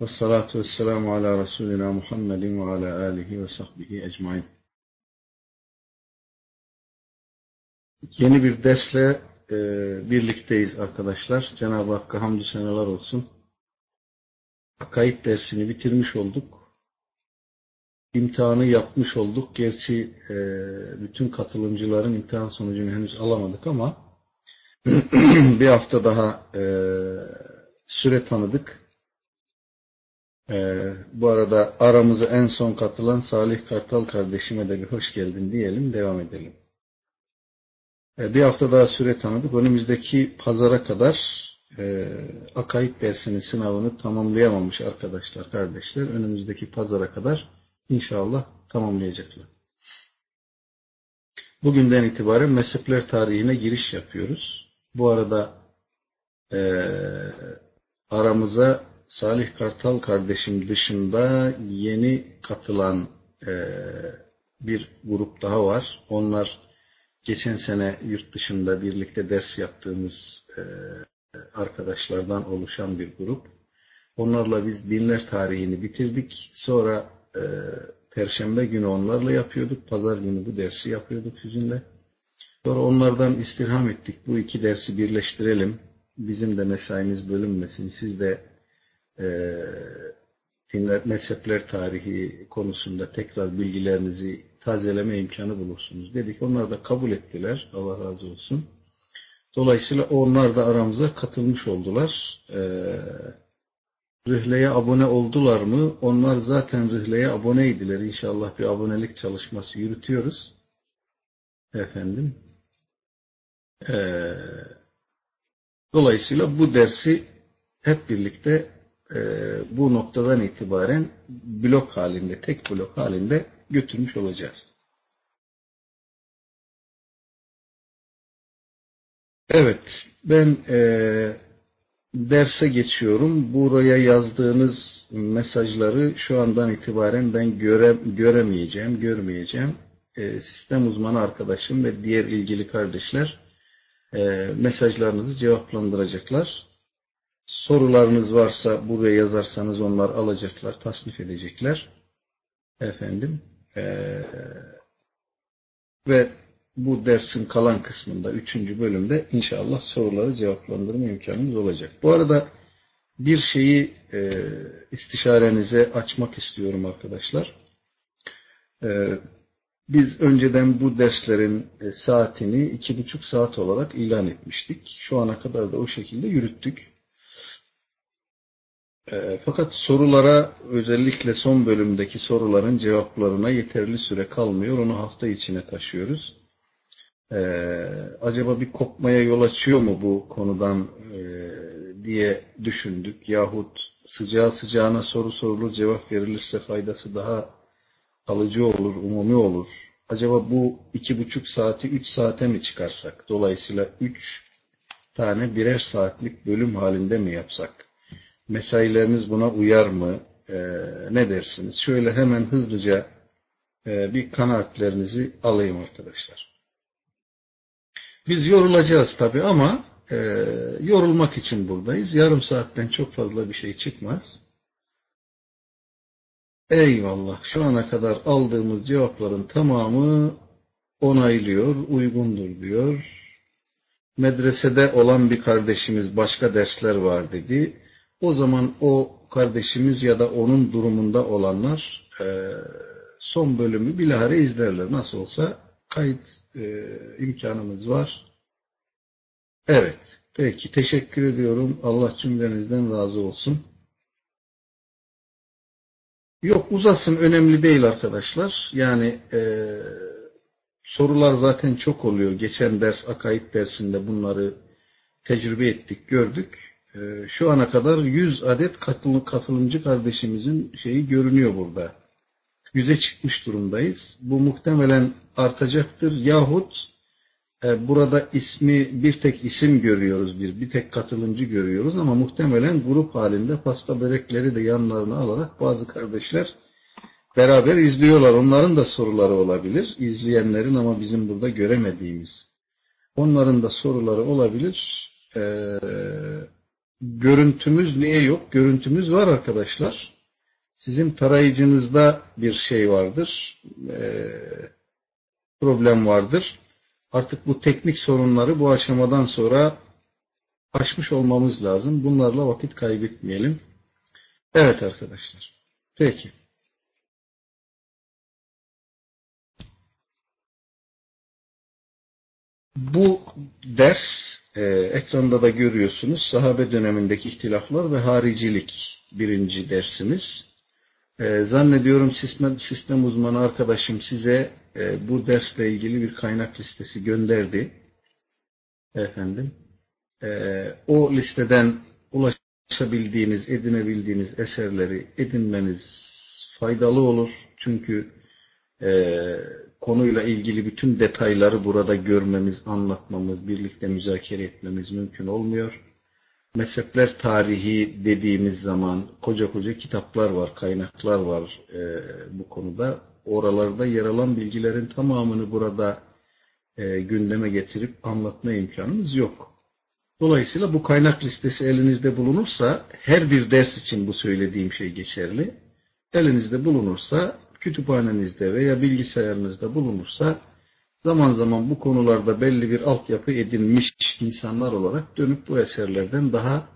Ve salatu ve selamu ala Resulina Muhammedin ve ala alihi ve sahbihi ecmain. Yeni bir dersle e, birlikteyiz arkadaşlar. Cenab-ı Hakk'a hamdü seneler olsun. Kayıt dersini bitirmiş olduk. İmtihanı yapmış olduk. Gerçi e, bütün katılımcıların imtihan sonucunu henüz alamadık ama bir hafta daha e, süre tanıdık e, bu arada aramıza en son katılan Salih Kartal kardeşime de bir hoş geldin diyelim, devam edelim. E, bir hafta daha süre tanıdık. Önümüzdeki pazara kadar e, akaid dersinin sınavını tamamlayamamış arkadaşlar, kardeşler. Önümüzdeki pazara kadar İnşallah tamamlayacaklar. Bugünden itibaren mezhepler tarihine giriş yapıyoruz. Bu arada e, aramıza Salih Kartal kardeşim dışında yeni katılan e, bir grup daha var. Onlar geçen sene yurt dışında birlikte ders yaptığımız e, arkadaşlardan oluşan bir grup. Onlarla biz dinler tarihini bitirdik. Sonra e, Perşembe günü onlarla yapıyorduk. Pazar günü bu dersi yapıyorduk sizinle. Sonra onlardan istirham ettik. Bu iki dersi birleştirelim. Bizim de mesaimiz bölünmesin. Siz de dinler, mezhepler tarihi konusunda tekrar bilgilerinizi tazeleme imkanı bulursunuz dedik. Onlar da kabul ettiler. Allah razı olsun. Dolayısıyla onlar da aramıza katılmış oldular. Ee, Rihleye abone oldular mı? Onlar zaten Rihleye aboneydiler. İnşallah bir abonelik çalışması yürütüyoruz. Efendim. Ee, dolayısıyla bu dersi hep birlikte e, bu noktadan itibaren blok halinde, tek blok halinde götürmüş olacağız. Evet, ben e, derse geçiyorum. Buraya yazdığınız mesajları şu andan itibaren ben göre, göremeyeceğim, görmeyeceğim. E, sistem uzmanı arkadaşım ve diğer ilgili kardeşler e, mesajlarınızı cevaplandıracaklar. Sorularınız varsa buraya yazarsanız onlar alacaklar, tasnif edecekler. Efendim. E, ve bu dersin kalan kısmında, üçüncü bölümde inşallah soruları cevaplandırma imkanımız olacak. Bu arada bir şeyi e, istişarenize açmak istiyorum arkadaşlar. E, biz önceden bu derslerin e, saatini iki buçuk saat olarak ilan etmiştik. Şu ana kadar da o şekilde yürüttük. E, fakat sorulara özellikle son bölümdeki soruların cevaplarına yeterli süre kalmıyor. Onu hafta içine taşıyoruz e, acaba bir kopmaya yol açıyor mu bu konudan e, diye düşündük. Yahut sıcağı sıcağına soru sorulur cevap verilirse faydası daha kalıcı olur, umumi olur. Acaba bu iki buçuk saati üç saate mi çıkarsak? Dolayısıyla üç tane birer saatlik bölüm halinde mi yapsak? Mesaileriniz buna uyar mı? Ee, ne dersiniz? Şöyle hemen hızlıca e, bir kanaatlerinizi alayım arkadaşlar. Biz yorulacağız tabi ama e, yorulmak için buradayız. Yarım saatten çok fazla bir şey çıkmaz. Eyvallah. Şu ana kadar aldığımız cevapların tamamı onaylıyor, uygundur diyor. Medresede olan bir kardeşimiz başka dersler var dedi. O zaman o kardeşimiz ya da onun durumunda olanlar e, son bölümü bilahare izlerler. Nasıl olsa kayıt e, imkanımız var. Evet. Peki. Teşekkür ediyorum. Allah cümlenizden razı olsun. Yok uzasın önemli değil arkadaşlar. Yani e, sorular zaten çok oluyor. Geçen ders akaid dersinde bunları tecrübe ettik, gördük. Ee, şu ana kadar 100 adet katıl katılımcı kardeşimizin şeyi görünüyor burada. 100'e çıkmış durumdayız. Bu muhtemelen artacaktır. Yahut e, burada ismi bir tek isim görüyoruz, bir, bir tek katılımcı görüyoruz ama muhtemelen grup halinde pasta börekleri de yanlarına alarak bazı kardeşler beraber izliyorlar. Onların da soruları olabilir. İzleyenlerin ama bizim burada göremediğimiz. Onların da soruları olabilir. Ee, görüntümüz niye yok? Görüntümüz var arkadaşlar. Sizin tarayıcınızda bir şey vardır. Ee, problem vardır. Artık bu teknik sorunları bu aşamadan sonra aşmış olmamız lazım. Bunlarla vakit kaybetmeyelim. Evet arkadaşlar. Peki. Bu ders e, ekranda da görüyorsunuz. Sahabe dönemindeki ihtilaflar ve haricilik birinci dersimiz. E, zannediyorum sistem, sistem uzmanı arkadaşım size e, bu dersle ilgili bir kaynak listesi gönderdi. Efendim. E, o listeden ulaşabildiğiniz, edinebildiğiniz eserleri edinmeniz faydalı olur. Çünkü e, konuyla ilgili bütün detayları burada görmemiz, anlatmamız, birlikte müzakere etmemiz mümkün olmuyor. Mezhepler tarihi dediğimiz zaman koca koca kitaplar var, kaynaklar var e, bu konuda. Oralarda yer alan bilgilerin tamamını burada e, gündeme getirip anlatma imkanımız yok. Dolayısıyla bu kaynak listesi elinizde bulunursa, her bir ders için bu söylediğim şey geçerli. Elinizde bulunursa kütüphanenizde veya bilgisayarınızda bulunursa zaman zaman bu konularda belli bir altyapı edinmiş insanlar olarak dönüp bu eserlerden daha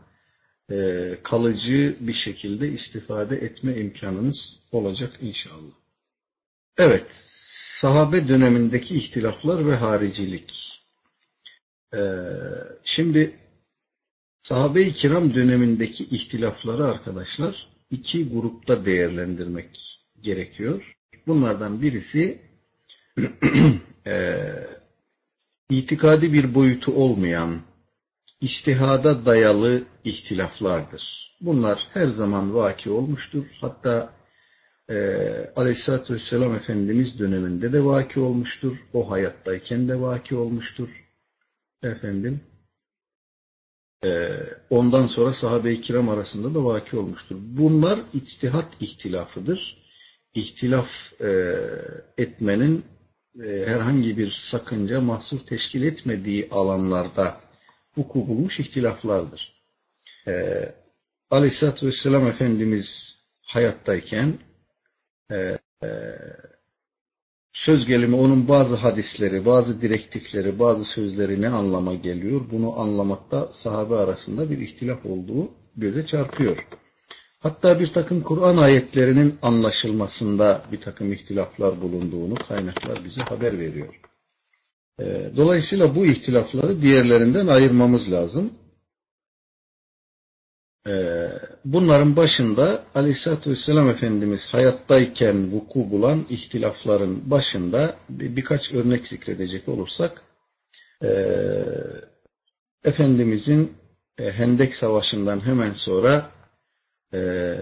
e, kalıcı bir şekilde istifade etme imkanınız olacak inşallah. Evet, sahabe dönemindeki ihtilaflar ve haricilik. Ee, şimdi sahabe-i kiram dönemindeki ihtilafları arkadaşlar iki grupta değerlendirmek gerekiyor. Bunlardan birisi e, itikadi bir boyutu olmayan, istihada dayalı ihtilaflardır. Bunlar her zaman vaki olmuştur. Hatta e, Aleyhisselatü Vesselam Efendimiz döneminde de vaki olmuştur. O hayattayken de vaki olmuştur. Efendim, e, ondan sonra sahabe-i kiram arasında da vaki olmuştur. Bunlar içtihat ihtilafıdır ihtilaf e, etmenin e, herhangi bir sakınca mahsur teşkil etmediği alanlarda vuku bulmuş ihtilaflardır. E, Aleyhisselatü Vesselam Efendimiz hayattayken e, e, söz gelimi onun bazı hadisleri, bazı direktifleri, bazı sözleri ne anlama geliyor? Bunu anlamakta sahabe arasında bir ihtilaf olduğu göze çarpıyor. Hatta bir takım Kur'an ayetlerinin anlaşılmasında bir takım ihtilaflar bulunduğunu kaynaklar bize haber veriyor. Ee, dolayısıyla bu ihtilafları diğerlerinden ayırmamız lazım. Ee, bunların başında Aleyhisselatü Vesselam Efendimiz hayattayken vuku bulan ihtilafların başında birkaç örnek zikredecek olursak ee, Efendimizin e, Hendek Savaşı'ndan hemen sonra e,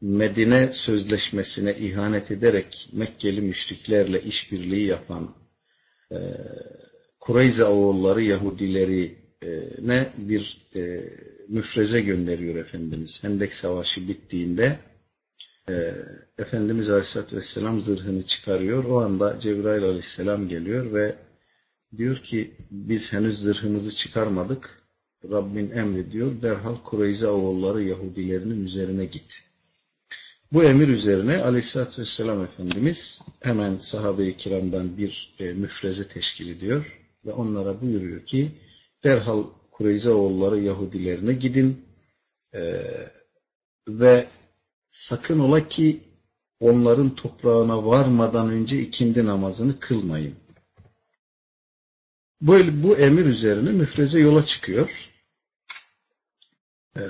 Medine Sözleşmesi'ne ihanet ederek Mekkeli müşriklerle işbirliği yapan e, Kureyze oğulları Yahudileri ne bir e, müfreze gönderiyor Efendimiz. Hendek Savaşı bittiğinde e, Efendimiz Aleyhisselatü Vesselam zırhını çıkarıyor. O anda Cebrail Aleyhisselam geliyor ve diyor ki biz henüz zırhımızı çıkarmadık. Rabbin emrediyor. Derhal Kureyze oğulları Yahudilerinin üzerine git. Bu emir üzerine Aleyhisselatü Vesselam Efendimiz hemen sahabe-i kiramdan bir e, müfreze teşkil ediyor ve onlara buyuruyor ki derhal Kureyze oğulları Yahudilerine gidin e, ve sakın ola ki onların toprağına varmadan önce ikindi namazını kılmayın. Böyle bu emir üzerine müfreze yola çıkıyor. Ee,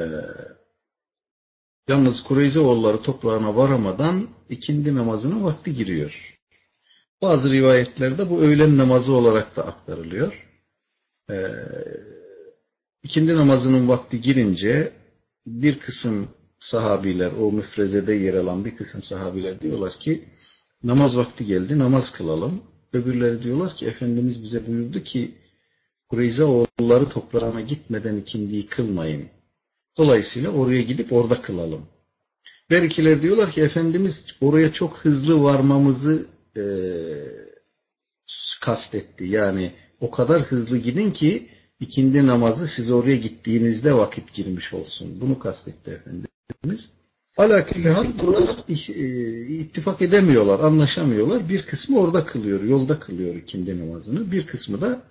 yalnız Kureyze oğulları toprağına varamadan ikindi namazına vakti giriyor. Bazı rivayetlerde bu öğlen namazı olarak da aktarılıyor. Ee, ikindi namazının vakti girince bir kısım sahabiler, o müfrezede yer alan bir kısım sahabiler diyorlar ki namaz vakti geldi, namaz kılalım. Öbürleri diyorlar ki Efendimiz bize buyurdu ki Kureyza oğulları toprağına gitmeden ikindiyi kılmayın. Dolayısıyla oraya gidip orada kılalım. Belkiler diyorlar ki Efendimiz oraya çok hızlı varmamızı e, kastetti. Yani o kadar hızlı gidin ki ikindi namazı siz oraya gittiğinizde vakit girmiş olsun. Bunu kastetti Efendimiz. Alakülli hal bunlar e, ittifak edemiyorlar, anlaşamıyorlar. Bir kısmı orada kılıyor, yolda kılıyor ikindi namazını. Bir kısmı da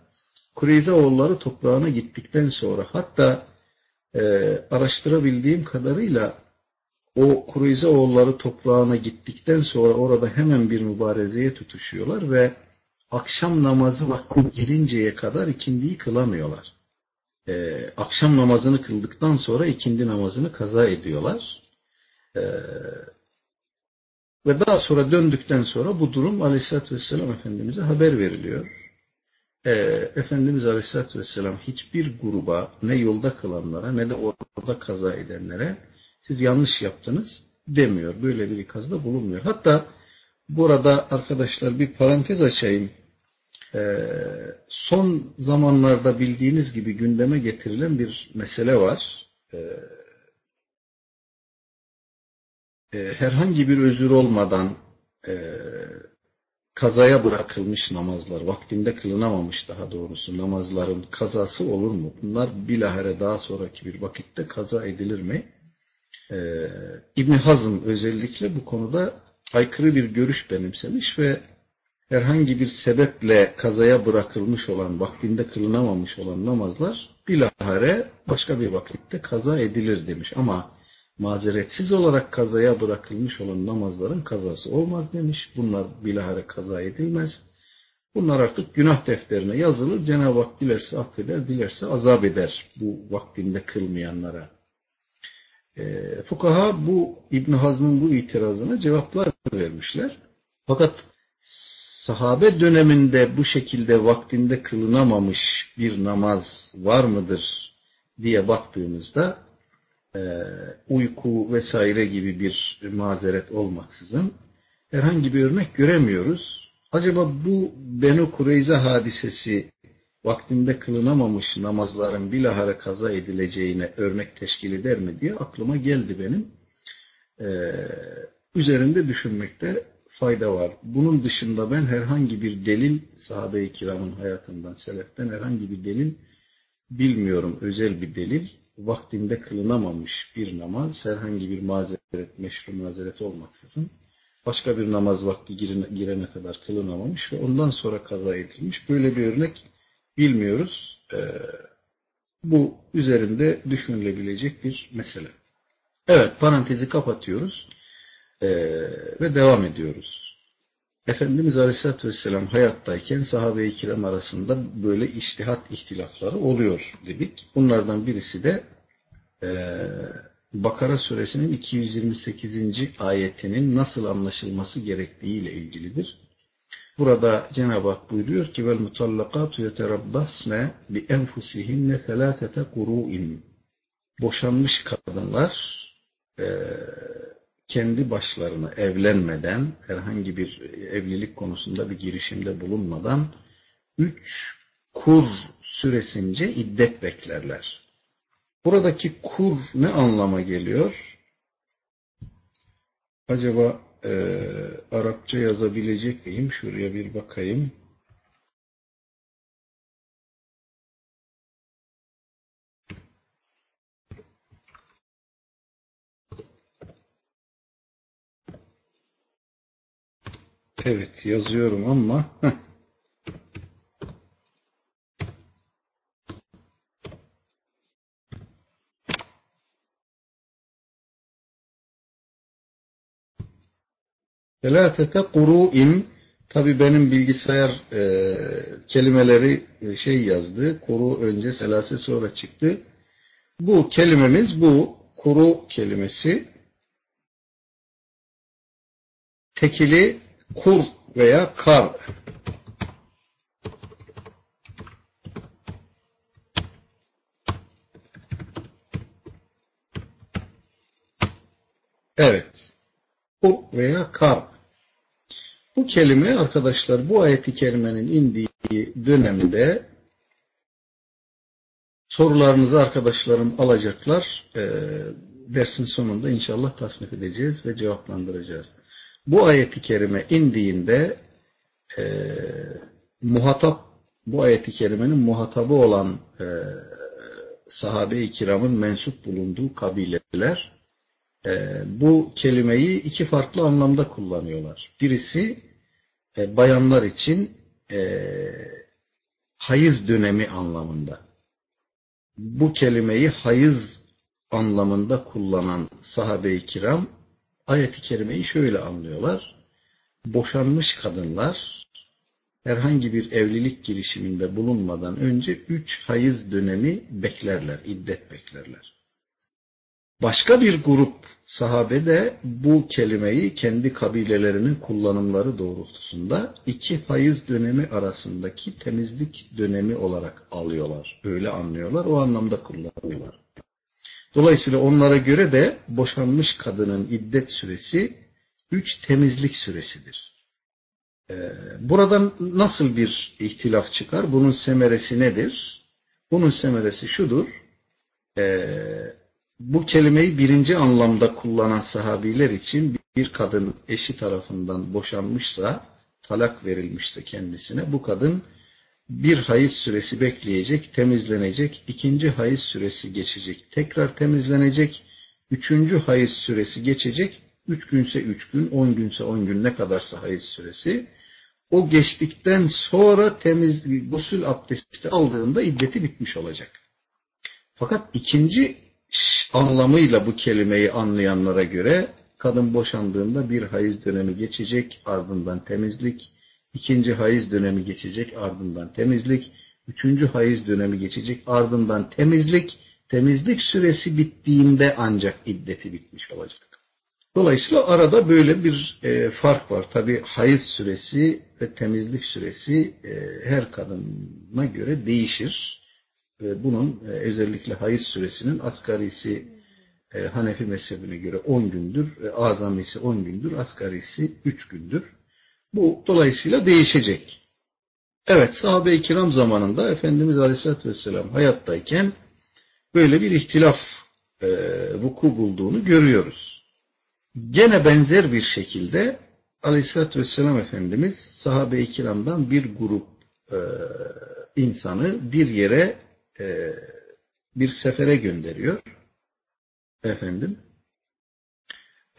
Kureyze oğulları toprağına gittikten sonra hatta e, araştırabildiğim kadarıyla o Kureyze oğulları toprağına gittikten sonra orada hemen bir mübarezeye tutuşuyorlar ve akşam namazı vakti gelinceye kadar ikindiyi kılamıyorlar. Ee, akşam namazını kıldıktan sonra ikindi namazını kaza ediyorlar. Ee, ve daha sonra döndükten sonra bu durum Aleyhisselatü Vesselam Efendimiz'e haber veriliyor. Ee, Efendimiz Aleyhisselatü Vesselam hiçbir gruba ne yolda kılanlara ne de orada kaza edenlere siz yanlış yaptınız demiyor. Böyle bir ikazda bulunmuyor. Hatta burada arkadaşlar bir parantez açayım. Ee, son zamanlarda bildiğiniz gibi gündeme getirilen bir mesele var. Ee, e, herhangi bir özür olmadan e, kazaya bırakılmış namazlar, vaktinde kılınamamış daha doğrusu namazların kazası olur mu? Bunlar bilahare daha sonraki bir vakitte kaza edilir mi? Ee, İbn Hazm özellikle bu konuda aykırı bir görüş benimsemiş ve herhangi bir sebeple kazaya bırakılmış olan, vaktinde kılınamamış olan namazlar bilahare başka bir vakitte kaza edilir demiş. Ama mazeretsiz olarak kazaya bırakılmış olan namazların kazası olmaz demiş. Bunlar bilahare kaza edilmez. Bunlar artık günah defterine yazılır. Cenab-ı Hak dilerse affeder, dilerse azap eder bu vaktinde kılmayanlara. E, fukaha bu İbn Hazm'ın bu itirazına cevaplar vermişler. Fakat sahabe döneminde bu şekilde vaktinde kılınamamış bir namaz var mıdır diye baktığımızda uyku vesaire gibi bir mazeret olmaksızın herhangi bir örnek göremiyoruz. Acaba bu Benu Kureyze hadisesi vaktinde kılınamamış namazların bilahare kaza edileceğine örnek teşkil eder mi diye aklıma geldi benim. Ee, üzerinde düşünmekte fayda var. Bunun dışında ben herhangi bir delil sahabe-i kiramın hayatından, seleften herhangi bir delil bilmiyorum. Özel bir delil. Vaktinde kılınamamış bir namaz herhangi bir mazeret, meşru mazeret olmaksızın başka bir namaz vakti girene kadar kılınamamış ve ondan sonra kaza edilmiş. Böyle bir örnek bilmiyoruz. Ee, bu üzerinde düşünülebilecek bir mesele. Evet parantezi kapatıyoruz ee, ve devam ediyoruz. Efendimiz Aleyhisselatü Vesselam hayattayken sahabe-i kiram arasında böyle iştihat ihtilafları oluyor dedik. Bunlardan birisi de e, Bakara suresinin 228. ayetinin nasıl anlaşılması gerektiği ile ilgilidir. Burada Cenab-ı Hak buyuruyor ki vel mutallakatu yeterabbasne bi enfusihinne felâfete kuru'in boşanmış kadınlar e, kendi başlarına evlenmeden herhangi bir evlilik konusunda bir girişimde bulunmadan üç kur süresince iddet beklerler. Buradaki kur ne anlama geliyor? Acaba e, Arapça yazabilecek miyim? Şuraya bir bakayım. Evet yazıyorum ama heh. Selâfete kuru'in tabi benim bilgisayar e, kelimeleri e, şey yazdı. Kuru önce selase sonra çıktı. Bu kelimemiz bu. Kuru kelimesi tekili kur veya kar Evet. Kur veya kar. Bu kelime arkadaşlar bu ayeti kerimenin indiği dönemde sorularınızı arkadaşlarım alacaklar. E, dersin sonunda inşallah tasnif edeceğiz ve cevaplandıracağız. Bu ayeti kerime indiğinde e, muhatap bu ayeti kerimenin muhatabı olan e, sahabe-i kiramın mensup bulunduğu kabileler e, bu kelimeyi iki farklı anlamda kullanıyorlar. Birisi e, bayanlar için e, hayız dönemi anlamında. Bu kelimeyi hayız anlamında kullanan sahabe-i kiram ayet-i kerimeyi şöyle anlıyorlar. Boşanmış kadınlar herhangi bir evlilik girişiminde bulunmadan önce üç hayız dönemi beklerler, iddet beklerler. Başka bir grup sahabe de bu kelimeyi kendi kabilelerinin kullanımları doğrultusunda iki hayız dönemi arasındaki temizlik dönemi olarak alıyorlar. Öyle anlıyorlar, o anlamda kullanıyorlar. Dolayısıyla onlara göre de boşanmış kadının iddet süresi üç temizlik süresidir. Ee, buradan nasıl bir ihtilaf çıkar? Bunun semeresi nedir? Bunun semeresi şudur. Ee, bu kelimeyi birinci anlamda kullanan sahabiler için bir kadın eşi tarafından boşanmışsa, talak verilmişse kendisine, bu kadın bir hayız süresi bekleyecek, temizlenecek, ikinci hayız süresi geçecek, tekrar temizlenecek, üçüncü hayız süresi geçecek, üç günse üç gün, on günse on gün ne kadarsa hayız süresi, o geçtikten sonra temiz gusül abdesti aldığında iddeti bitmiş olacak. Fakat ikinci anlamıyla bu kelimeyi anlayanlara göre kadın boşandığında bir hayız dönemi geçecek, ardından temizlik, ikinci hayız dönemi geçecek, ardından temizlik, üçüncü hayız dönemi geçecek, ardından temizlik, temizlik süresi bittiğinde ancak iddeti bitmiş olacak. Dolayısıyla arada böyle bir e, fark var. Tabi hayız süresi ve temizlik süresi e, her kadına göre değişir. E, bunun e, özellikle hayız süresinin asgarisi e, Hanefi mezhebine göre 10 gündür, e, azamisi 10 gündür, asgarisi 3 gündür. Bu dolayısıyla değişecek. Evet, sahabe-i kiram zamanında Efendimiz Aleyhisselatü Vesselam hayattayken böyle bir ihtilaf e, vuku bulduğunu görüyoruz. Gene benzer bir şekilde Aleyhisselatü Vesselam Efendimiz sahabe-i kiramdan bir grup e, insanı bir yere e, bir sefere gönderiyor. Efendim.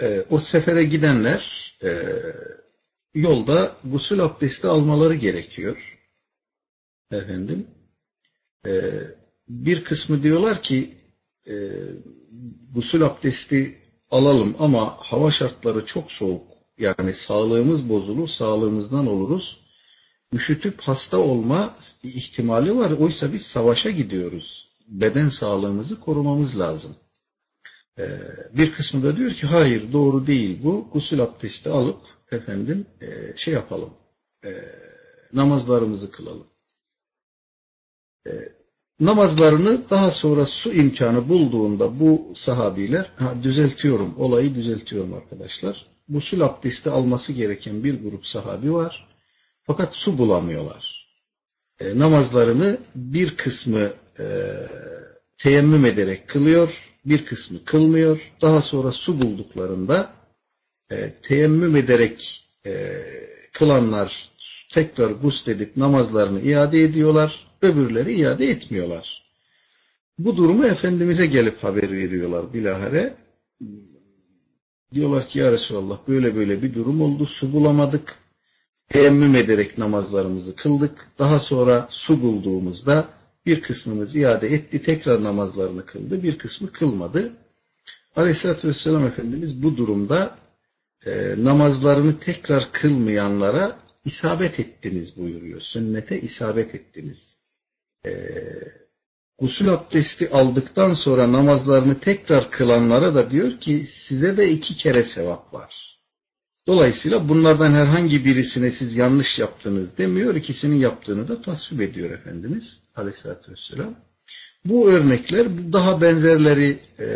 E, o sefere gidenler e, yolda gusül abdesti almaları gerekiyor. Efendim. E, bir kısmı diyorlar ki e, gusül abdesti alalım ama hava şartları çok soğuk. Yani sağlığımız bozulur, sağlığımızdan oluruz üşütüp hasta olma ihtimali var. Oysa biz savaşa gidiyoruz. Beden sağlığımızı korumamız lazım. Ee, bir kısmı da diyor ki hayır doğru değil bu. Gusül abdesti alıp efendim e, şey yapalım. E, namazlarımızı kılalım. E, namazlarını daha sonra su imkanı bulduğunda bu sahabiler ha, düzeltiyorum olayı düzeltiyorum arkadaşlar. Gusül abdesti alması gereken bir grup sahabi var fakat su bulamıyorlar. Namazlarını bir kısmı e, teyemmüm ederek kılıyor, bir kısmı kılmıyor. Daha sonra su bulduklarında e, teyemmüm ederek e, kılanlar tekrar gusledip namazlarını iade ediyorlar, öbürleri iade etmiyorlar. Bu durumu Efendimiz'e gelip haber veriyorlar bilahare. Diyorlar ki ya Resulallah böyle böyle bir durum oldu, su bulamadık teyemmüm ederek namazlarımızı kıldık. Daha sonra su bulduğumuzda bir kısmımız iade etti, tekrar namazlarını kıldı, bir kısmı kılmadı. Aleyhisselatü Vesselam Efendimiz bu durumda e, namazlarını tekrar kılmayanlara isabet ettiniz buyuruyor. Sünnete isabet ettiniz. E, gusül abdesti aldıktan sonra namazlarını tekrar kılanlara da diyor ki size de iki kere sevap var. Dolayısıyla bunlardan herhangi birisine siz yanlış yaptınız demiyor, ikisinin yaptığını da tasvip ediyor Efendimiz Aleyhisselatü Vesselam. Bu örnekler, daha benzerleri e,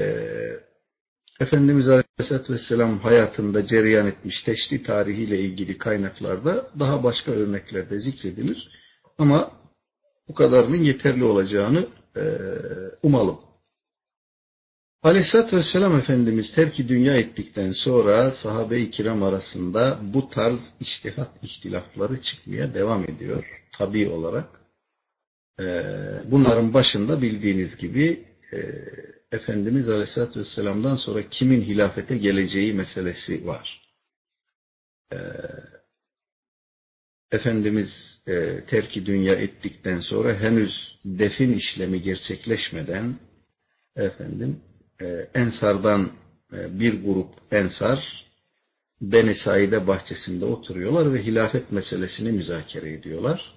Efendimiz Aleyhisselatü Vesselam hayatında cereyan etmiş teşri tarihiyle ilgili kaynaklarda daha başka örneklerde zikredilir. Ama bu kadarının yeterli olacağını e, umalım. Aleyhisselatü Vesselam Efendimiz terki dünya ettikten sonra sahabe-i kiram arasında bu tarz iştihat ihtilafları çıkmaya devam ediyor. Tabi olarak. Ee, bunların başında bildiğiniz gibi e, Efendimiz Aleyhisselatü Vesselam'dan sonra kimin hilafete geleceği meselesi var. Ee, Efendimiz e, terki dünya ettikten sonra henüz defin işlemi gerçekleşmeden efendim e, Ensar'dan bir grup Ensar Beni Saide bahçesinde oturuyorlar ve hilafet meselesini müzakere ediyorlar.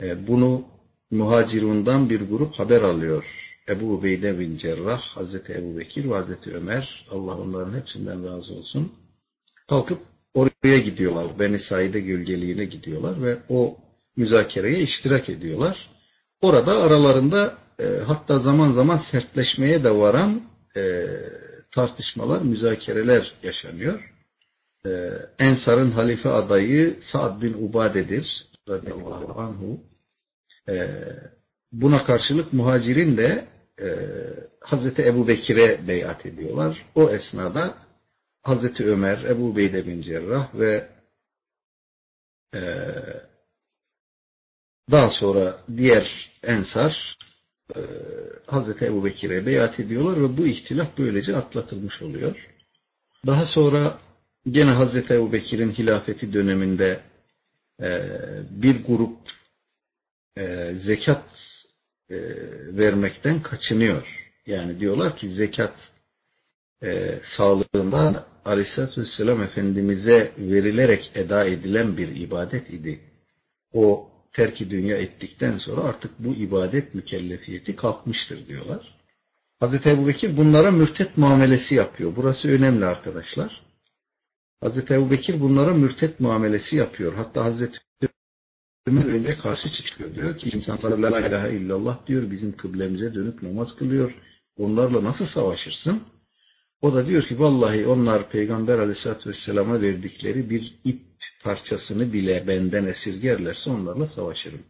Bunu muhacirundan bir grup haber alıyor. Ebu Ubeyde bin Cerrah, Hazreti Ebu Bekir ve Hazreti Ömer, Allah onların hepsinden razı olsun. Kalkıp oraya gidiyorlar. Beni Saide gölgeliğine gidiyorlar ve o müzakereye iştirak ediyorlar. Orada aralarında e, hatta zaman zaman sertleşmeye de varan e, tartışmalar, müzakereler yaşanıyor. E, Ensar'ın halife adayı Sa'd bin Ubade'dir. Radiyallahu anhu. E, buna karşılık muhacirin de e, Hazreti Ebu Bekir'e beyat ediyorlar. O esnada Hazreti Ömer, Ebu Beyde bin Cerrah ve e, daha sonra diğer Ensar e, Hazreti Ebu Bekir'e beyat ediyorlar ve bu ihtilaf böylece atlatılmış oluyor. Daha sonra gene Hazreti Ebu Bekir'in hilafeti döneminde e, bir grup e, zekat e, vermekten kaçınıyor. Yani diyorlar ki zekat e, sağlığında Aleyhisselatü Vesselam Efendimiz'e verilerek eda edilen bir ibadet idi. O terki dünya ettikten sonra artık bu ibadet mükellefiyeti kalkmıştır diyorlar. Hazreti Ebu Bekir bunlara mürtet muamelesi yapıyor. Burası önemli arkadaşlar. Hazreti Ebu Bekir bunlara mürtet muamelesi yapıyor. Hatta Hazreti Ömer önce karşı çıkıyor. Diyor ki insanlar la ilahe illallah diyor. Bizim kıblemize dönüp namaz kılıyor. Onlarla nasıl savaşırsın? O da diyor ki vallahi onlar Peygamber aleyhissalatü vesselama verdikleri bir ip parçasını bile benden esirgerlerse onlarla savaşırım.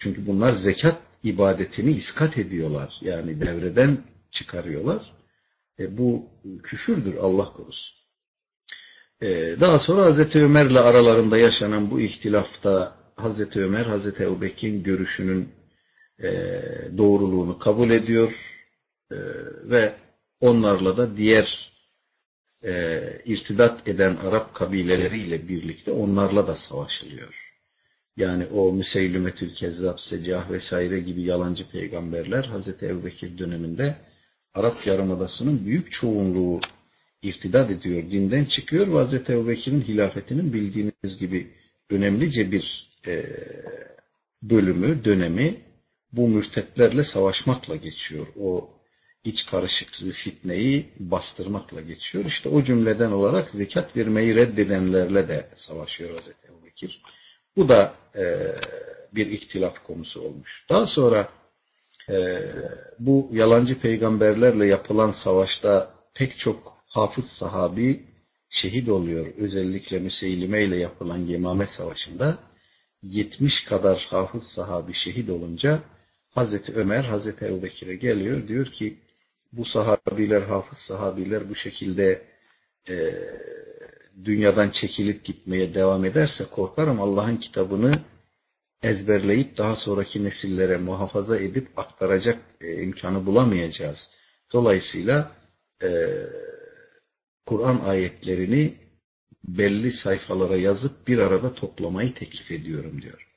Çünkü bunlar zekat ibadetini iskat ediyorlar. Yani devreden çıkarıyorlar. E, bu küfürdür Allah korusun. E, daha sonra Hazreti Ömer'le aralarında yaşanan bu ihtilafta Hazreti Ömer, Hazreti Ebubekir'in görüşünün e, doğruluğunu kabul ediyor e, ve onlarla da diğer e, irtidat eden Arap kabileleriyle birlikte onlarla da savaşılıyor. Yani o Müseylümetül Kezzab, Secah vesaire gibi yalancı peygamberler Hz. Ebubekir döneminde Arap Yarımadası'nın büyük çoğunluğu irtidat ediyor, dinden çıkıyor ve Hz. Ebubekir'in hilafetinin bildiğiniz gibi önemlice bir e, bölümü, dönemi bu mürtetlerle savaşmakla geçiyor. O iç karışıklığı, fitneyi bastırmakla geçiyor. İşte o cümleden olarak zekat vermeyi reddedenlerle de savaşıyor Hazreti Ebu. Bu da e, bir ihtilaf konusu olmuş. Daha sonra e, bu yalancı peygamberlerle yapılan savaşta pek çok hafız sahabi şehit oluyor. Özellikle Müseylime ile yapılan Yemame Savaşı'nda 70 kadar hafız sahabi şehit olunca Hazreti Ömer Hazreti Ebu Bekir'e geliyor. Diyor ki bu sahabiler, hafız sahabiler bu şekilde e, dünyadan çekilip gitmeye devam ederse korkarım Allah'ın kitabını ezberleyip daha sonraki nesillere muhafaza edip aktaracak e, imkanı bulamayacağız. Dolayısıyla e, Kur'an ayetlerini belli sayfalara yazıp bir arada toplamayı teklif ediyorum diyor.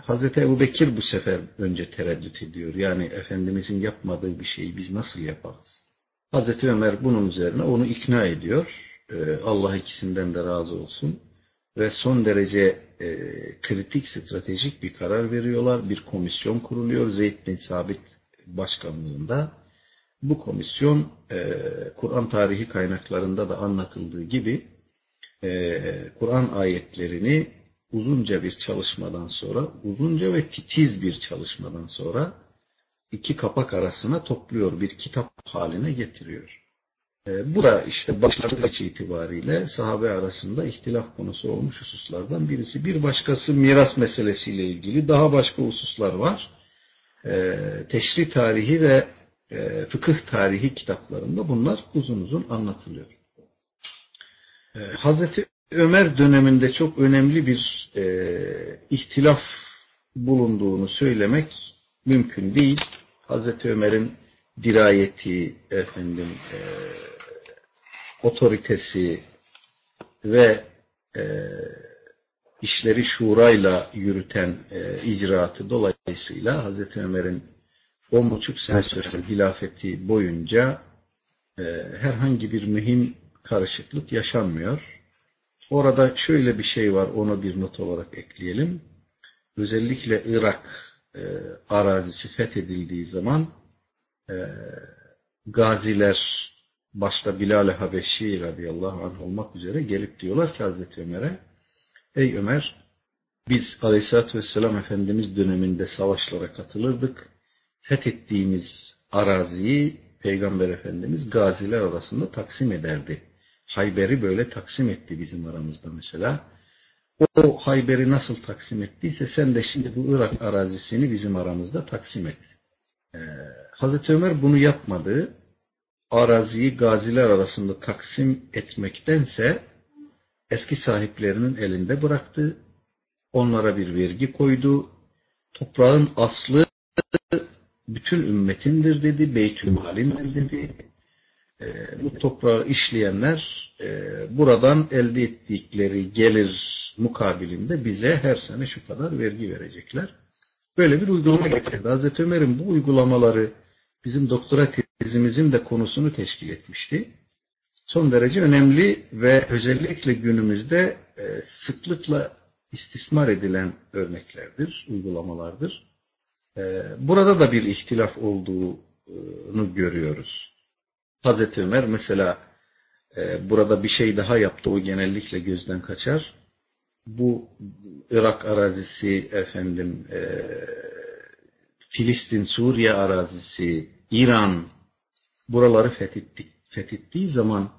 Hazreti Ebu Bekir bu sefer önce tereddüt ediyor. Yani Efendimizin yapmadığı bir şeyi biz nasıl yaparız? Hazreti Ömer bunun üzerine onu ikna ediyor. Ee, Allah ikisinden de razı olsun. Ve son derece e, kritik, stratejik bir karar veriyorlar. Bir komisyon kuruluyor Zeyd bin Sabit başkanlığında. Bu komisyon e, Kur'an tarihi kaynaklarında da anlatıldığı gibi e, Kur'an ayetlerini uzunca bir çalışmadan sonra, uzunca ve titiz bir çalışmadan sonra iki kapak arasına topluyor, bir kitap haline getiriyor. E, bu da işte başlangıç itibariyle sahabe arasında ihtilaf konusu olmuş hususlardan birisi. Bir başkası miras meselesiyle ilgili daha başka hususlar var. E, teşri tarihi ve e, fıkıh tarihi kitaplarında bunlar uzun uzun anlatılıyor. E, Hazreti Ömer döneminde çok önemli bir e, ihtilaf bulunduğunu söylemek mümkün değil. Hazreti Ömer'in dirayeti, efendim, e, otoritesi ve e, işleri şurayla yürüten e, icraatı dolayısıyla Hazreti Ömer'in on buçuk sene süren hilafeti boyunca e, herhangi bir mühim karışıklık yaşanmıyor. Orada şöyle bir şey var, onu bir not olarak ekleyelim. Özellikle Irak e, arazisi fethedildiği zaman e, gaziler başta Bilal-i Habeşi radıyallahu anh olmak üzere gelip diyorlar ki Hazreti Ömer'e Ey Ömer biz aleyhissalatü vesselam Efendimiz döneminde savaşlara katılırdık. Fethettiğimiz araziyi Peygamber Efendimiz gaziler arasında taksim ederdi. Hayber'i böyle taksim etti bizim aramızda mesela. O Hayber'i nasıl taksim ettiyse sen de şimdi bu Irak arazisini bizim aramızda taksim et. Ee, Hazreti Ömer bunu yapmadı. Araziyi gaziler arasında taksim etmektense eski sahiplerinin elinde bıraktı. Onlara bir vergi koydu. Toprağın aslı bütün ümmetindir dedi. Beytülmalindir dedi. E, bu toprağı işleyenler e, buradan elde ettikleri gelir mukabilinde bize her sene şu kadar vergi verecekler. Böyle bir uygulama getirdi. Hazreti Ömer'in bu uygulamaları bizim doktora tezimizin de konusunu teşkil etmişti. Son derece önemli ve özellikle günümüzde e, sıklıkla istismar edilen örneklerdir, uygulamalardır. E, burada da bir ihtilaf olduğunu görüyoruz. Hazreti Ömer mesela e, burada bir şey daha yaptı. O genellikle gözden kaçar. Bu Irak arazisi, efendim, e, Filistin, Suriye arazisi, İran buraları fethetti, fethettiği zaman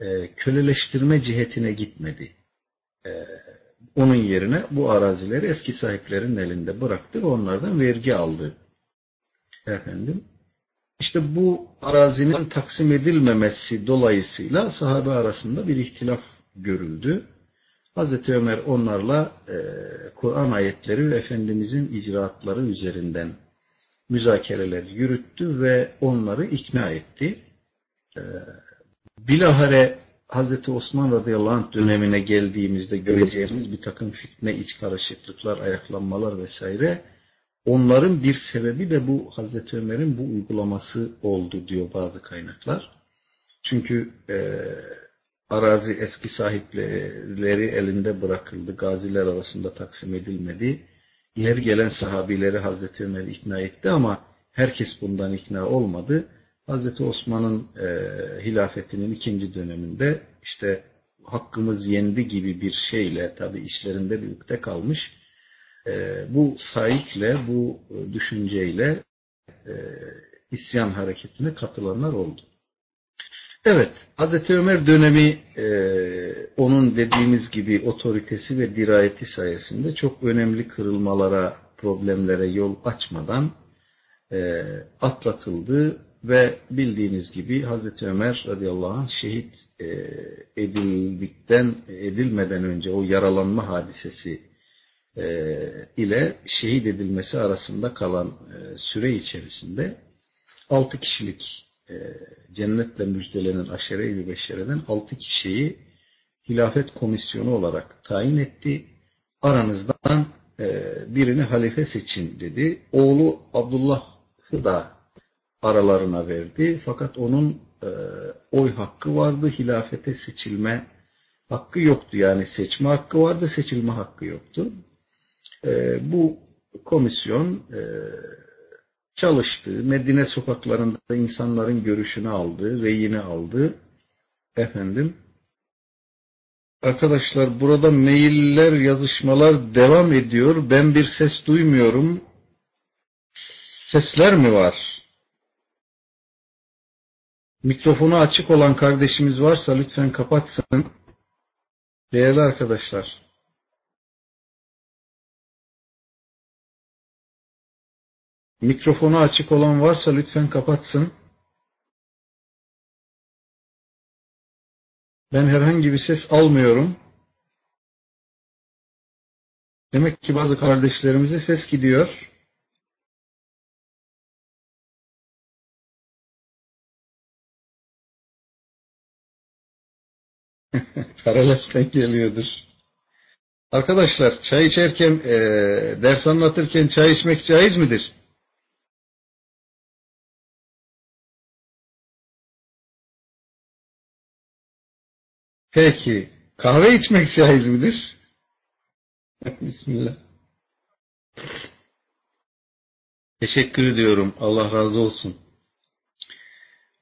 e, köleleştirme cihetine gitmedi. E, onun yerine bu arazileri eski sahiplerin elinde bıraktı ve onlardan vergi aldı. Efendim, işte bu arazinin taksim edilmemesi dolayısıyla sahabe arasında bir ihtilaf görüldü. Hazreti Ömer onlarla e, Kur'an ayetleri ve Efendimizin icraatları üzerinden müzakereler yürüttü ve onları ikna etti. E, bilahare Hazreti Osman radıyallahu anh dönemine geldiğimizde göreceğimiz bir takım fitne, iç karışıklıklar, ayaklanmalar vesaire Onların bir sebebi de bu Hazreti Ömer'in bu uygulaması oldu diyor bazı kaynaklar. Çünkü e, arazi eski sahipleri elinde bırakıldı. Gaziler arasında taksim edilmedi. İleri gelen sahabileri Hazreti Ömer ikna etti ama herkes bundan ikna olmadı. Hazreti Osman'ın e, hilafetinin ikinci döneminde işte hakkımız yendi gibi bir şeyle tabi işlerinde bir ukde kalmış bu saikle, bu düşünceyle e, isyan hareketine katılanlar oldu. Evet, Hz. Ömer dönemi e, onun dediğimiz gibi otoritesi ve dirayeti sayesinde çok önemli kırılmalara, problemlere yol açmadan e, atlatıldı ve bildiğiniz gibi Hz. Ömer radıyallahu anh şehit e, edildikten, edilmeden önce o yaralanma hadisesi ile şehit edilmesi arasında kalan e, süre içerisinde altı kişilik e, cennetle müjdelenen aşere-i beşereden altı kişiyi hilafet komisyonu olarak tayin etti. Aranızdan birini halife seçin dedi. Oğlu Abdullah'ı da aralarına verdi. Fakat onun oy hakkı vardı. Hilafete seçilme hakkı yoktu. Yani seçme hakkı vardı, seçilme hakkı yoktu. E, bu komisyon e, çalıştı. Medine sokaklarında insanların görüşünü aldı, reyini aldı. Efendim, arkadaşlar burada mailler, yazışmalar devam ediyor. Ben bir ses duymuyorum. Sesler mi var? Mikrofonu açık olan kardeşimiz varsa lütfen kapatsın. Değerli arkadaşlar. Mikrofonu açık olan varsa lütfen kapatsın. Ben herhangi bir ses almıyorum. Demek ki bazı kardeşlerimize ses gidiyor. Paralelden geliyordur. Arkadaşlar çay içerken, e, ders anlatırken çay içmek caiz midir? Peki, kahve içmek caiz midir? Bismillah. Teşekkür ediyorum. Allah razı olsun.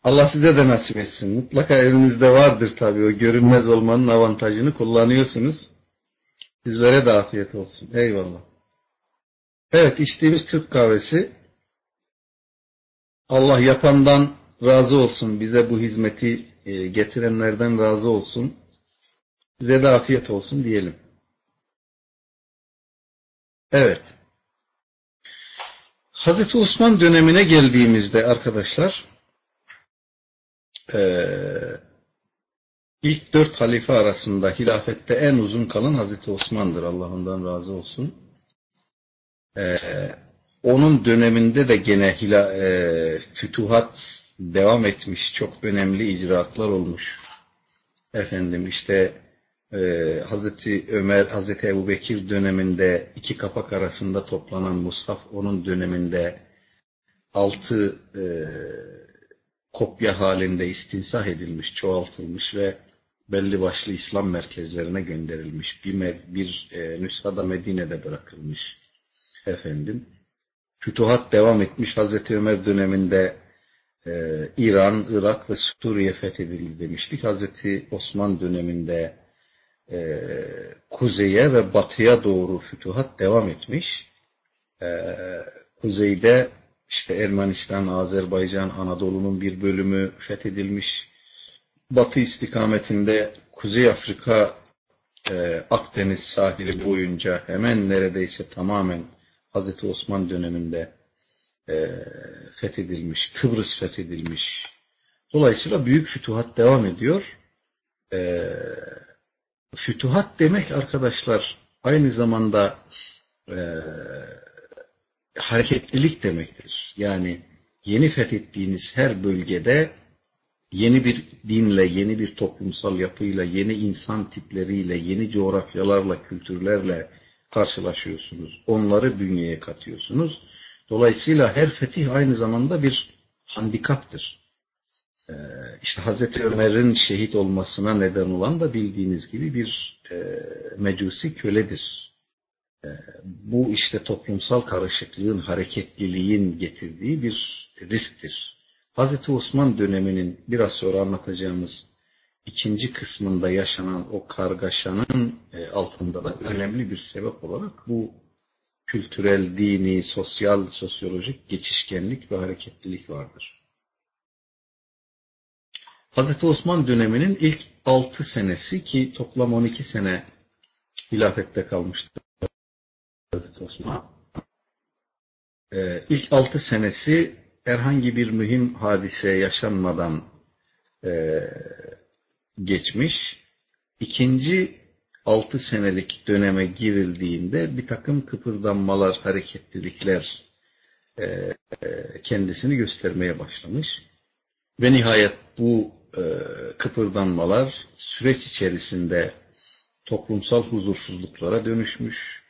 Allah size de nasip etsin. Mutlaka evinizde vardır tabii o görünmez olmanın avantajını kullanıyorsunuz. Sizlere de afiyet olsun. Eyvallah. Evet içtiğimiz Türk kahvesi Allah yapandan razı olsun. Bize bu hizmeti getirenlerden razı olsun. Size de afiyet olsun diyelim. Evet. Hazreti Osman dönemine geldiğimizde arkadaşlar ee, ilk dört halife arasında hilafette en uzun kalan Hazreti Osman'dır. Allah ondan razı olsun. Ee, onun döneminde de gene hila, e, fütuhat devam etmiş. Çok önemli icraatlar olmuş. Efendim işte e, Hazreti Ömer, Hazreti Ebu Bekir döneminde iki kapak arasında toplanan Mushaf onun döneminde altı e, kopya halinde istinsah edilmiş, çoğaltılmış ve belli başlı İslam merkezlerine gönderilmiş. Bir, bir e, nüshada Medine'de bırakılmış. Efendim. Fütuhat devam etmiş. Hazreti Ömer döneminde e, İran, Irak ve Suriye fethedildi demiştik. Hazreti Osman döneminde e, kuzeye ve batıya doğru fütuhat devam etmiş. E, kuzeyde işte Ermenistan, Azerbaycan, Anadolu'nun bir bölümü fethedilmiş. Batı istikametinde Kuzey Afrika e, Akdeniz sahili boyunca hemen neredeyse tamamen Hazreti Osman döneminde e, fethedilmiş, Kıbrıs fethedilmiş. Dolayısıyla büyük fütuhat devam ediyor. E, fütuhat demek arkadaşlar aynı zamanda e, hareketlilik demektir. Yani yeni fethettiğiniz her bölgede yeni bir dinle, yeni bir toplumsal yapıyla, yeni insan tipleriyle, yeni coğrafyalarla, kültürlerle karşılaşıyorsunuz. Onları bünyeye katıyorsunuz. Dolayısıyla her fetih aynı zamanda bir handikaptır. Ee, işte Hazreti Ömer'in şehit olmasına neden olan da bildiğiniz gibi bir e, mecusi köledir. Ee, bu işte toplumsal karışıklığın, hareketliliğin getirdiği bir risktir. Hazreti Osman döneminin biraz sonra anlatacağımız ikinci kısmında yaşanan o kargaşanın e, altında da önemli bir sebep olarak bu kültürel, dini, sosyal, sosyolojik geçişkenlik ve hareketlilik vardır. Hazreti Osman döneminin ilk 6 senesi ki toplam 12 sene hilafette kalmıştır. Hazreti Osman. Ee, ilk altı senesi herhangi bir mühim hadise yaşanmadan e, geçmiş. İkinci altı senelik döneme girildiğinde bir takım kıpırdanmalar, hareketlilikler e, e, kendisini göstermeye başlamış. Ve nihayet bu e, kıpırdanmalar süreç içerisinde toplumsal huzursuzluklara dönüşmüş,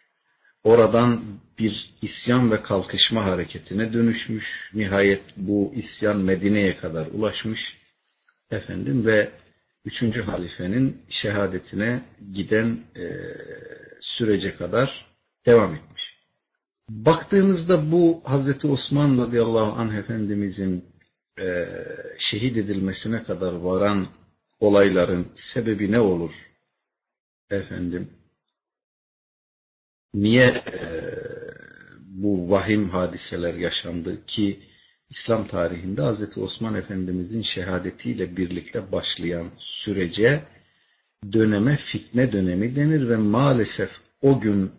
oradan bir isyan ve kalkışma hareketine dönüşmüş. Nihayet bu isyan Medine'ye kadar ulaşmış. Efendim ve üçüncü halifenin şehadetine giden e, sürece kadar devam etmiş. Baktığınızda bu Hazreti Osman radıyallahu anh Efendimizin e, şehit edilmesine kadar varan olayların sebebi ne olur? Efendim niye e, bu vahim hadiseler yaşandı ki İslam tarihinde Hz. Osman Efendimizin şehadetiyle birlikte başlayan sürece döneme fitne dönemi denir ve maalesef o gün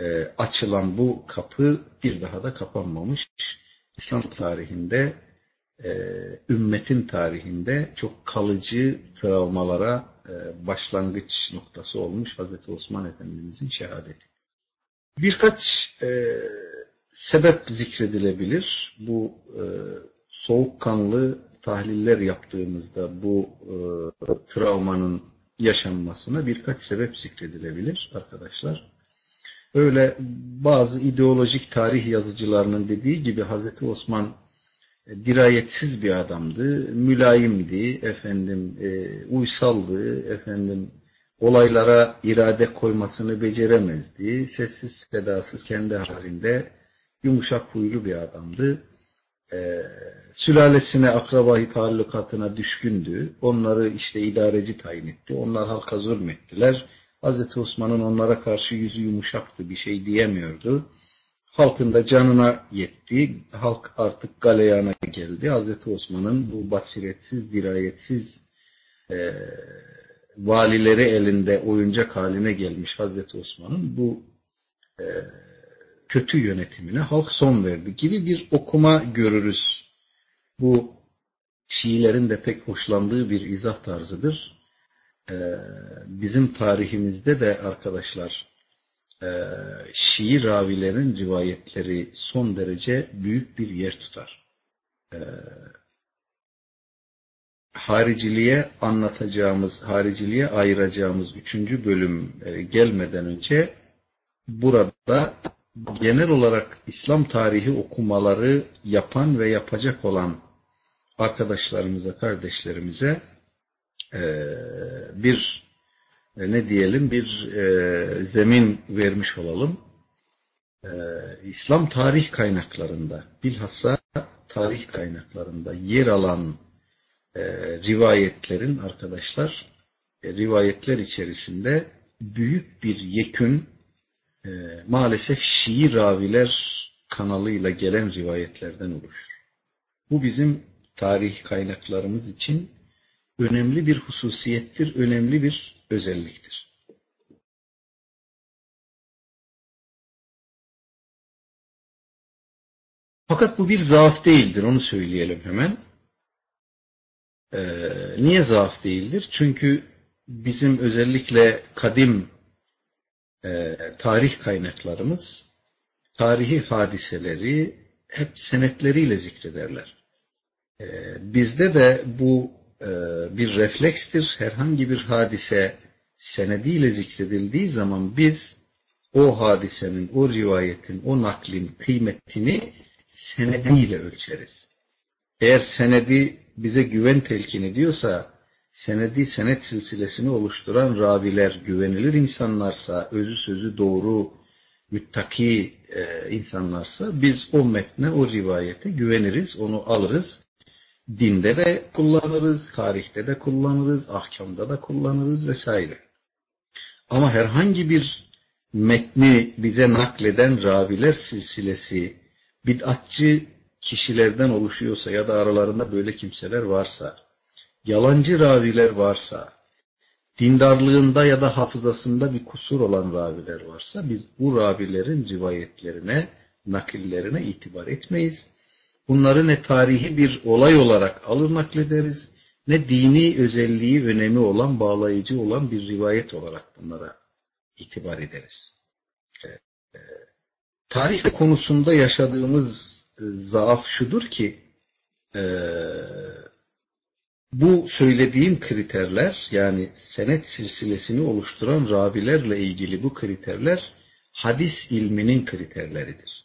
e, açılan bu kapı bir daha da kapanmamış. İslam tarihinde e, ümmetin tarihinde çok kalıcı travmalara e, başlangıç noktası olmuş Hz. Osman Efendimizin şehadeti. Birkaç e, sebep zikredilebilir. Bu e, soğukkanlı tahliller yaptığımızda bu e, travmanın yaşanmasına birkaç sebep zikredilebilir arkadaşlar. Öyle bazı ideolojik tarih yazıcılarının dediği gibi Hz. Osman e, dirayetsiz bir adamdı, mülayimdi, efendim e, uysaldı, efendim olaylara irade koymasını beceremezdi, sessiz sedasız kendi halinde yumuşak huylu bir adamdı. E, sülalesine, akrabayı taallukatına düşkündü. Onları işte idareci tayin etti. Onlar halka zulmettiler. Hz. Osman'ın onlara karşı yüzü yumuşaktı, bir şey diyemiyordu. Halkın da canına yetti. Halk artık galeyana geldi. Hz. Osman'ın bu basiretsiz, dirayetsiz e, valileri elinde oyuncak haline gelmiş Hz. Osman'ın bu e, kötü yönetimine halk son verdi gibi bir okuma görürüz. Bu Şiilerin de pek hoşlandığı bir izah tarzıdır. Ee, bizim tarihimizde de arkadaşlar e, Şii ravilerin rivayetleri son derece büyük bir yer tutar. Ee, hariciliğe anlatacağımız, hariciliğe ayıracağımız üçüncü bölüm e, gelmeden önce burada genel olarak İslam tarihi okumaları yapan ve yapacak olan arkadaşlarımıza, kardeşlerimize e, bir e, ne diyelim bir e, zemin vermiş olalım. İslam tarih kaynaklarında bilhassa tarih kaynaklarında yer alan rivayetlerin arkadaşlar rivayetler içerisinde büyük bir yekün e, maalesef Şii raviler kanalıyla gelen rivayetlerden oluşur. Bu bizim tarih kaynaklarımız için önemli bir hususiyettir, önemli bir özelliktir. Fakat bu bir zaaf değildir, onu söyleyelim hemen. Ee, niye zaaf değildir? Çünkü bizim özellikle kadim e, tarih kaynaklarımız tarihi hadiseleri hep senetleriyle zikrederler. E, bizde de bu e, bir reflekstir. Herhangi bir hadise senediyle zikredildiği zaman biz o hadisenin, o rivayetin, o naklin kıymetini senediyle ölçeriz. Eğer senedi bize güven telkini diyorsa senedi senet silsilesini oluşturan raviler güvenilir insanlarsa, özü sözü doğru, müttaki e, insanlarsa biz o metne, o rivayete güveniriz, onu alırız. Dinde de kullanırız, tarihte de kullanırız, ahkamda da kullanırız vesaire. Ama herhangi bir metni bize nakleden raviler silsilesi bid'atçı kişilerden oluşuyorsa ya da aralarında böyle kimseler varsa yalancı raviler varsa, dindarlığında ya da hafızasında bir kusur olan raviler varsa biz bu ravilerin rivayetlerine, nakillerine itibar etmeyiz. Bunları ne tarihi bir olay olarak alır naklederiz, ne dini özelliği, önemi olan, bağlayıcı olan bir rivayet olarak bunlara itibar ederiz. E, e, tarih konusunda yaşadığımız e, zaaf şudur ki, e, bu söylediğim kriterler yani senet silsilesini oluşturan ravilerle ilgili bu kriterler hadis ilminin kriterleridir.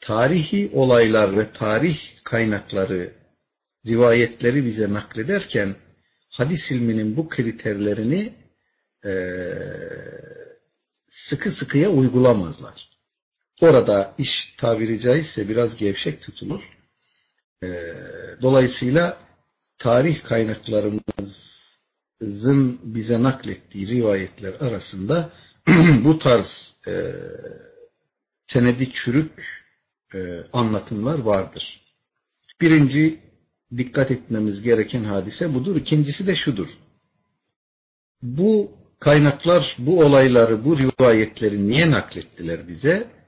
Tarihi olaylar ve tarih kaynakları rivayetleri bize naklederken hadis ilminin bu kriterlerini e, sıkı sıkıya uygulamazlar. Orada iş tabiri caizse biraz gevşek tutulur. E, dolayısıyla tarih kaynaklarımızın bize naklettiği rivayetler arasında bu tarz e, senedi çürük e, anlatımlar vardır. Birinci dikkat etmemiz gereken hadise budur. İkincisi de şudur. Bu kaynaklar bu olayları, bu rivayetleri niye naklettiler bize?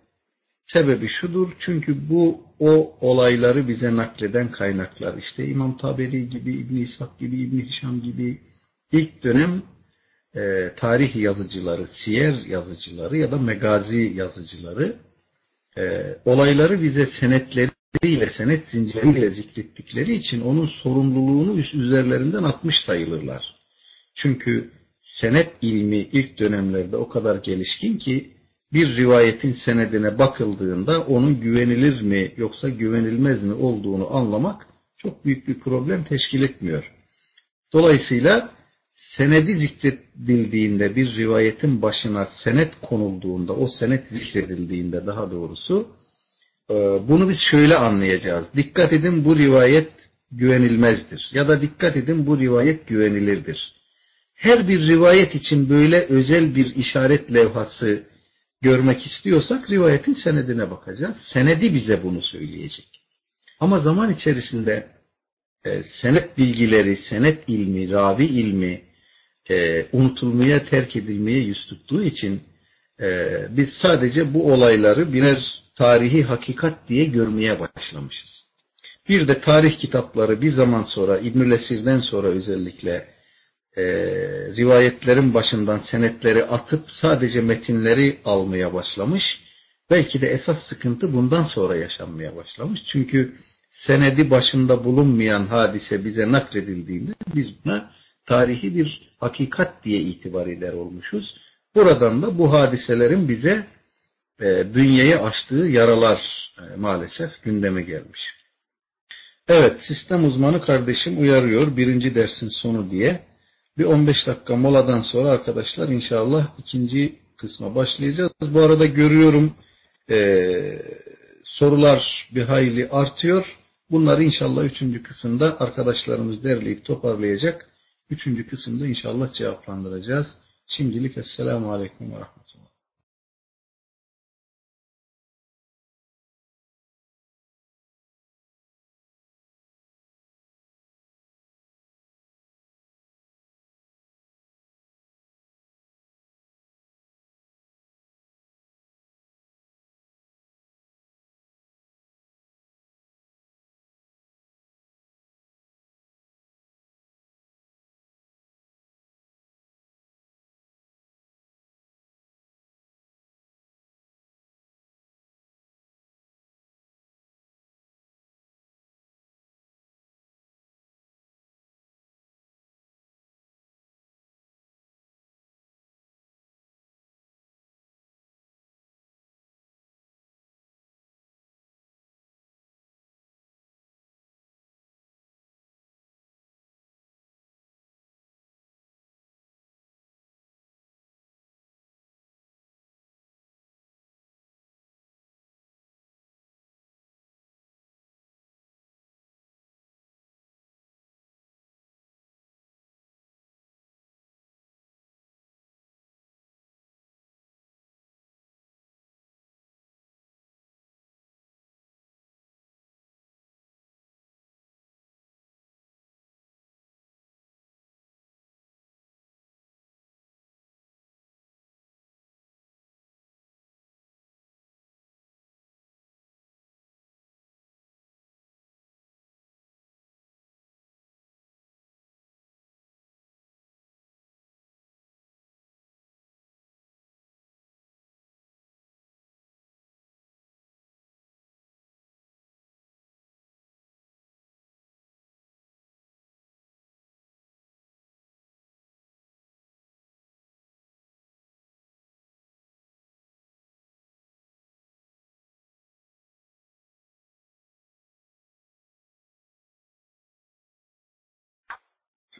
Sebebi şudur. Çünkü bu o olayları bize nakleden kaynaklar. İşte İmam Taberi gibi, İbn İshak gibi, İbn Hişam gibi ilk dönem e, tarih yazıcıları, siyer yazıcıları ya da megazi yazıcıları e, olayları bize senetleriyle, senet zincirleriyle zikrettikleri için onun sorumluluğunu üzerlerinden atmış sayılırlar. Çünkü senet ilmi ilk dönemlerde o kadar gelişkin ki bir rivayetin senedine bakıldığında onun güvenilir mi yoksa güvenilmez mi olduğunu anlamak çok büyük bir problem teşkil etmiyor. Dolayısıyla senedi zikredildiğinde bir rivayetin başına senet konulduğunda o senet zikredildiğinde daha doğrusu e, bunu biz şöyle anlayacağız. Dikkat edin bu rivayet güvenilmezdir. Ya da dikkat edin bu rivayet güvenilirdir. Her bir rivayet için böyle özel bir işaret levhası görmek istiyorsak rivayetin senedine bakacağız. Senedi bize bunu söyleyecek. Ama zaman içerisinde e, senet bilgileri, senet ilmi, ravi ilmi e, unutulmaya, terk edilmeye yüz tuttuğu için e, biz sadece bu olayları birer tarihi hakikat diye görmeye başlamışız. Bir de tarih kitapları bir zaman sonra İbnül Esir'den sonra özellikle e, rivayetlerin başından senetleri atıp sadece metinleri almaya başlamış. Belki de esas sıkıntı bundan sonra yaşanmaya başlamış. Çünkü senedi başında bulunmayan hadise bize nakledildiğinde biz buna tarihi bir hakikat diye itibar eder olmuşuz. Buradan da bu hadiselerin bize e, bünyeye açtığı yaralar e, maalesef gündeme gelmiş. Evet, sistem uzmanı kardeşim uyarıyor birinci dersin sonu diye. Bir 15 dakika moladan sonra arkadaşlar inşallah ikinci kısma başlayacağız. Bu arada görüyorum e, sorular bir hayli artıyor. Bunları inşallah üçüncü kısımda arkadaşlarımız derleyip toparlayacak. Üçüncü kısımda inşallah cevaplandıracağız. Şimdilik Esselamu Aleyküm ve Rahmetullah.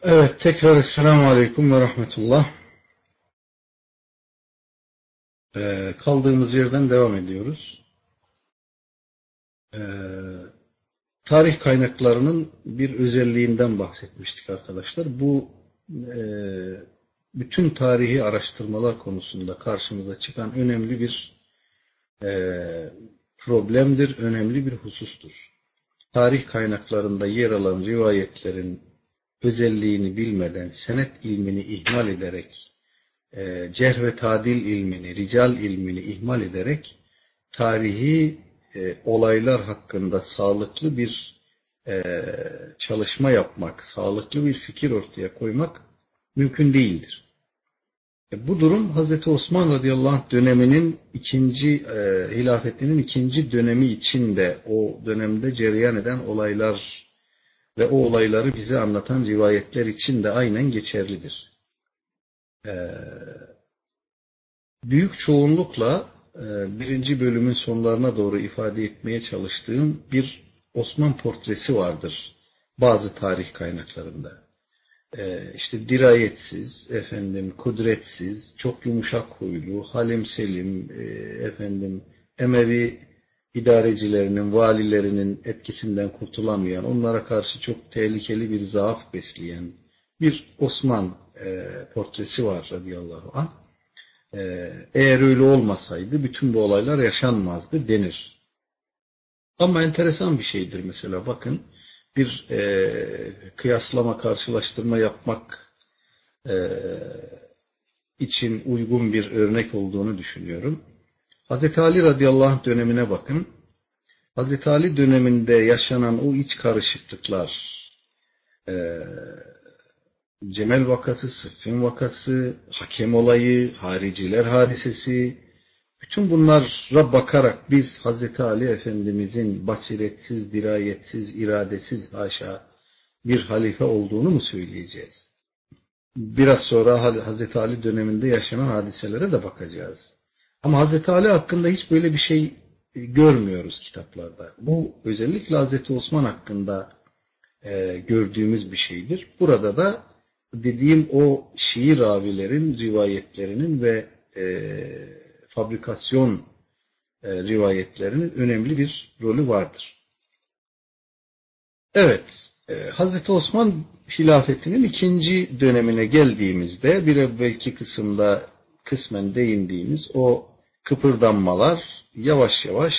Evet, tekrar Esselamu Aleyküm ve Rahmetullah. Ee, kaldığımız yerden devam ediyoruz. Ee, tarih kaynaklarının bir özelliğinden bahsetmiştik arkadaşlar. Bu e, bütün tarihi araştırmalar konusunda karşımıza çıkan önemli bir e, problemdir, önemli bir husustur. tarih kaynaklarında yer alan rivayetlerin özelliğini bilmeden, senet ilmini ihmal ederek, e, cerh ve tadil ilmini, rical ilmini ihmal ederek, tarihi e, olaylar hakkında sağlıklı bir e, çalışma yapmak, sağlıklı bir fikir ortaya koymak mümkün değildir. E, bu durum Hz. Osman radıyallahu anh döneminin ikinci e, hilafetinin ikinci dönemi içinde o dönemde cereyan eden olaylar ve o olayları bize anlatan rivayetler için de aynen geçerlidir. E, büyük çoğunlukla e, birinci bölümün sonlarına doğru ifade etmeye çalıştığım bir Osman portresi vardır bazı tarih kaynaklarında e, işte dirayetsiz, efendim kudretsiz, çok yumuşak huylu, halim selim, e, efendim Emevi idarecilerinin, valilerinin etkisinden kurtulamayan, onlara karşı çok tehlikeli bir zaaf besleyen bir Osman e, portresi var radıyallahu anh. E, eğer öyle olmasaydı bütün bu olaylar yaşanmazdı denir. Ama enteresan bir şeydir mesela bakın bir e, kıyaslama, karşılaştırma yapmak e, için uygun bir örnek olduğunu düşünüyorum. Hz. Ali radıyallahu anh dönemine bakın. Hz. Ali döneminde yaşanan o iç karışıklıklar, e, Cemel vakası, Sıffin vakası, hakem olayı, hariciler hadisesi, bütün bunlara bakarak biz Hz. Ali Efendimizin basiretsiz, dirayetsiz, iradesiz haşa bir halife olduğunu mu söyleyeceğiz? Biraz sonra Hz. Ali döneminde yaşanan hadiselere de bakacağız. Ama Hz. Ali hakkında hiç böyle bir şey görmüyoruz kitaplarda. Bu özellikle Hz. Osman hakkında e, gördüğümüz bir şeydir. Burada da dediğim o şiir ravilerin rivayetlerinin ve e, fabrikasyon e, rivayetlerinin önemli bir rolü vardır. Evet, e, Hazreti Osman hilafetinin ikinci dönemine geldiğimizde bir evvelki kısımda kısmen değindiğimiz o kıpırdanmalar yavaş yavaş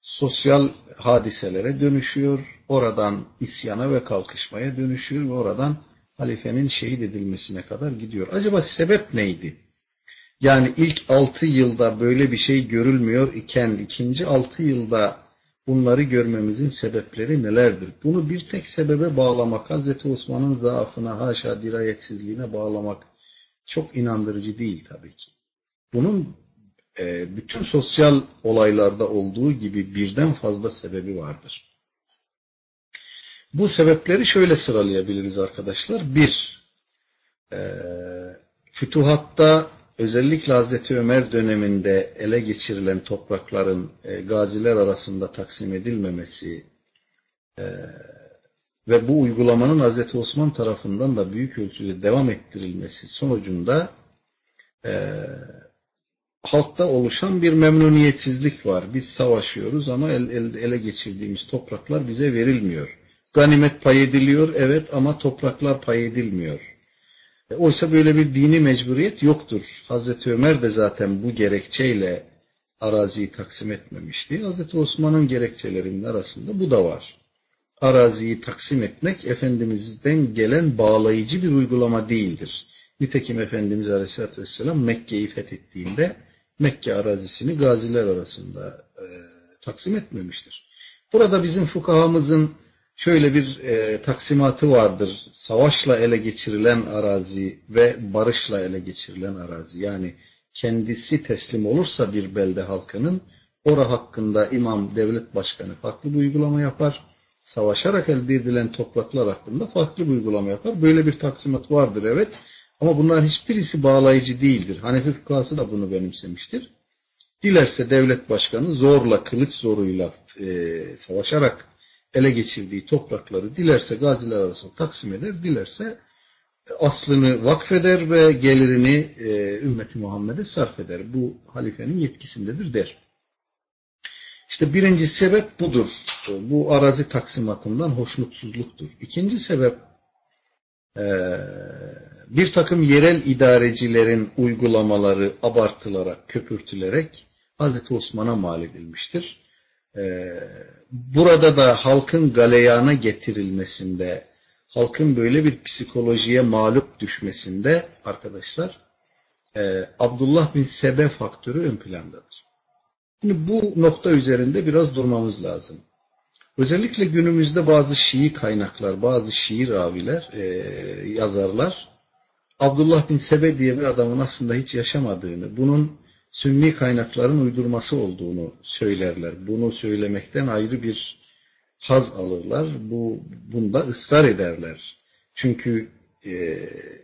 sosyal hadiselere dönüşüyor. Oradan isyana ve kalkışmaya dönüşüyor ve oradan halifenin şehit edilmesine kadar gidiyor. Acaba sebep neydi? Yani ilk altı yılda böyle bir şey görülmüyor iken ikinci altı yılda bunları görmemizin sebepleri nelerdir? Bunu bir tek sebebe bağlamak, Hz. Osman'ın zaafına, haşa dirayetsizliğine bağlamak çok inandırıcı değil tabii ki. Bunun e, bütün sosyal olaylarda olduğu gibi birden fazla sebebi vardır. Bu sebepleri şöyle sıralayabiliriz arkadaşlar. Bir, e, fütuhatta özellikle Hazreti Ömer döneminde ele geçirilen toprakların e, gaziler arasında taksim edilmemesi e, ve bu uygulamanın Hazreti Osman tarafından da büyük ölçüde devam ettirilmesi sonucunda e, halkta oluşan bir memnuniyetsizlik var. Biz savaşıyoruz ama el, el, ele geçirdiğimiz topraklar bize verilmiyor. Ganimet pay ediliyor evet ama topraklar pay edilmiyor. E, oysa böyle bir dini mecburiyet yoktur. Hazreti Ömer de zaten bu gerekçeyle araziyi taksim etmemişti. Hazreti Osman'ın gerekçelerinin arasında bu da var. Araziyi taksim etmek Efendimiz'den gelen bağlayıcı bir uygulama değildir. Nitekim Efendimiz Aleyhisselatü Vesselam Mekke'yi fethettiğinde Mekke arazisini gaziler arasında e, taksim etmemiştir. Burada bizim fukahamızın şöyle bir e, taksimatı vardır. Savaşla ele geçirilen arazi ve barışla ele geçirilen arazi. Yani kendisi teslim olursa bir belde halkının ora hakkında imam, devlet başkanı farklı bir uygulama yapar. Savaşarak elde edilen topraklar hakkında farklı bir uygulama yapar. Böyle bir taksimat vardır evet. Ama bunların hiçbirisi bağlayıcı değildir. Hanefi fıkhası da bunu benimsemiştir. Dilerse devlet başkanı zorla, kılıç zoruyla e, savaşarak ele geçirdiği toprakları dilerse gaziler arasında taksim eder, dilerse aslını vakfeder ve gelirini e, ümmeti Muhammed'e sarf eder. Bu halifenin yetkisindedir der. İşte birinci sebep budur. Bu arazi taksimatından hoşnutsuzluktur. İkinci sebep e, bir takım yerel idarecilerin uygulamaları abartılarak, köpürtülerek Hz. Osman'a mal edilmiştir e, burada da halkın galeyana getirilmesinde, halkın böyle bir psikolojiye mağlup düşmesinde arkadaşlar e, Abdullah bin Sebe faktörü ön plandadır. Şimdi bu nokta üzerinde biraz durmamız lazım. Özellikle günümüzde bazı Şii kaynaklar, bazı Şii raviler, e, yazarlar Abdullah bin Sebe diye bir adamın aslında hiç yaşamadığını, bunun Sünni kaynakların uydurması olduğunu söylerler. Bunu söylemekten ayrı bir haz alırlar. Bu bunda ısrar ederler. Çünkü e,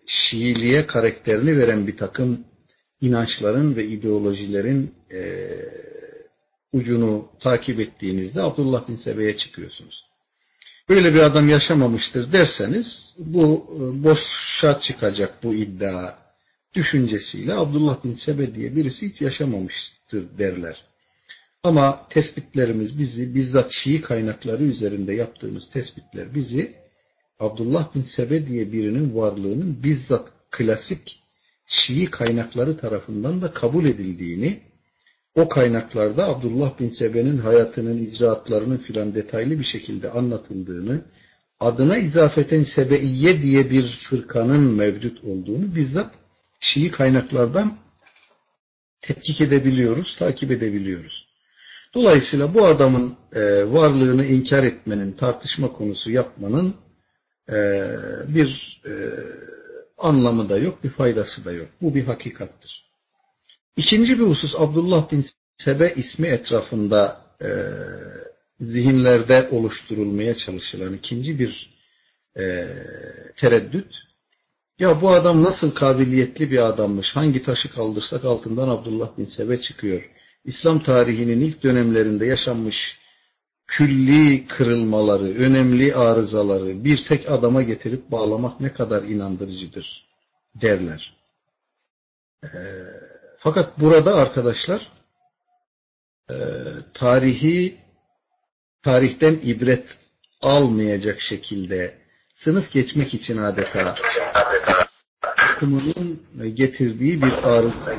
Şiiliğe karakterini veren bir takım inançların ve ideolojilerin e, ucunu takip ettiğinizde Abdullah bin Sebe'ye çıkıyorsunuz. Böyle bir adam yaşamamıştır derseniz bu e, boşa çıkacak bu iddia düşüncesiyle Abdullah bin Sebe diye birisi hiç yaşamamıştır derler. Ama tespitlerimiz bizi bizzat Şii kaynakları üzerinde yaptığımız tespitler bizi Abdullah bin Sebe diye birinin varlığının bizzat klasik Şii kaynakları tarafından da kabul edildiğini, o kaynaklarda Abdullah bin Sebe'nin hayatının, icraatlarının filan detaylı bir şekilde anlatıldığını, adına izafeten Sebeiye diye bir fırkanın mevcut olduğunu bizzat Şii kaynaklardan tetkik edebiliyoruz, takip edebiliyoruz. Dolayısıyla bu adamın e, varlığını inkar etmenin, tartışma konusu yapmanın e, bir e, anlamı da yok, bir faydası da yok. Bu bir hakikattir. İkinci bir husus Abdullah bin Sebe ismi etrafında e, zihinlerde oluşturulmaya çalışılan ikinci bir e, tereddüt. Ya bu adam nasıl kabiliyetli bir adammış, hangi taşı kaldırsak altından Abdullah bin Sebe çıkıyor. İslam tarihinin ilk dönemlerinde yaşanmış külli kırılmaları, önemli arızaları bir tek adama getirip bağlamak ne kadar inandırıcıdır derler. E, fakat burada arkadaşlar e, tarihi tarihten ibret almayacak şekilde sınıf geçmek için adeta takımının getirdiği bir arıza.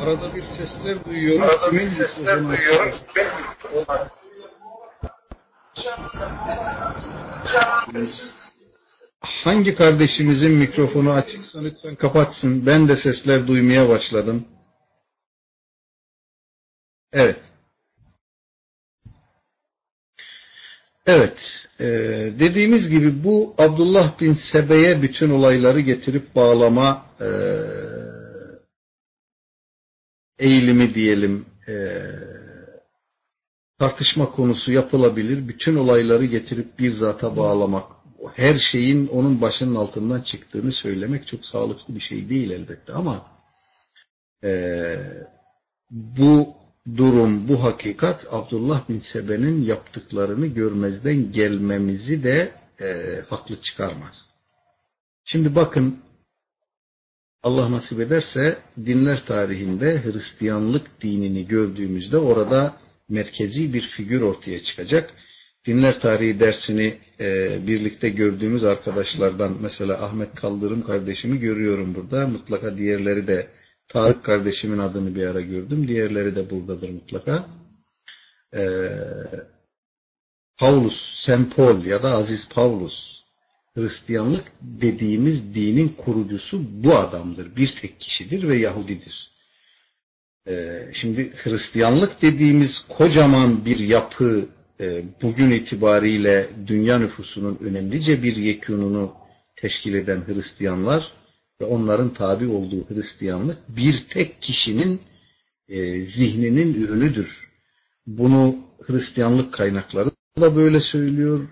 Arada bir sesler duyuyorum. Arada bir sesler duyuyorum. Hangi kardeşimizin mikrofonu açıksa lütfen kapatsın. Ben de sesler duymaya başladım. Evet. Evet. E, dediğimiz gibi bu Abdullah bin Sebe'ye bütün olayları getirip bağlama e, eğilimi diyelim e, tartışma konusu yapılabilir. Bütün olayları getirip bir zata bağlamak, her şeyin onun başının altından çıktığını söylemek çok sağlıklı bir şey değil elbette ama e, bu durum, bu hakikat Abdullah bin Sebe'nin yaptıklarını görmezden gelmemizi de e, haklı çıkarmaz. Şimdi bakın Allah nasip ederse dinler tarihinde Hristiyanlık dinini gördüğümüzde orada merkezi bir figür ortaya çıkacak. Dinler tarihi dersini e, birlikte gördüğümüz arkadaşlardan mesela Ahmet Kaldırım kardeşimi görüyorum burada. Mutlaka diğerleri de Tarık kardeşimin adını bir ara gördüm. Diğerleri de buradadır mutlaka. E, Paulus, Sempol ya da Aziz Paulus Hristiyanlık dediğimiz dinin kurucusu bu adamdır. Bir tek kişidir ve Yahudidir. Ee, şimdi Hristiyanlık dediğimiz kocaman bir yapı bugün itibariyle dünya nüfusunun önemlice bir yekününü teşkil eden Hristiyanlar ve onların tabi olduğu Hristiyanlık bir tek kişinin e, zihninin ürünüdür. Bunu Hristiyanlık kaynakları da böyle söylüyor.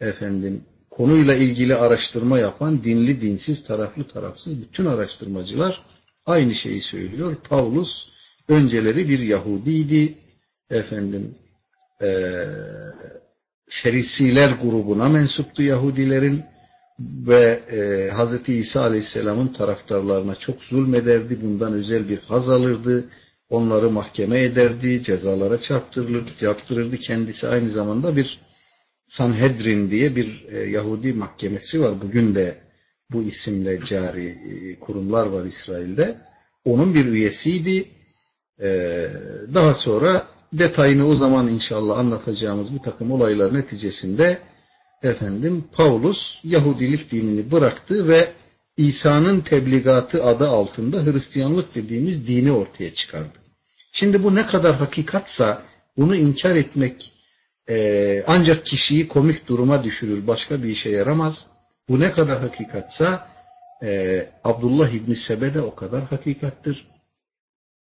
Efendim konuyla ilgili araştırma yapan dinli, dinsiz, taraflı, tarafsız bütün araştırmacılar aynı şeyi söylüyor. Paulus önceleri bir Yahudiydi. Efendim e, Ferisiler grubuna mensuptu Yahudilerin ve e, Hz. İsa Aleyhisselam'ın taraftarlarına çok zulmederdi. Bundan özel bir haz alırdı. Onları mahkeme ederdi, cezalara çarptırılırdı, çarptırırdı. Kendisi aynı zamanda bir Sanhedrin diye bir e, Yahudi mahkemesi var. Bugün de bu isimle cari e, kurumlar var İsrail'de. Onun bir üyesiydi Ee, daha sonra detayını o zaman inşallah anlatacağımız bir takım olaylar neticesinde efendim Paulus Yahudilik dinini bıraktı ve İsa'nın tebligatı adı altında Hristiyanlık dediğimiz dini ortaya çıkardı. Şimdi bu ne kadar hakikatsa bunu inkar etmek e, ancak kişiyi komik duruma düşürür, başka bir işe yaramaz. Bu ne kadar hakikatsa e, Abdullah İbni Sebe de o kadar hakikattir.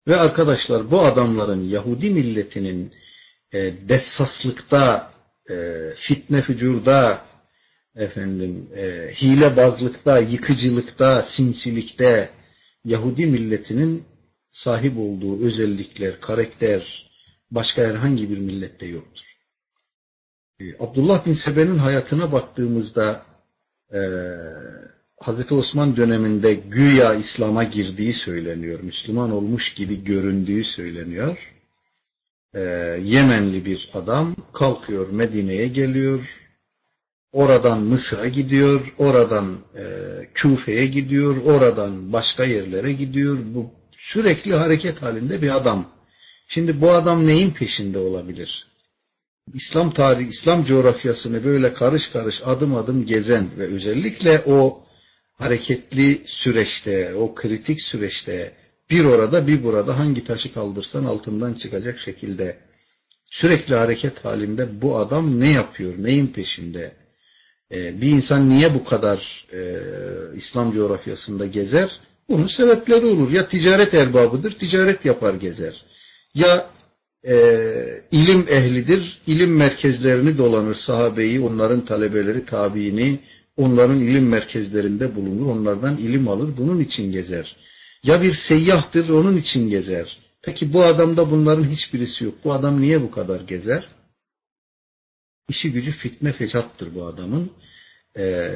Ve arkadaşlar bu adamların Yahudi milletinin e, dessaslıkta, e, fitne fücurda, efendim, e, hilebazlıkta, yıkıcılıkta, sinsilikte Yahudi milletinin sahip olduğu özellikler, karakter başka herhangi bir millette yoktur. E, Abdullah bin Sebe'nin hayatına baktığımızda e, Hz. Osman döneminde güya İslam'a girdiği söyleniyor. Müslüman olmuş gibi göründüğü söyleniyor. Ee, Yemenli bir adam kalkıyor Medine'ye geliyor. Oradan Mısır'a gidiyor. Oradan e, Küfe'ye gidiyor. Oradan başka yerlere gidiyor. Bu sürekli hareket halinde bir adam. Şimdi bu adam neyin peşinde olabilir? İslam tarihi, İslam coğrafyasını böyle karış karış adım adım gezen ve özellikle o hareketli süreçte, o kritik süreçte bir orada bir burada hangi taşı kaldırsan altından çıkacak şekilde sürekli hareket halinde bu adam ne yapıyor, neyin peşinde? Ee, bir insan niye bu kadar e, İslam coğrafyasında gezer? Bunun sebepleri olur. Ya ticaret erbabıdır, ticaret yapar gezer. Ya e, ilim ehlidir, ilim merkezlerini dolanır sahabeyi, onların talebeleri, tabiini, onların ilim merkezlerinde bulunur, onlardan ilim alır, bunun için gezer. Ya bir seyyahtır, onun için gezer. Peki bu adamda bunların hiçbirisi yok. Bu adam niye bu kadar gezer? İşi gücü fitne fecattır bu adamın. Ee,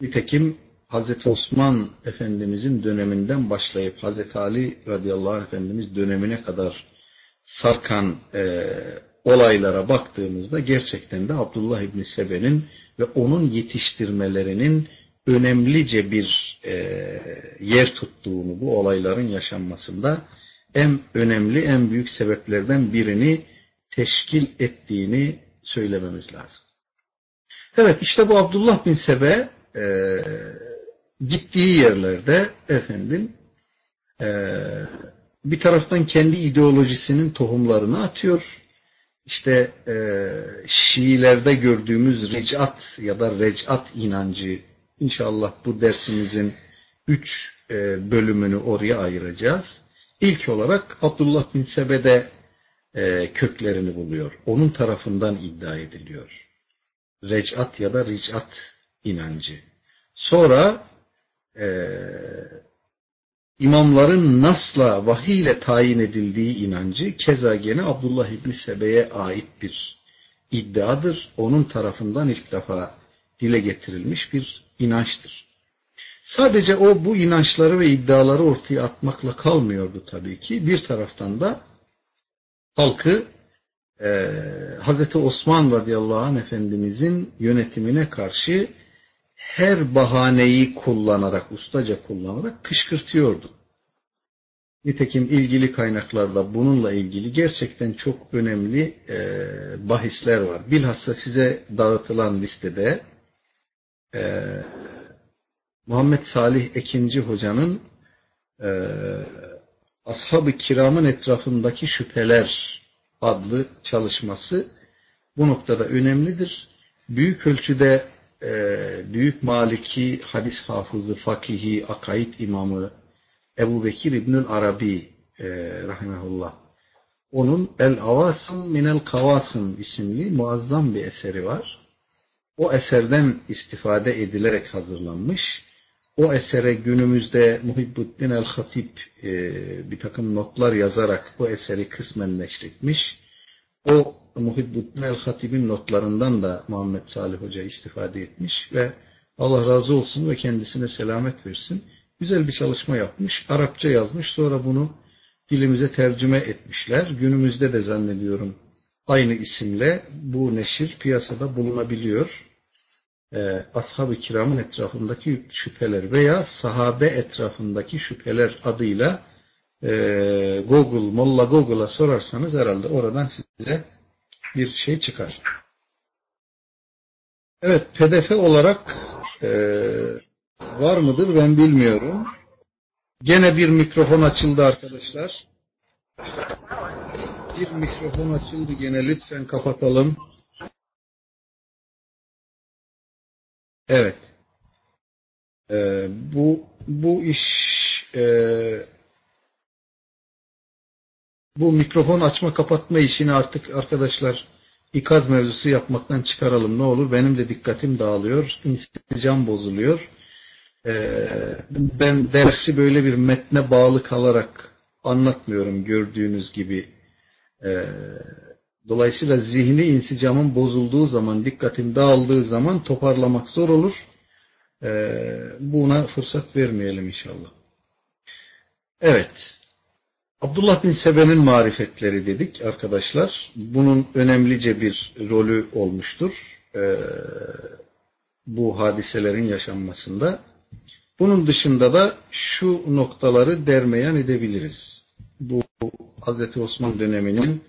nitekim Hazreti Osman Efendimizin döneminden başlayıp Hazreti Ali radıyallahu anh Efendimiz dönemine kadar sarkan e, olaylara baktığımızda gerçekten de Abdullah İbni Sebe'nin ve onun yetiştirmelerinin önemlice bir e, yer tuttuğunu bu olayların yaşanmasında en önemli, en büyük sebeplerden birini teşkil ettiğini söylememiz lazım. Evet işte bu Abdullah bin Sebe e, gittiği yerlerde efendim e, bir taraftan kendi ideolojisinin tohumlarını atıyor işte e, Şiilerde gördüğümüz ricat ya da recat inancı inşallah bu dersimizin üç e, bölümünü oraya ayıracağız. İlk olarak Abdullah bin Sebe'de e, köklerini buluyor. Onun tarafından iddia ediliyor. Recat ya da ricat inancı. Sonra e, imamların nasla vahiy ile tayin edildiği inancı keza gene Abdullah İbni Sebe'ye ait bir iddiadır. Onun tarafından ilk defa dile getirilmiş bir inançtır. Sadece o bu inançları ve iddiaları ortaya atmakla kalmıyordu tabii ki. Bir taraftan da halkı e, Hz. Osman radıyallahu anh Efendimizin yönetimine karşı her bahaneyi kullanarak, ustaca kullanarak kışkırtıyordu. Nitekim ilgili kaynaklarda bununla ilgili gerçekten çok önemli e, bahisler var. Bilhassa size dağıtılan listede e, Muhammed Salih Ekinci Hoca'nın e, Ashab-ı Kiram'ın etrafındaki şüpheler adlı çalışması bu noktada önemlidir. Büyük ölçüde e, büyük Maliki hadis hafızı, fakihi, akaid imamı Ebu Bekir İbnül Arabi e, rahimahullah. Onun El Avasım Minel Kavasım isimli muazzam bir eseri var. O eserden istifade edilerek hazırlanmış. O esere günümüzde Muhibbuddin el-Hatip e, bir takım notlar yazarak o eseri kısmen neşretmiş. O Muhibbuddin el-Hatib'in notlarından da Muhammed Salih Hoca istifade etmiş ve Allah razı olsun ve kendisine selamet versin. Güzel bir çalışma yapmış. Arapça yazmış. Sonra bunu dilimize tercüme etmişler. Günümüzde de zannediyorum aynı isimle bu neşir piyasada bulunabiliyor. Ee, Ashab-ı kiramın etrafındaki şüpheler veya sahabe etrafındaki şüpheler adıyla e, Google, Molla Google'a sorarsanız herhalde oradan size bir şey çıkar. Evet, PDF olarak e, var mıdır ben bilmiyorum. Gene bir mikrofon açıldı arkadaşlar. Bir mikrofon açıldı gene lütfen kapatalım. Evet. Ee, bu bu iş e, bu mikrofon açma kapatma işini artık arkadaşlar ikaz mevzusu yapmaktan çıkaralım ne olur. Benim de dikkatim dağılıyor. İnsicam bozuluyor. Ee, ben dersi böyle bir metne bağlı kalarak anlatmıyorum gördüğünüz gibi. Ee, dolayısıyla zihni insicamın bozulduğu zaman, dikkatim dağıldığı zaman toparlamak zor olur. Ee, buna fırsat vermeyelim inşallah. Evet. Abdullah bin Sebe'nin marifetleri dedik arkadaşlar. Bunun önemlice bir rolü olmuştur. Ee, bu hadiselerin yaşanmasında. Bunun dışında da şu noktaları dermeyan edebiliriz. Bu Hz. Osman döneminin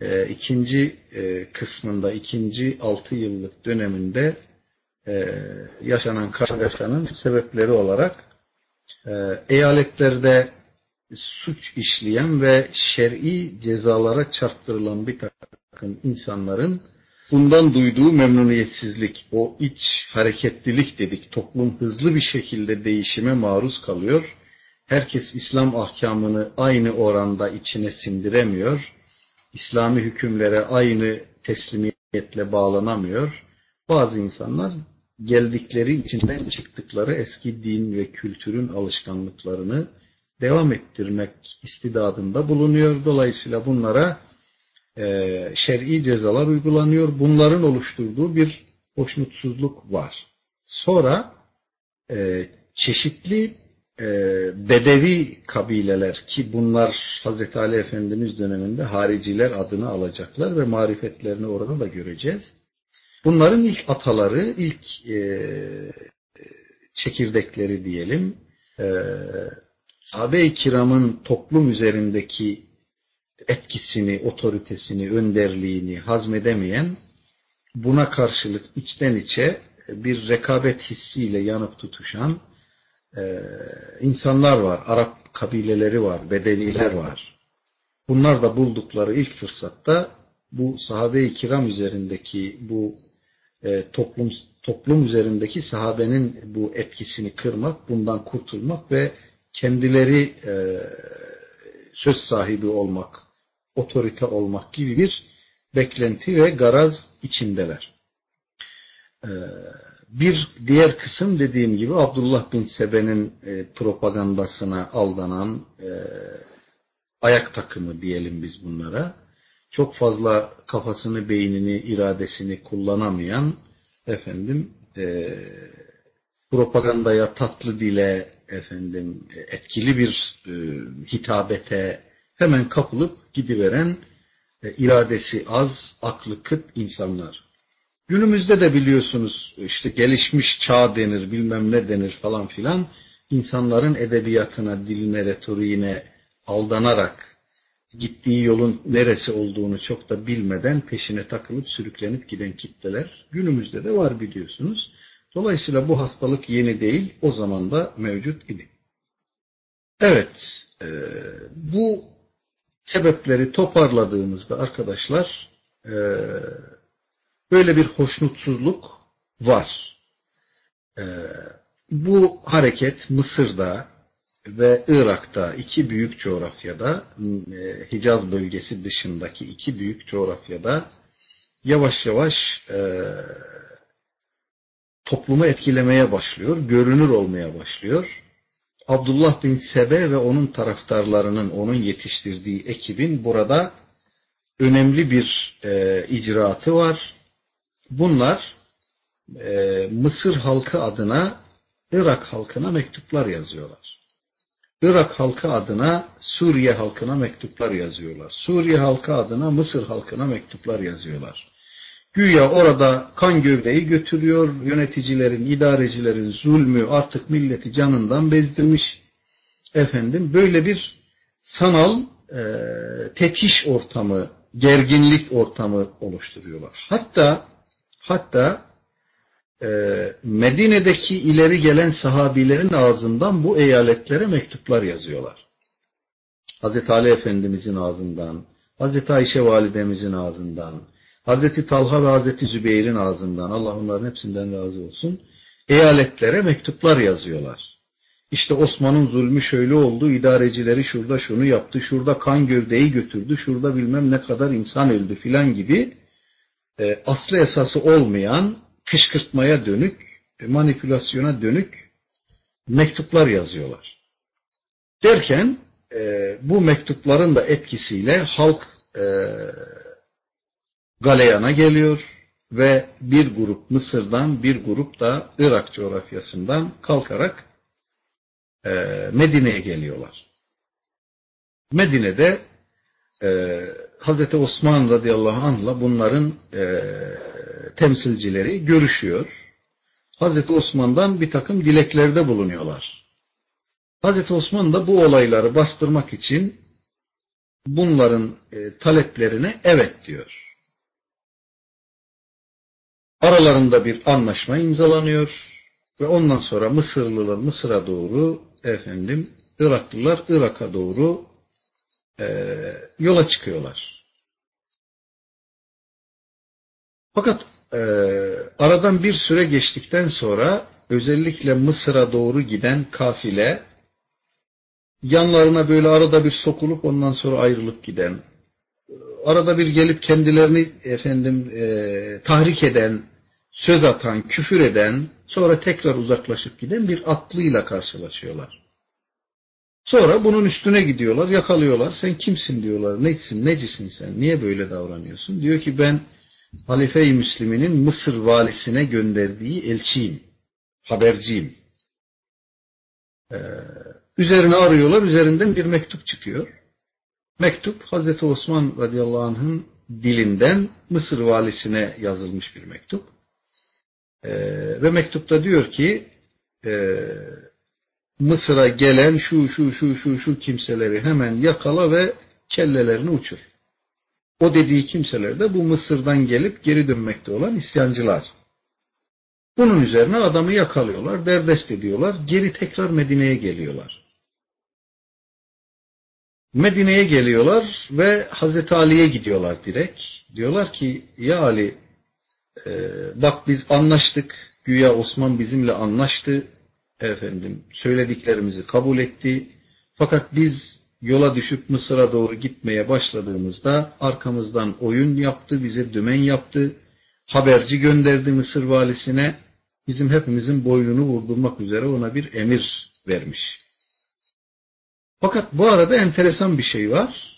e, ikinci e, kısmında, ikinci altı yıllık döneminde e, yaşanan kargaşanın sebepleri olarak e, eyaletlerde suç işleyen ve şer'i cezalara çarptırılan bir takım insanların bundan duyduğu memnuniyetsizlik, o iç hareketlilik dedik. Toplum hızlı bir şekilde değişime maruz kalıyor. Herkes İslam ahkamını aynı oranda içine sindiremiyor. İslami hükümlere aynı teslimiyetle bağlanamıyor. Bazı insanlar geldikleri içinden çıktıkları eski din ve kültürün alışkanlıklarını devam ettirmek istidadında bulunuyor. Dolayısıyla bunlara e, şer'i cezalar uygulanıyor. Bunların oluşturduğu bir hoşnutsuzluk var. Sonra e, çeşitli e, bedevi kabileler ki bunlar Hz. Ali Efendimiz döneminde hariciler adını alacaklar ve marifetlerini orada da göreceğiz. Bunların ilk ataları, ilk e, çekirdekleri diyelim, e, sahabe-i kiramın toplum üzerindeki etkisini, otoritesini, önderliğini hazmedemeyen, buna karşılık içten içe bir rekabet hissiyle yanıp tutuşan e, insanlar var. Arap kabileleri var, bedeviler var. Bunlar da buldukları ilk fırsatta bu sahabe-i kiram üzerindeki bu e, toplum toplum üzerindeki sahabenin bu etkisini kırmak, bundan kurtulmak ve kendileri e, söz sahibi olmak, otorite olmak gibi bir beklenti ve garaz içindeler. Ee, bir diğer kısım dediğim gibi Abdullah bin Sebe'nin e, propagandasına aldanan e, ayak takımı diyelim biz bunlara. Çok fazla kafasını, beynini, iradesini kullanamayan efendim e, propagandaya tatlı dile efendim etkili bir e, hitabete hemen kapılıp gidiveren e, iradesi az, aklı kıt insanlar. Günümüzde de biliyorsunuz işte gelişmiş çağ denir, bilmem ne denir falan filan. insanların edebiyatına, diline, retoriğine aldanarak gittiği yolun neresi olduğunu çok da bilmeden peşine takılıp sürüklenip giden kitleler günümüzde de var biliyorsunuz. Dolayısıyla bu hastalık yeni değil, o zaman da mevcut idi. Evet, e, bu sebepleri toparladığımızda arkadaşlar e, böyle bir hoşnutsuzluk var. E, bu hareket Mısır'da ve Irak'ta iki büyük coğrafyada e, Hicaz bölgesi dışındaki iki büyük coğrafyada yavaş yavaş e, toplumu etkilemeye başlıyor, görünür olmaya başlıyor. Abdullah bin Sebe ve onun taraftarlarının, onun yetiştirdiği ekibin burada önemli bir e, icraatı var. Bunlar e, Mısır halkı adına Irak halkına mektuplar yazıyorlar. Irak halkı adına Suriye halkına mektuplar yazıyorlar. Suriye halkı adına Mısır halkına mektuplar yazıyorlar. Güya orada kan gövdeyi götürüyor, yöneticilerin, idarecilerin zulmü artık milleti canından bezdirmiş. Efendim böyle bir sanal e, tetiş ortamı, gerginlik ortamı oluşturuyorlar. Hatta hatta e, Medine'deki ileri gelen sahabilerin ağzından bu eyaletlere mektuplar yazıyorlar. Hazreti Ali Efendimizin ağzından, Hazreti Ayşe validemizin ağzından, Hazreti Talha ve Hazreti Zübeyir'in ağzından, Allah onların hepsinden razı olsun, eyaletlere mektuplar yazıyorlar. İşte Osman'ın zulmü şöyle oldu, idarecileri şurada şunu yaptı, şurada kan gövdeyi götürdü, şurada bilmem ne kadar insan öldü filan gibi e, aslı esası olmayan kışkırtmaya dönük, e, manipülasyona dönük mektuplar yazıyorlar. Derken e, bu mektupların da etkisiyle halk e, galeyana geliyor ve bir grup Mısır'dan bir grup da Irak coğrafyasından kalkarak e, Medine'ye geliyorlar. Medine'de e, Hazreti Osman radıyallahu anh'la bunların e, temsilcileri görüşüyor. Hazreti Osman'dan bir takım dileklerde bulunuyorlar. Hazreti Osman da bu olayları bastırmak için bunların e, taleplerine evet diyor. Aralarında bir anlaşma imzalanıyor ve ondan sonra Mısırlılar Mısır'a doğru efendim Iraklılar Irak'a doğru e, yola çıkıyorlar. Fakat e, aradan bir süre geçtikten sonra özellikle Mısır'a doğru giden kafile yanlarına böyle arada bir sokulup ondan sonra ayrılıp giden arada bir gelip kendilerini efendim e, tahrik eden söz atan, küfür eden, sonra tekrar uzaklaşıp giden bir atlıyla karşılaşıyorlar. Sonra bunun üstüne gidiyorlar, yakalıyorlar. Sen kimsin diyorlar, nesin, necisin sen, niye böyle davranıyorsun? Diyor ki ben Halife-i Müslim'inin Mısır valisine gönderdiği elçiyim, haberciyim. Ee, üzerine arıyorlar, üzerinden bir mektup çıkıyor. Mektup Hazreti Osman radıyallahu anh'ın dilinden Mısır valisine yazılmış bir mektup. Ee, ve mektupta diyor ki e, Mısır'a gelen şu şu şu şu şu kimseleri hemen yakala ve kellelerini uçur. O dediği kimseler de bu Mısır'dan gelip geri dönmekte olan isyancılar. Bunun üzerine adamı yakalıyorlar, derdest ediyorlar, geri tekrar Medine'ye geliyorlar. Medine'ye geliyorlar ve Hazreti Ali'ye gidiyorlar direkt. Diyorlar ki ya Ali e, bak biz anlaştık, güya Osman bizimle anlaştı, efendim söylediklerimizi kabul etti. Fakat biz yola düşüp Mısır'a doğru gitmeye başladığımızda arkamızdan oyun yaptı, bize dümen yaptı, haberci gönderdi Mısır valisine, bizim hepimizin boynunu vurdurmak üzere ona bir emir vermiş. Fakat bu arada enteresan bir şey var.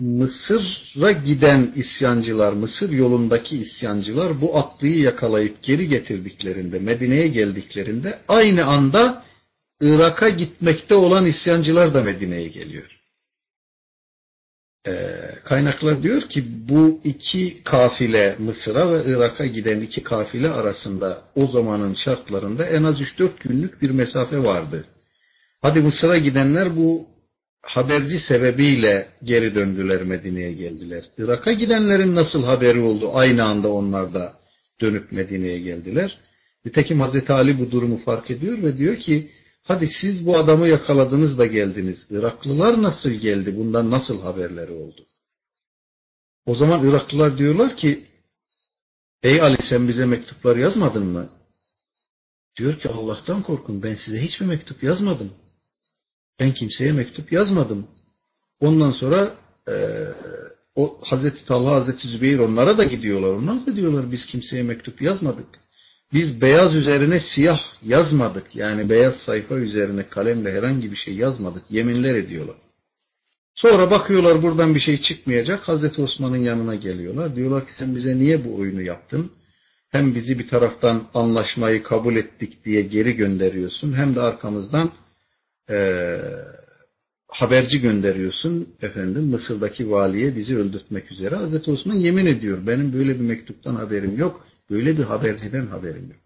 Mısır'a giden isyancılar, Mısır yolundaki isyancılar bu atlıyı yakalayıp geri getirdiklerinde, Medine'ye geldiklerinde aynı anda Irak'a gitmekte olan isyancılar da Medine'ye geliyor. Ee, kaynaklar diyor ki bu iki kafile Mısır'a ve Irak'a giden iki kafile arasında o zamanın şartlarında en az 3-4 günlük bir mesafe vardı. Hadi Mısır'a gidenler bu haberci sebebiyle geri döndüler Medine'ye geldiler. Irak'a gidenlerin nasıl haberi oldu? Aynı anda onlar da dönüp Medine'ye geldiler. Nitekim Hazreti Ali bu durumu fark ediyor ve diyor ki hadi siz bu adamı yakaladınız da geldiniz. Iraklılar nasıl geldi? Bundan nasıl haberleri oldu? O zaman Iraklılar diyorlar ki ey Ali sen bize mektuplar yazmadın mı? Diyor ki Allah'tan korkun ben size hiçbir mektup yazmadım. Ben kimseye mektup yazmadım. Ondan sonra e, o Hazreti Talha, Hazreti Zübeyir onlara da gidiyorlar. Onlar da diyorlar biz kimseye mektup yazmadık. Biz beyaz üzerine siyah yazmadık. Yani beyaz sayfa üzerine kalemle herhangi bir şey yazmadık. Yeminler ediyorlar. Sonra bakıyorlar buradan bir şey çıkmayacak. Hazreti Osman'ın yanına geliyorlar. Diyorlar ki sen bize niye bu oyunu yaptın? Hem bizi bir taraftan anlaşmayı kabul ettik diye geri gönderiyorsun. Hem de arkamızdan e, haberci gönderiyorsun efendim Mısır'daki valiye bizi öldürtmek üzere. Hazreti Osman yemin ediyor benim böyle bir mektuptan haberim yok. Böyle bir haberciden haberim yok.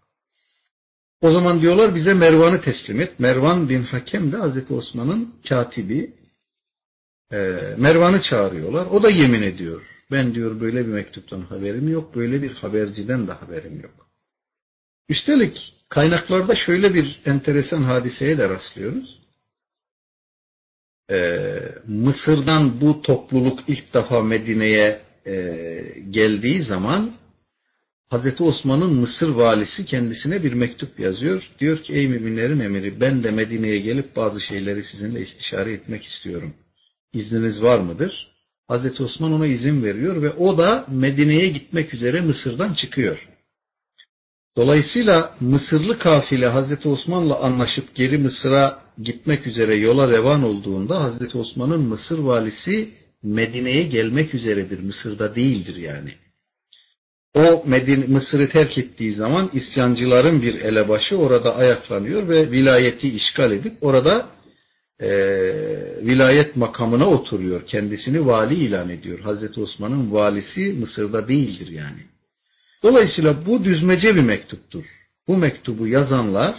O zaman diyorlar bize Mervan'ı teslim et. Mervan bin Hakem de Hazreti Osman'ın katibi. e, Mervan'ı çağırıyorlar. O da yemin ediyor. Ben diyor böyle bir mektuptan haberim yok. Böyle bir haberciden de haberim yok. Üstelik kaynaklarda şöyle bir enteresan hadiseye de rastlıyoruz. Ee, Mısır'dan bu topluluk ilk defa Medine'ye e, geldiği zaman Hazreti Osman'ın Mısır valisi kendisine bir mektup yazıyor. Diyor ki ey müminlerin emiri ben de Medine'ye gelip bazı şeyleri sizinle istişare etmek istiyorum. İzniniz var mıdır? Hazreti Osman ona izin veriyor ve o da Medine'ye gitmek üzere Mısır'dan çıkıyor. Dolayısıyla Mısırlı kafile Hazreti Osman'la anlaşıp geri Mısır'a gitmek üzere yola revan olduğunda Hazreti Osman'ın Mısır valisi Medine'ye gelmek üzeredir. Mısır'da değildir yani. O Medine, Mısır'ı terk ettiği zaman isyancıların bir elebaşı orada ayaklanıyor ve vilayeti işgal edip orada e, vilayet makamına oturuyor. Kendisini vali ilan ediyor. Hazreti Osman'ın valisi Mısır'da değildir yani. Dolayısıyla bu düzmece bir mektuptur. Bu mektubu yazanlar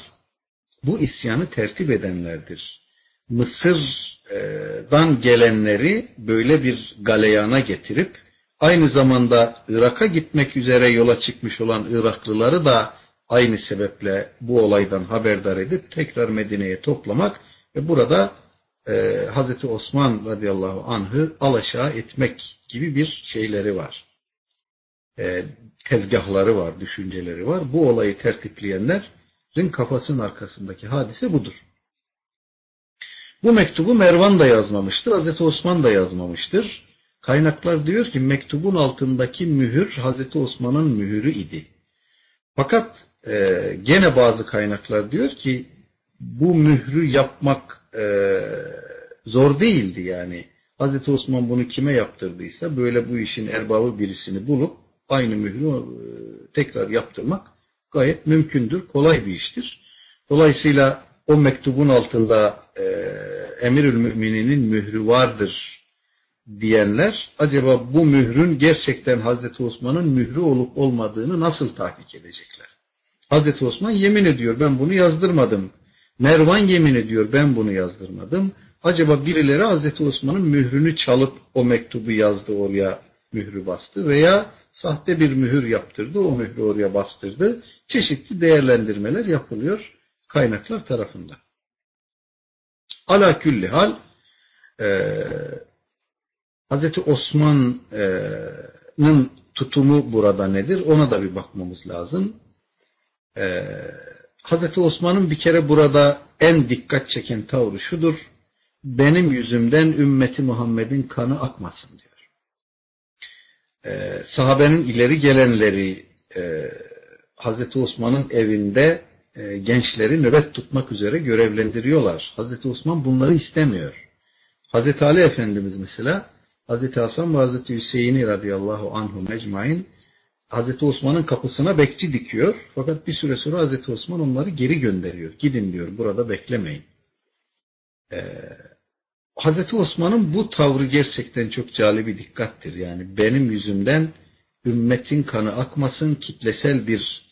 bu isyanı tertip edenlerdir. Mısır'dan gelenleri böyle bir galeyana getirip aynı zamanda Irak'a gitmek üzere yola çıkmış olan Iraklıları da aynı sebeple bu olaydan haberdar edip tekrar Medine'ye toplamak ve burada e, Hazreti Osman radıyallahu anh'ı alaşağı etmek gibi bir şeyleri var. E, tezgahları var, düşünceleri var. Bu olayı tertipleyenlerin kafasının arkasındaki hadise budur. Bu mektubu Mervan da yazmamıştır, Hazreti Osman da yazmamıştır. Kaynaklar diyor ki mektubun altındaki mühür Hazreti Osman'ın mühürü idi. Fakat e, gene bazı kaynaklar diyor ki bu mührü yapmak e, zor değildi yani. Hazreti Osman bunu kime yaptırdıysa böyle bu işin erbabı birisini bulup aynı mührü e, tekrar yaptırmak gayet mümkündür, kolay bir iştir. Dolayısıyla o mektubun altında e, Emirül Mümininin mührü vardır diyenler acaba bu mührün gerçekten Hazreti Osman'ın mührü olup olmadığını nasıl tahkik edecekler? Hazreti Osman yemin ediyor ben bunu yazdırmadım. Mervan yemin ediyor ben bunu yazdırmadım. Acaba birileri Hazreti Osman'ın mührünü çalıp o mektubu yazdı oraya mührü bastı veya sahte bir mühür yaptırdı o mührü oraya bastırdı. Çeşitli değerlendirmeler yapılıyor kaynaklar tarafından. Ala külli hal e, Hazreti Osman'ın tutumu burada nedir? Ona da bir bakmamız lazım. Ee, Hazreti Osman'ın bir kere burada en dikkat çeken tavrı şudur. Benim yüzümden ümmeti Muhammed'in kanı akmasın diyor. Ee, sahabenin ileri gelenleri e, Hazreti Osman'ın evinde e, gençleri nöbet tutmak üzere görevlendiriyorlar. Hazreti Osman bunları istemiyor. Hazreti Ali Efendimiz mesela Hazreti Hasan ve Hazreti Hüseyin'i radıyallahu anhu mecmain Hazreti Osman'ın kapısına bekçi dikiyor. Fakat bir süre sonra Hazreti Osman onları geri gönderiyor. Gidin diyor burada beklemeyin. Ee, Hazreti Osman'ın bu tavrı gerçekten çok cali bir dikkattir. Yani benim yüzümden ümmetin kanı akmasın, kitlesel bir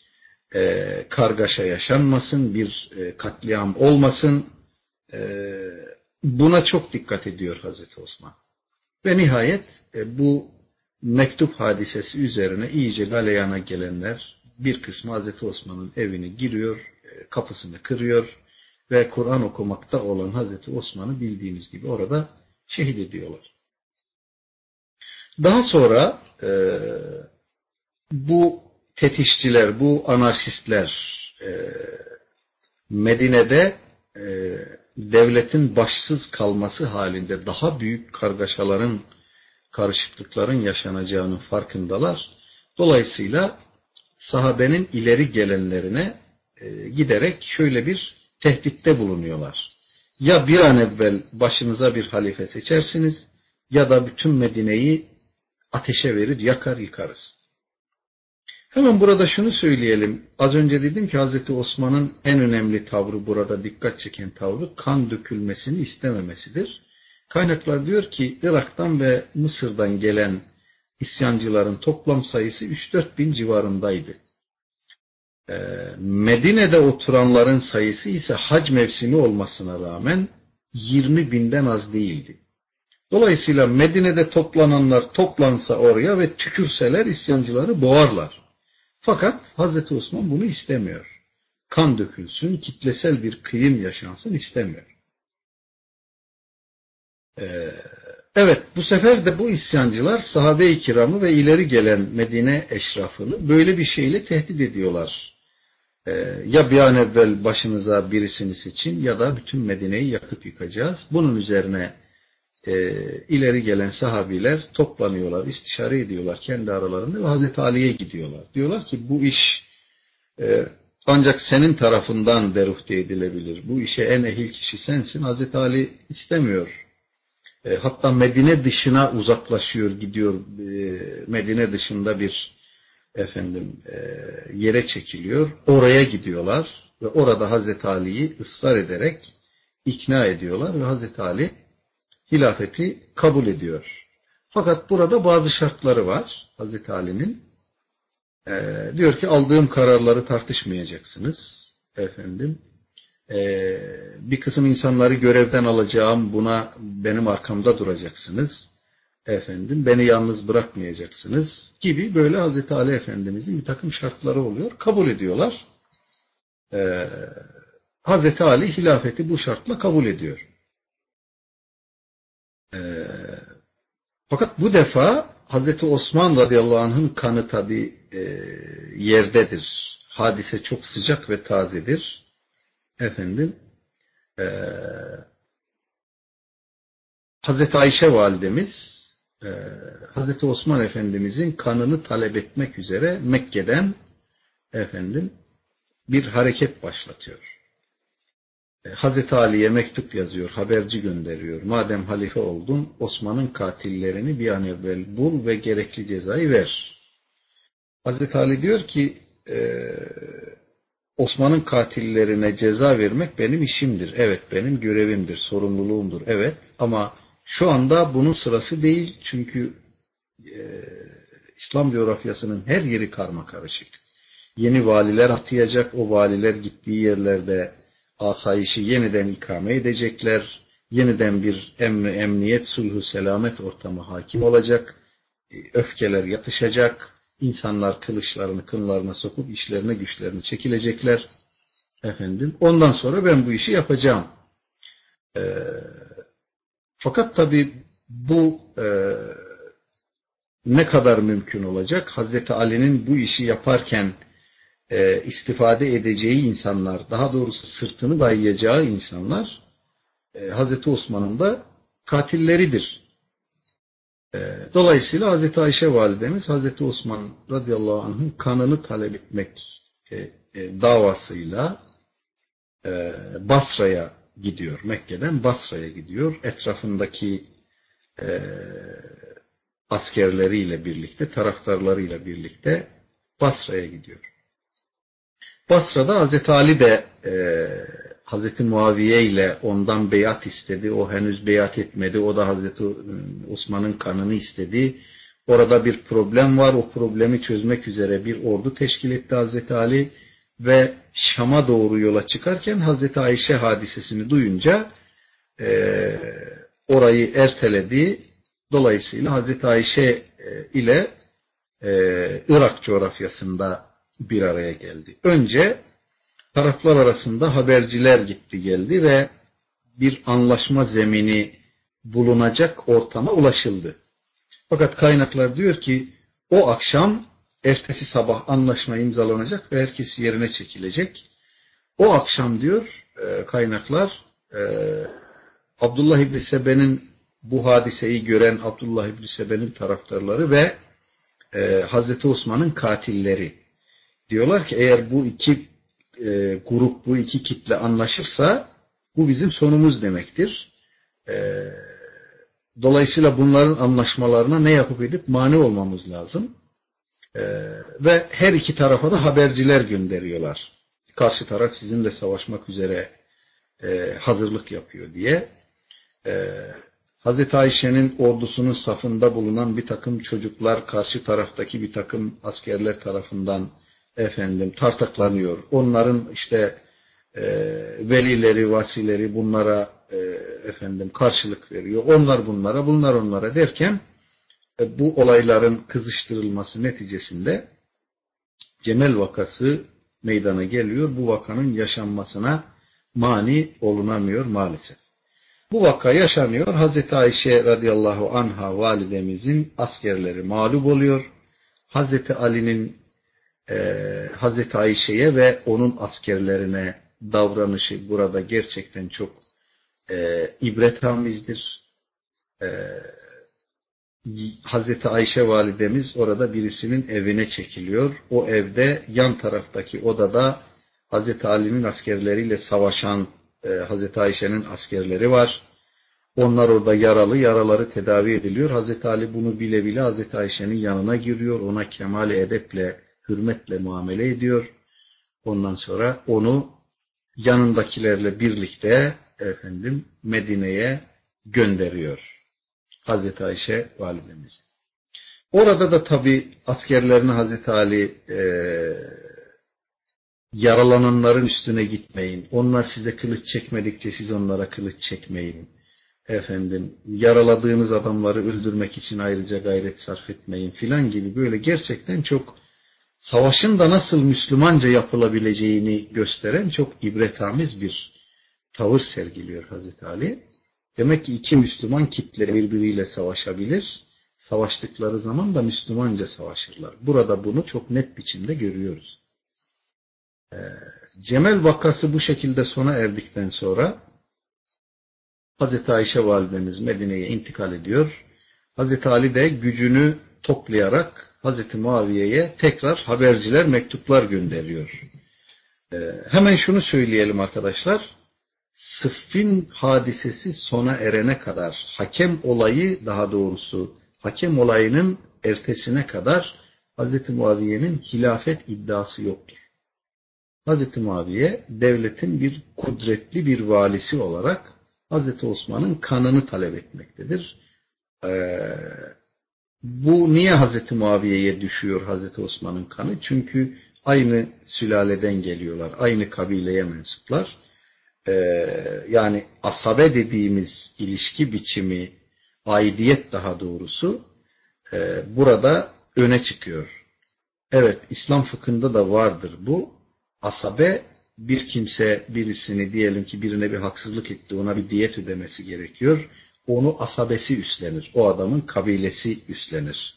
e, kargaşa yaşanmasın, bir e, katliam olmasın. E, buna çok dikkat ediyor Hazreti Osman. Ve nihayet e, bu mektup hadisesi üzerine iyice galeyana gelenler bir kısmı Hazreti Osman'ın evine giriyor, e, kapısını kırıyor ve Kur'an okumakta olan Hazreti Osman'ı bildiğiniz gibi orada şehit ediyorlar. Daha sonra e, bu tetişçiler, bu anarşistler e, Medine'de e, devletin başsız kalması halinde daha büyük kargaşaların, karışıklıkların yaşanacağının farkındalar. Dolayısıyla sahabenin ileri gelenlerine e, giderek şöyle bir tehditte bulunuyorlar. Ya bir an evvel başınıza bir halife seçersiniz ya da bütün Medine'yi ateşe verir yakar yıkarız. Hemen burada şunu söyleyelim. Az önce dedim ki Hazreti Osman'ın en önemli tavrı burada dikkat çeken tavrı kan dökülmesini istememesidir. Kaynaklar diyor ki Irak'tan ve Mısır'dan gelen isyancıların toplam sayısı 3-4 bin civarındaydı. Ee, Medine'de oturanların sayısı ise hac mevsimi olmasına rağmen 20 binden az değildi. Dolayısıyla Medine'de toplananlar toplansa oraya ve tükürseler isyancıları boğarlar. Fakat Hazreti Osman bunu istemiyor. Kan dökülsün, kitlesel bir kıyım yaşansın istemiyor. Ee, evet bu sefer de bu isyancılar sahabe-i kiramı ve ileri gelen Medine eşrafını böyle bir şeyle tehdit ediyorlar. Ee, ya bir an evvel başınıza birisini seçin ya da bütün Medine'yi yakıp yıkacağız. Bunun üzerine e, ileri gelen sahabiler toplanıyorlar, istişare ediyorlar kendi aralarında ve Hazreti Ali'ye gidiyorlar. Diyorlar ki bu iş e, ancak senin tarafından deruhte edilebilir. Bu işe en ehil kişi sensin. Hazreti Ali istemiyor. E, hatta Medine dışına uzaklaşıyor, gidiyor. E, Medine dışında bir efendim e, yere çekiliyor. Oraya gidiyorlar ve orada Hazreti Ali'yi ısrar ederek ikna ediyorlar ve Hazreti Ali hilafeti kabul ediyor. Fakat burada bazı şartları var Hazreti Ali'nin. Ee, diyor ki aldığım kararları tartışmayacaksınız. Efendim ee, bir kısım insanları görevden alacağım buna benim arkamda duracaksınız. Efendim beni yalnız bırakmayacaksınız gibi böyle Hazreti Ali Efendimizin bir takım şartları oluyor. Kabul ediyorlar. Ee, Hazreti Ali hilafeti bu şartla kabul ediyor. Ee, fakat bu defa Hazreti Osman radıyallahu anh'ın kanı tabi e, yerdedir. Hadise çok sıcak ve tazedir. Efendim e, Hazreti Ayşe validemiz e, Hazreti Osman Efendimizin kanını talep etmek üzere Mekke'den efendim bir hareket başlatıyor. E, Hazreti Ali'ye mektup yazıyor, haberci gönderiyor. Madem halife oldun, Osman'ın katillerini bir an evvel bul ve gerekli cezayı ver. Hazreti Ali diyor ki, e, Osman'ın katillerine ceza vermek benim işimdir. Evet, benim görevimdir, sorumluluğumdur. Evet, ama şu anda bunun sırası değil. Çünkü e, İslam coğrafyasının her yeri karma karışık. Yeni valiler atayacak, o valiler gittiği yerlerde asayişi yeniden ikame edecekler. Yeniden bir emni, emniyet, sulhu, selamet ortamı hakim olacak. E, öfkeler yatışacak. İnsanlar kılıçlarını kınlarına sokup işlerine güçlerini çekilecekler. Efendim. Ondan sonra ben bu işi yapacağım. Ee, fakat tabi bu e, ne kadar mümkün olacak? Hazreti Ali'nin bu işi yaparken e, istifade edeceği insanlar, daha doğrusu sırtını dayayacağı insanlar e, Hazreti Osman'ın da katilleridir. E, dolayısıyla Hazreti Ayşe validemiz Hazreti Osman radıyallahu anh'ın kanını talep etmek e, e, davasıyla e, Basra'ya gidiyor. Mekke'den Basra'ya gidiyor. Etrafındaki e, askerleriyle birlikte, taraftarlarıyla birlikte Basra'ya gidiyor. Basra'da Hazreti Ali de e, Hazreti Muaviye ile ondan beyat istedi. O henüz beyat etmedi. O da Hazreti Osman'ın kanını istedi. Orada bir problem var. O problemi çözmek üzere bir ordu teşkil etti Hazreti Ali ve Şam'a doğru yola çıkarken Hazreti Ayşe hadisesini duyunca e, orayı erteledi. Dolayısıyla Hazreti Ayşe e, ile e, Irak coğrafyasında bir araya geldi. Önce taraflar arasında haberciler gitti geldi ve bir anlaşma zemini bulunacak ortama ulaşıldı. Fakat kaynaklar diyor ki o akşam ertesi sabah anlaşma imzalanacak ve herkes yerine çekilecek. O akşam diyor e, kaynaklar e, Abdullah İbni Sebe'nin bu hadiseyi gören Abdullah İbni Sebe'nin taraftarları ve e, Hazreti Osman'ın katilleri diyorlar ki eğer bu iki grup, bu iki kitle anlaşırsa bu bizim sonumuz demektir. Dolayısıyla bunların anlaşmalarına ne yapıp edip mani olmamız lazım. E, ve her iki tarafa da haberciler gönderiyorlar. Karşı taraf sizinle savaşmak üzere e, hazırlık yapıyor diye. E, Hazreti Ayşe'nin ordusunun safında bulunan bir takım çocuklar karşı taraftaki bir takım askerler tarafından efendim tartaklanıyor. Onların işte e, velileri, vasileri bunlara e, efendim karşılık veriyor. Onlar bunlara, bunlar onlara derken bu olayların kızıştırılması neticesinde Cemel vakası meydana geliyor. Bu vakanın yaşanmasına mani olunamıyor maalesef. Bu vaka yaşanıyor. Hazreti Ayşe radıyallahu anha validemizin askerleri mağlup oluyor. Hazreti Ali'nin e, Hazreti Ayşe'ye ve onun askerlerine davranışı burada gerçekten çok e, ibretamizdir. E, Hazreti Ayşe validemiz orada birisinin evine çekiliyor. O evde yan taraftaki odada Hazreti Ali'nin askerleriyle savaşan e, Hazreti Ayşe'nin askerleri var. Onlar orada yaralı, yaraları tedavi ediliyor. Hazreti Ali bunu bile bile Hazreti Ayşe'nin yanına giriyor. Ona kemal edeple, hürmetle muamele ediyor. Ondan sonra onu yanındakilerle birlikte efendim Medine'ye gönderiyor. Hazreti Ayşe validemiz. Orada da tabi askerlerini Hazreti Ali e, yaralananların üstüne gitmeyin. Onlar size kılıç çekmedikçe siz onlara kılıç çekmeyin. Efendim yaraladığınız adamları öldürmek için ayrıca gayret sarf etmeyin filan gibi böyle gerçekten çok savaşın da nasıl Müslümanca yapılabileceğini gösteren çok ibretamiz bir tavır sergiliyor Hazreti Ali. Demek ki iki Müslüman kitle birbiriyle savaşabilir. Savaştıkları zaman da Müslümanca savaşırlar. Burada bunu çok net biçimde görüyoruz. Ee, Cemel vakası bu şekilde sona erdikten sonra Hazreti Ayşe validemiz Medine'ye intikal ediyor. Hazreti Ali de gücünü toplayarak Hazreti Muaviye'ye tekrar haberciler, mektuplar gönderiyor. Ee, hemen şunu söyleyelim arkadaşlar. Sıffin hadisesi sona erene kadar, hakem olayı daha doğrusu, hakem olayının ertesine kadar Hz. Muaviye'nin hilafet iddiası yoktur. Hz. Muaviye devletin bir kudretli bir valisi olarak Hz. Osman'ın kanını talep etmektedir. Ee, bu niye Hz. Muaviye'ye düşüyor Hz. Osman'ın kanı? Çünkü aynı sülaleden geliyorlar, aynı kabileye mensuplar e, yani asabe dediğimiz ilişki biçimi, aidiyet daha doğrusu e, burada öne çıkıyor. Evet, İslam fıkhında da vardır bu. Asabe bir kimse birisini diyelim ki birine bir haksızlık etti, ona bir diyet ödemesi gerekiyor. Onu asabesi üstlenir. O adamın kabilesi üstlenir.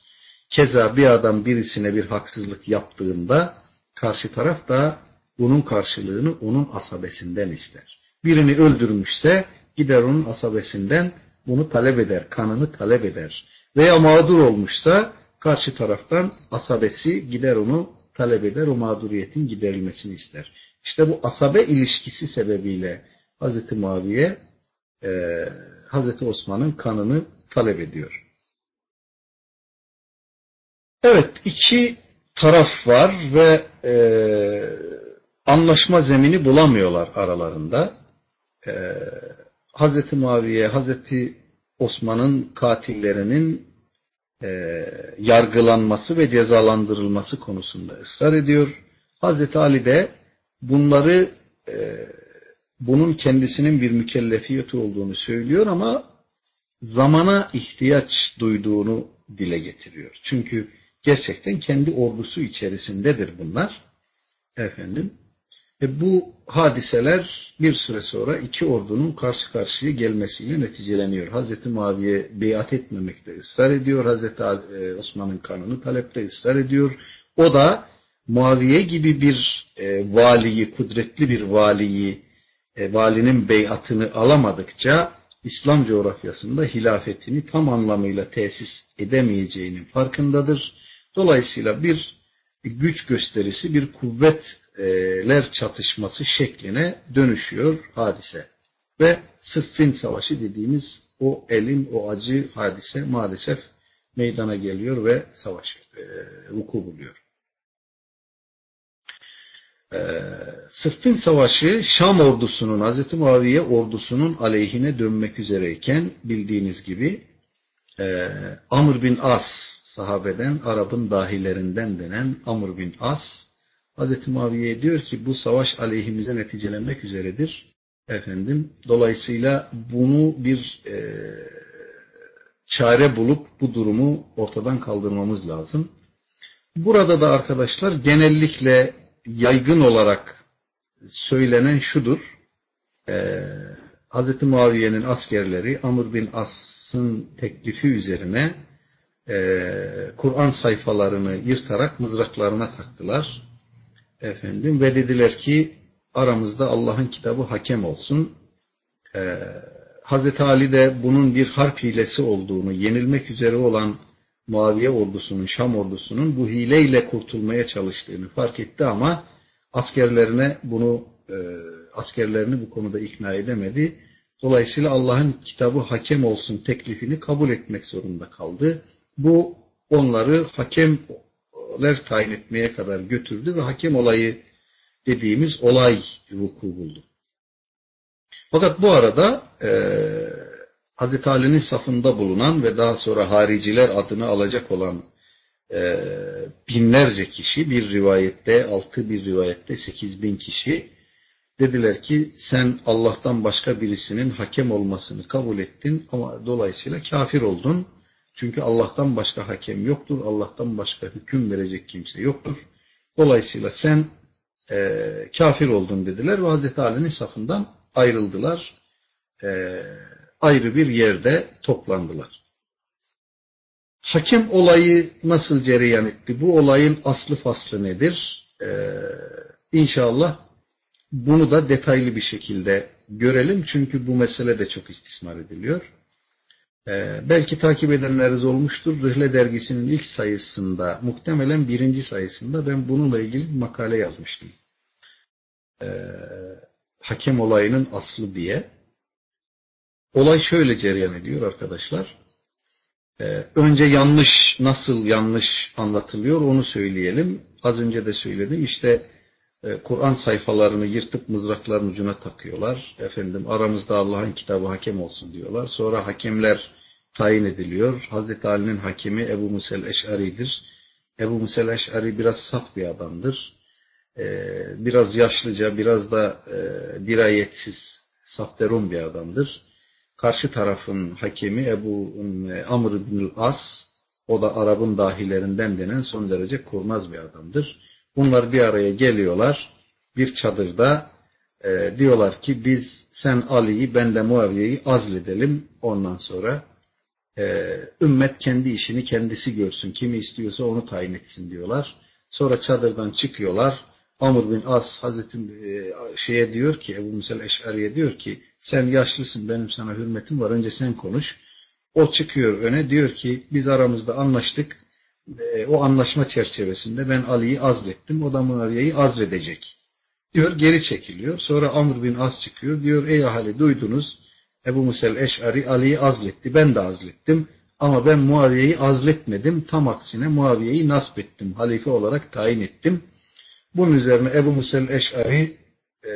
Keza bir adam birisine bir haksızlık yaptığında karşı taraf da bunun karşılığını onun asabesinden ister. Birini öldürmüşse gider onun asabesinden bunu talep eder, kanını talep eder. Veya mağdur olmuşsa karşı taraftan asabesi gider onu talep eder, o mağduriyetin giderilmesini ister. İşte bu asabe ilişkisi sebebiyle Hz. Muaviye e, Hz. Osman'ın kanını talep ediyor. Evet, iki taraf var ve e, anlaşma zemini bulamıyorlar aralarında e, Hazreti Muaviye, Hazreti Osman'ın katillerinin e, yargılanması ve cezalandırılması konusunda ısrar ediyor. Hazreti Ali de bunları e, bunun kendisinin bir mükellefiyeti olduğunu söylüyor ama zamana ihtiyaç duyduğunu dile getiriyor. Çünkü gerçekten kendi ordusu içerisindedir bunlar. Efendim ve bu hadiseler bir süre sonra iki ordunun karşı karşıya gelmesiyle neticeleniyor. Hazreti Muaviye beyat etmemekte ısrar ediyor. Hazreti e, Osman'ın kanını talepte ısrar ediyor. O da Muaviye gibi bir e, valiyi, kudretli bir valiyi, e, valinin beyatını alamadıkça İslam coğrafyasında hilafetini tam anlamıyla tesis edemeyeceğinin farkındadır. Dolayısıyla bir güç gösterisi, bir kuvvet ler çatışması şekline dönüşüyor hadise. Ve Sıffin Savaşı dediğimiz o elin o acı hadise maalesef meydana geliyor ve savaş e, vuku buluyor. E, Sıffin Savaşı Şam ordusunun, Hz. Muaviye ordusunun aleyhine dönmek üzereyken bildiğiniz gibi e, Amr bin As sahabeden, Arap'ın dahilerinden denen Amr bin As Hz. Muaviye diyor ki bu savaş aleyhimize neticelenmek üzeredir. Efendim, dolayısıyla bunu bir e, çare bulup bu durumu ortadan kaldırmamız lazım. Burada da arkadaşlar genellikle yaygın olarak söylenen şudur. E, Hz. Muaviye'nin askerleri Amr bin As'ın teklifi üzerine e, Kur'an sayfalarını yırtarak mızraklarına taktılar. Efendim ve dediler ki aramızda Allah'ın kitabı hakem olsun. Ee, Hazreti Ali de bunun bir harp hilesi olduğunu, yenilmek üzere olan Muaviye ordusunun, Şam ordusunun bu hileyle kurtulmaya çalıştığını fark etti ama askerlerine bunu e, askerlerini bu konuda ikna edemedi. Dolayısıyla Allah'ın kitabı hakem olsun teklifini kabul etmek zorunda kaldı. Bu onları hakemler tayin etmeye kadar götürdü ve hakem olayı dediğimiz olay vuku buldu. Fakat bu arada e, Hazreti Ali'nin safında bulunan ve daha sonra hariciler adını alacak olan e, binlerce kişi bir rivayette, altı bir rivayette sekiz bin kişi dediler ki sen Allah'tan başka birisinin hakem olmasını kabul ettin ama dolayısıyla kafir oldun. Çünkü Allah'tan başka hakem yoktur, Allah'tan başka hüküm verecek kimse yoktur. Dolayısıyla sen e, kafir oldun dediler ve Hazreti Ali'nin safından ayrıldılar. E, ayrı bir yerde toplandılar. Hakem olayı nasıl cereyan etti? Bu olayın aslı faslı nedir? Ee, inşallah bunu da detaylı bir şekilde görelim. Çünkü bu mesele de çok istismar ediliyor. Ee, belki takip edenleriniz olmuştur. Rıhle dergisinin ilk sayısında, muhtemelen birinci sayısında ben bununla ilgili bir makale yazmıştım. Ee, hakem olayının aslı diye. Olay şöyle cereyan ediyor arkadaşlar. Ee, önce yanlış, nasıl yanlış anlatılıyor onu söyleyelim. Az önce de söyledim. İşte Kur'an sayfalarını yırtıp mızrakların ucuna takıyorlar. Efendim aramızda Allah'ın kitabı hakem olsun diyorlar. Sonra hakemler tayin ediliyor. Hazreti Ali'nin hakemi Ebu Musel Eş'ari'dir. Ebu Musel Eş'ari biraz saf bir adamdır. Ee, biraz yaşlıca, biraz da e, dirayetsiz, safterun bir adamdır. Karşı tarafın hakemi Ebu e, Amr bin As, o da Arap'ın dahilerinden denen son derece kurnaz bir adamdır. Bunlar bir araya geliyorlar. Bir çadırda e, diyorlar ki biz sen Ali'yi ben de Muaviye'yi azledelim. Ondan sonra e, ümmet kendi işini kendisi görsün. Kimi istiyorsa onu tayin etsin diyorlar. Sonra çadırdan çıkıyorlar. Amr bin As Hazreti e, şeye diyor ki Ebu Musel Eş'ariye diyor ki sen yaşlısın benim sana hürmetim var önce sen konuş. O çıkıyor öne diyor ki biz aramızda anlaştık. E, o anlaşma çerçevesinde ben Ali'yi azlettim. O da Muaviye'yi azledecek. Diyor geri çekiliyor. Sonra Amr bin As çıkıyor. Diyor ey ahali duydunuz. Ebu Musel Eş'ari Ali'yi azletti. Ben de azlettim. Ama ben Muaviye'yi azletmedim. Tam aksine Muaviye'yi nasp ettim. Halife olarak tayin ettim. Bunun üzerine Ebu Musel Eş'ari e,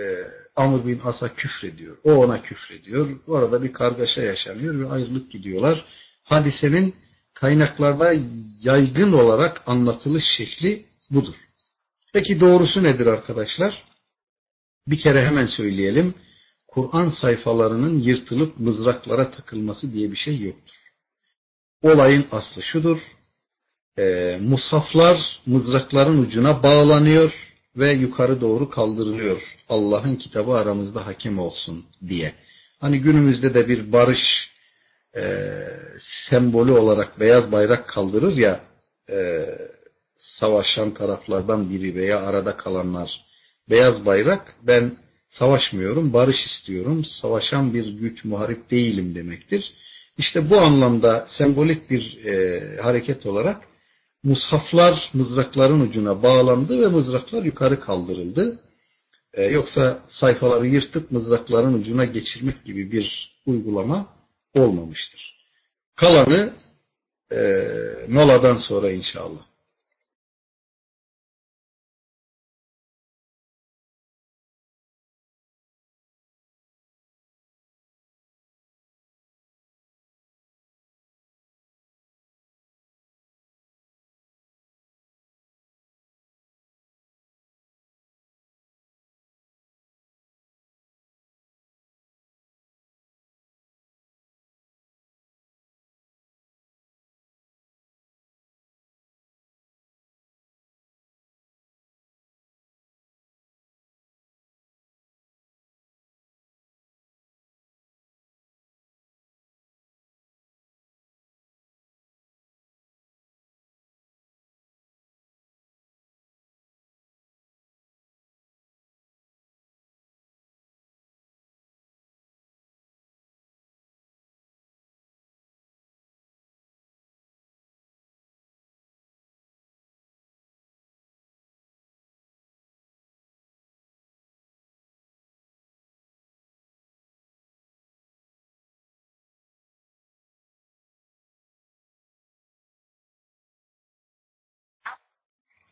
Amr bin As'a küfrediyor. O ona küfrediyor. Orada bir kargaşa yaşanıyor ve ayrılıp gidiyorlar. Hadisenin kaynaklarda yaygın olarak anlatılış şekli budur. Peki doğrusu nedir arkadaşlar? Bir kere hemen söyleyelim. Kur'an sayfalarının yırtılıp mızraklara takılması diye bir şey yoktur. Olayın aslı şudur. E, musaflar mızrakların ucuna bağlanıyor ve yukarı doğru kaldırılıyor. Allah'ın kitabı aramızda hakem olsun diye. Hani günümüzde de bir barış e, sembolü olarak beyaz bayrak kaldırır ya e, savaşan taraflardan biri veya arada kalanlar beyaz bayrak ben savaşmıyorum, barış istiyorum, savaşan bir güç muharip değilim demektir. İşte bu anlamda sembolik bir e, hareket olarak mushaflar mızrakların ucuna bağlandı ve mızraklar yukarı kaldırıldı. Ee, yoksa sayfaları yırtıp mızrakların ucuna geçirmek gibi bir uygulama olmamıştır. Kalanı e, moladan sonra inşallah.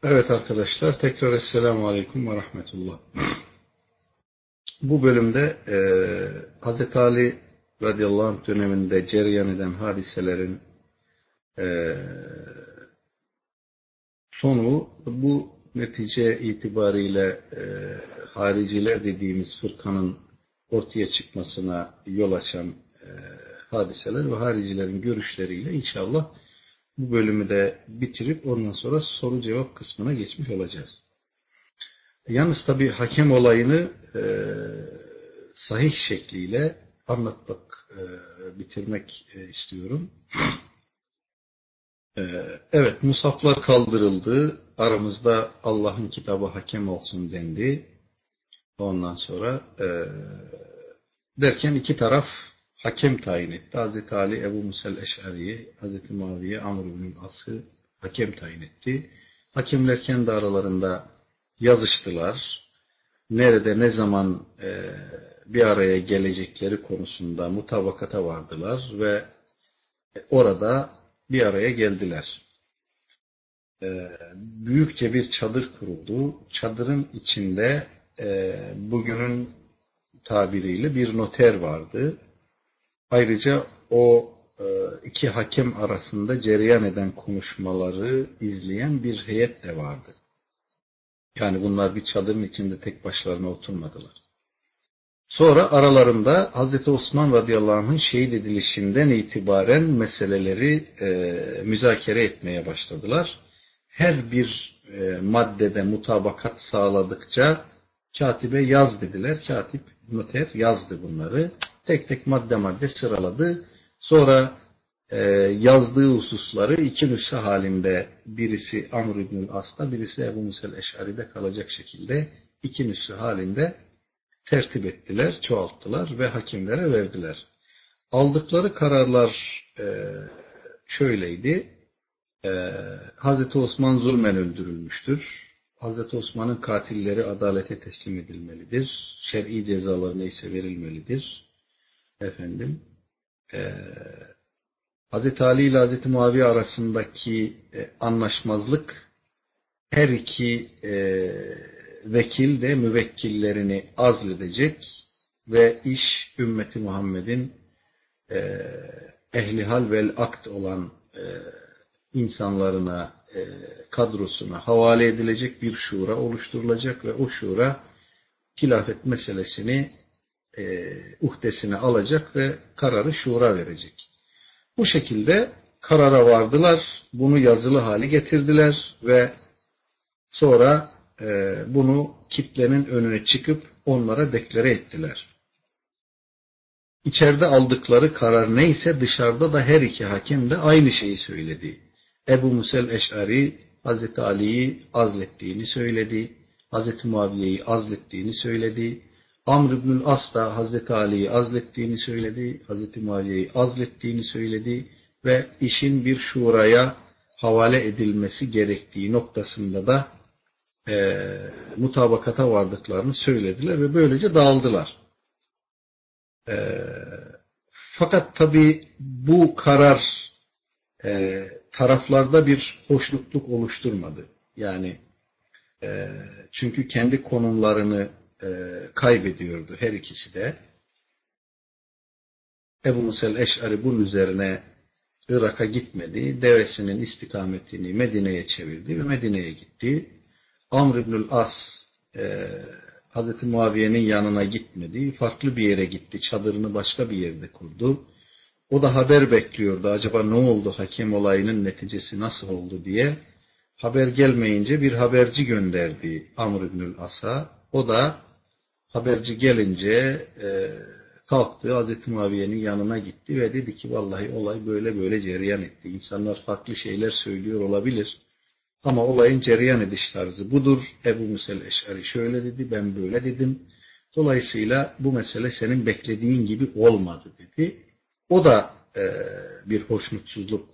Evet arkadaşlar tekrar Esselamu Aleyküm ve Rahmetullah. Bu bölümde e, Hz. Ali radıyallahu anh döneminde cereyan eden hadiselerin e, sonu bu netice itibariyle e, hariciler dediğimiz fırkanın ortaya çıkmasına yol açan e, hadiseler ve haricilerin görüşleriyle inşallah bu bölümü de bitirip ondan sonra soru cevap kısmına geçmiş olacağız. Yalnız tabi hakem olayını e, sahih şekliyle anlatmak, e, bitirmek e, istiyorum. E, evet, musaflar kaldırıldı. Aramızda Allah'ın kitabı hakem olsun dendi. Ondan sonra e, derken iki taraf hakem tayin etti. Hazreti Ali Ebu Musel Eş'ari'yi, Hazreti Muaviye Amr bin As'ı hakem tayin etti. Hakemler kendi aralarında yazıştılar. Nerede ne zaman e, bir araya gelecekleri konusunda mutabakata vardılar ve orada bir araya geldiler. E, büyükçe bir çadır kuruldu. Çadırın içinde e, bugünün tabiriyle bir noter vardı. Ayrıca o e, iki hakem arasında cereyan eden konuşmaları izleyen bir heyet de vardı. Yani bunlar bir çadırın içinde tek başlarına oturmadılar. Sonra aralarında Hz. Osman radıyallahu anh'ın şehit edilişinden itibaren meseleleri e, müzakere etmeye başladılar. Her bir e, maddede mutabakat sağladıkça katibe yaz dediler. Katip, noter yazdı bunları. Tek tek madde madde sıraladı. Sonra e, yazdığı hususları iki nüshe halinde birisi Amr İbnül As'ta birisi Ebu Musel Eş'ari'de kalacak şekilde iki nüshe halinde tertip ettiler, çoğalttılar ve hakimlere verdiler. Aldıkları kararlar e, şöyleydi. E, Hazreti Osman zulmen öldürülmüştür. Hazreti Osman'ın katilleri adalete teslim edilmelidir. Şer'i cezaları neyse verilmelidir. Efendim, e, Hazreti Ali ile Hazreti Muaviye arasındaki e, anlaşmazlık her iki e, vekil de müvekkillerini azledecek ve iş ümmeti Muhammed'in e, ehli hal vel akt olan e, insanlarına, e, kadrosuna havale edilecek bir şura oluşturulacak ve o şura hilafet meselesini e, uhdesine alacak ve kararı şura verecek. Bu şekilde karara vardılar, bunu yazılı hale getirdiler ve sonra e, bunu kitlenin önüne çıkıp onlara deklare ettiler. İçeride aldıkları karar neyse dışarıda da her iki hakem de aynı şeyi söyledi. Ebu Musel Eş'ari Hazreti Ali'yi azlettiğini söyledi. Hazreti Muaviye'yi azlettiğini söyledi. Amr ibnül As da Hazreti Ali'yi azlettiğini söyledi. Hazreti Muaviye'yi azlettiğini söyledi. Ve işin bir şuraya havale edilmesi gerektiği noktasında da e, mutabakata vardıklarını söylediler ve böylece dağıldılar. E, fakat tabi bu karar e, taraflarda bir hoşnutluk oluşturmadı. Yani e, çünkü kendi konumlarını e, kaybediyordu her ikisi de. Ebu Musel Eş'ari bunun üzerine Irak'a gitmedi. Devesinin istikametini Medine'ye çevirdi ve Medine'ye gitti. Amr İbnül As e, Hz. Muaviye'nin yanına gitmedi. Farklı bir yere gitti. Çadırını başka bir yerde kurdu. O da haber bekliyordu. Acaba ne oldu hakem olayının neticesi nasıl oldu diye. Haber gelmeyince bir haberci gönderdi Amr İbnül As'a. O da haberci gelince e, kalktı Hazreti Muaviye'nin yanına gitti ve dedi ki vallahi olay böyle böyle cereyan etti. İnsanlar farklı şeyler söylüyor olabilir. Ama olayın cereyan ediş tarzı budur. Ebu Musel Eş'ari şöyle dedi, ben böyle dedim. Dolayısıyla bu mesele senin beklediğin gibi olmadı dedi. O da e, bir hoşnutsuzluk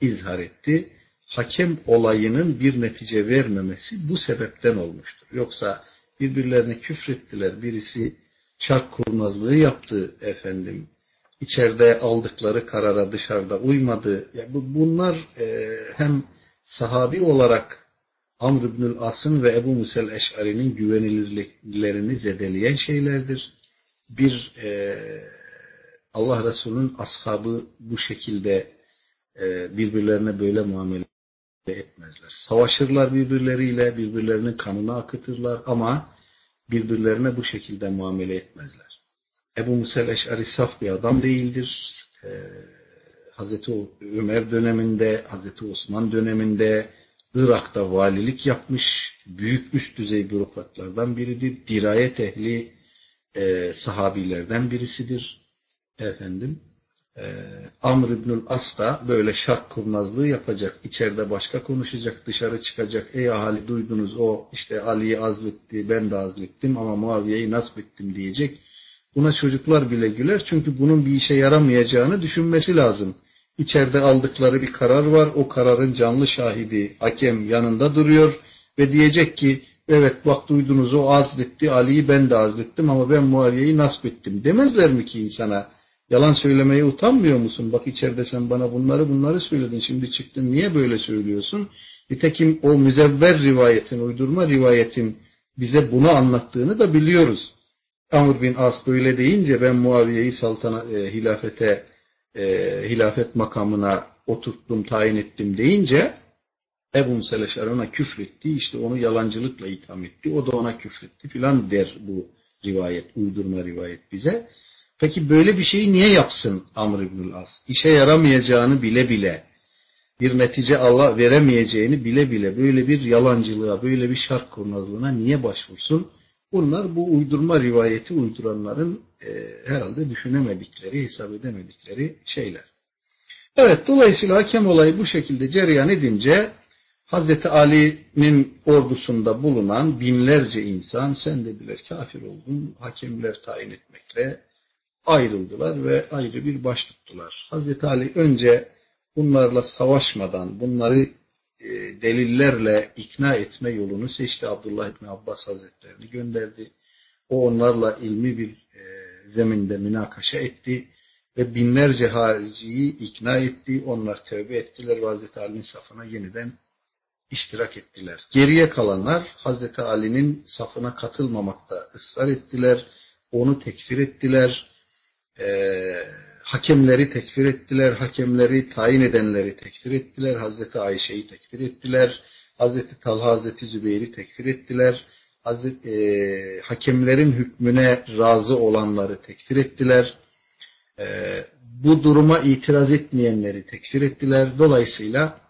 izhar etti. Hakem olayının bir netice vermemesi bu sebepten olmuştur. Yoksa birbirlerine küfrettiler. Birisi çark kurnazlığı yaptı efendim. İçeride aldıkları karara dışarıda uymadı. Yani bunlar e, hem sahabi olarak Amr ibnül As'ın ve Ebu Musel Eş'ari'nin güvenilirliklerini zedeleyen şeylerdir. Bir e, Allah Resulü'nün ashabı bu şekilde e, birbirlerine böyle muamele etmezler. Savaşırlar birbirleriyle, birbirlerinin kanını akıtırlar ama birbirlerine bu şekilde muamele etmezler. Ebu Musel Eş'ari saf bir adam değildir. Ee, Hazreti Ömer döneminde, Hazreti Osman döneminde Irak'ta valilik yapmış büyük üst düzey bürokratlardan biridir. Dirayet ehli e, sahabilerden birisidir. Efendim, e, Amr İbnül As da böyle şart kurnazlığı yapacak. İçeride başka konuşacak, dışarı çıkacak. Ey ahali duydunuz o işte Ali'yi azletti, ben de azlettim ama Muaviye'yi nasip ettim diyecek. Buna çocuklar bile güler çünkü bunun bir işe yaramayacağını düşünmesi lazım. İçeride aldıkları bir karar var. O kararın canlı şahidi hakem yanında duruyor ve diyecek ki evet bak duydunuz o azletti Ali'yi ben de azlettim ama ben Muaviye'yi nasip ettim. Demezler mi ki insana? Yalan söylemeye utanmıyor musun? Bak içeride sen bana bunları bunları söyledin. Şimdi çıktın niye böyle söylüyorsun? Nitekim o müzevver rivayetin, uydurma rivayetin bize bunu anlattığını da biliyoruz. Amr bin As böyle deyince ben Muaviye'yi saltana, e, hilafete e, hilafet makamına oturttum, tayin ettim deyince Ebu Museleşer ona küfretti. işte onu yalancılıkla itham etti. O da ona küfretti filan der bu rivayet, uydurma rivayet bize. Peki böyle bir şeyi niye yapsın Amr İbnül As? İşe yaramayacağını bile bile, bir netice Allah veremeyeceğini bile bile böyle bir yalancılığa, böyle bir şart kurnazlığına niye başvursun? Bunlar bu uydurma rivayeti uyduranların e, herhalde düşünemedikleri, hesap edemedikleri şeyler. Evet, dolayısıyla hakem olayı bu şekilde cereyan edince Hz. Ali'nin ordusunda bulunan binlerce insan sen dediler kafir oldun, hakemler tayin etmekle ayrıldılar ve ayrı bir baş tuttular. Hz. Ali önce bunlarla savaşmadan, bunları e, delillerle ikna etme yolunu seçti. Abdullah İbni Abbas Hazretlerini gönderdi. O onlarla ilmi bir e, zeminde münakaşa etti ve binlerce hariciyi ikna etti. Onlar tövbe ettiler ve Hazreti Ali'nin safına yeniden iştirak ettiler. Geriye kalanlar Hazreti Ali'nin safına katılmamakta ısrar ettiler. Onu tekfir ettiler. Ee, hakemleri tekfir ettiler, hakemleri tayin edenleri tekfir ettiler, Hazreti Ayşe'yi tekfir ettiler, Hazreti Talha, Hazreti Zübeyir'i tekfir ettiler, Hazreti, e, hakemlerin hükmüne razı olanları tekfir ettiler, e, bu duruma itiraz etmeyenleri tekfir ettiler. Dolayısıyla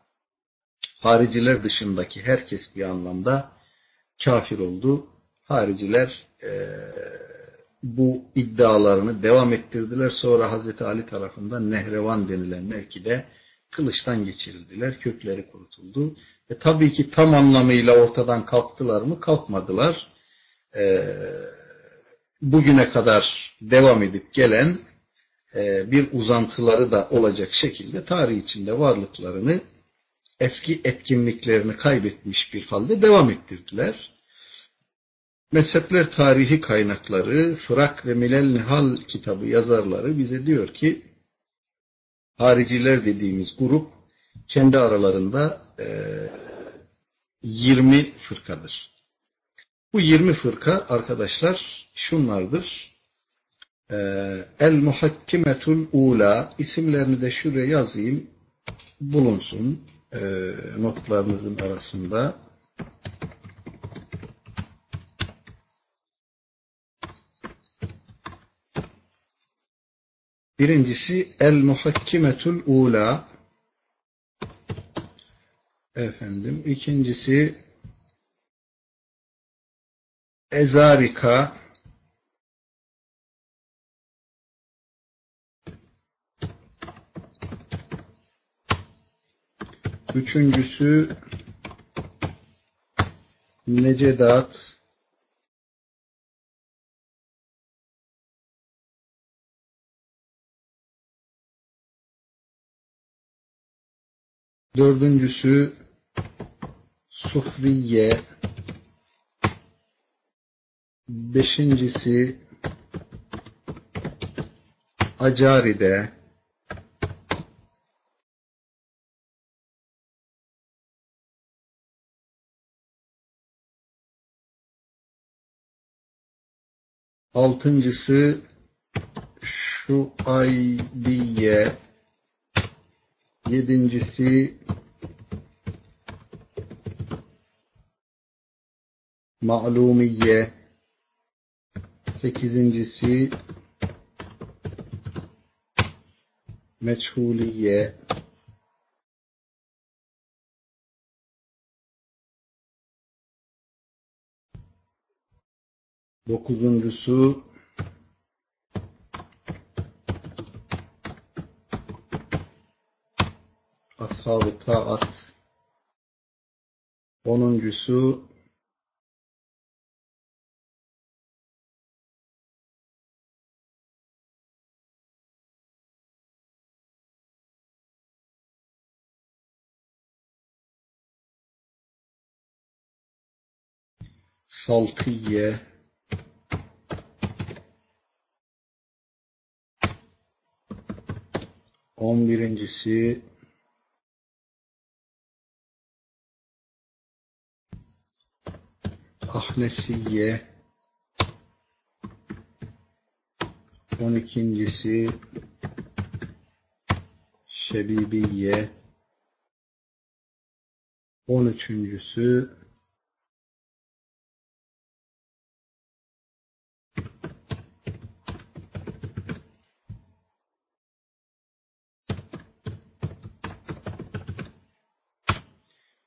hariciler dışındaki herkes bir anlamda kafir oldu. Hariciler e, bu iddialarını devam ettirdiler. Sonra Hazreti Ali tarafından Nehrevan denilen mevkide kılıçtan geçirildiler. Kökleri kurutuldu. E, tabii ki tam anlamıyla ortadan kalktılar mı? Kalkmadılar. E, bugüne kadar devam edip gelen e, bir uzantıları da olacak şekilde tarih içinde varlıklarını eski etkinliklerini kaybetmiş bir halde devam ettirdiler. Mezhepler tarihi kaynakları, Fırak ve Milel Nihal kitabı yazarları bize diyor ki hariciler dediğimiz grup kendi aralarında e, 20 fırkadır. Bu 20 fırka arkadaşlar şunlardır. E, El Muhakkimetul Ula isimlerini de şuraya yazayım bulunsun e, notlarınızın arasında. Birincisi El Muhakkimetul Ula. Efendim. ikincisi Ezarika. Üçüncüsü Necedat. Dördüncüsü sufriye. Beşincisi acaride. Altıncısı şu aydiye. Yedincisi Ma'lumiye. Sekizincisi Meçhuliye. Dokuzuncusu Ashab-ı Taat. Onuncusu Saltiye. On birincisi Ahnesiye. On ikincisi Şebibiye. On üçüncüsü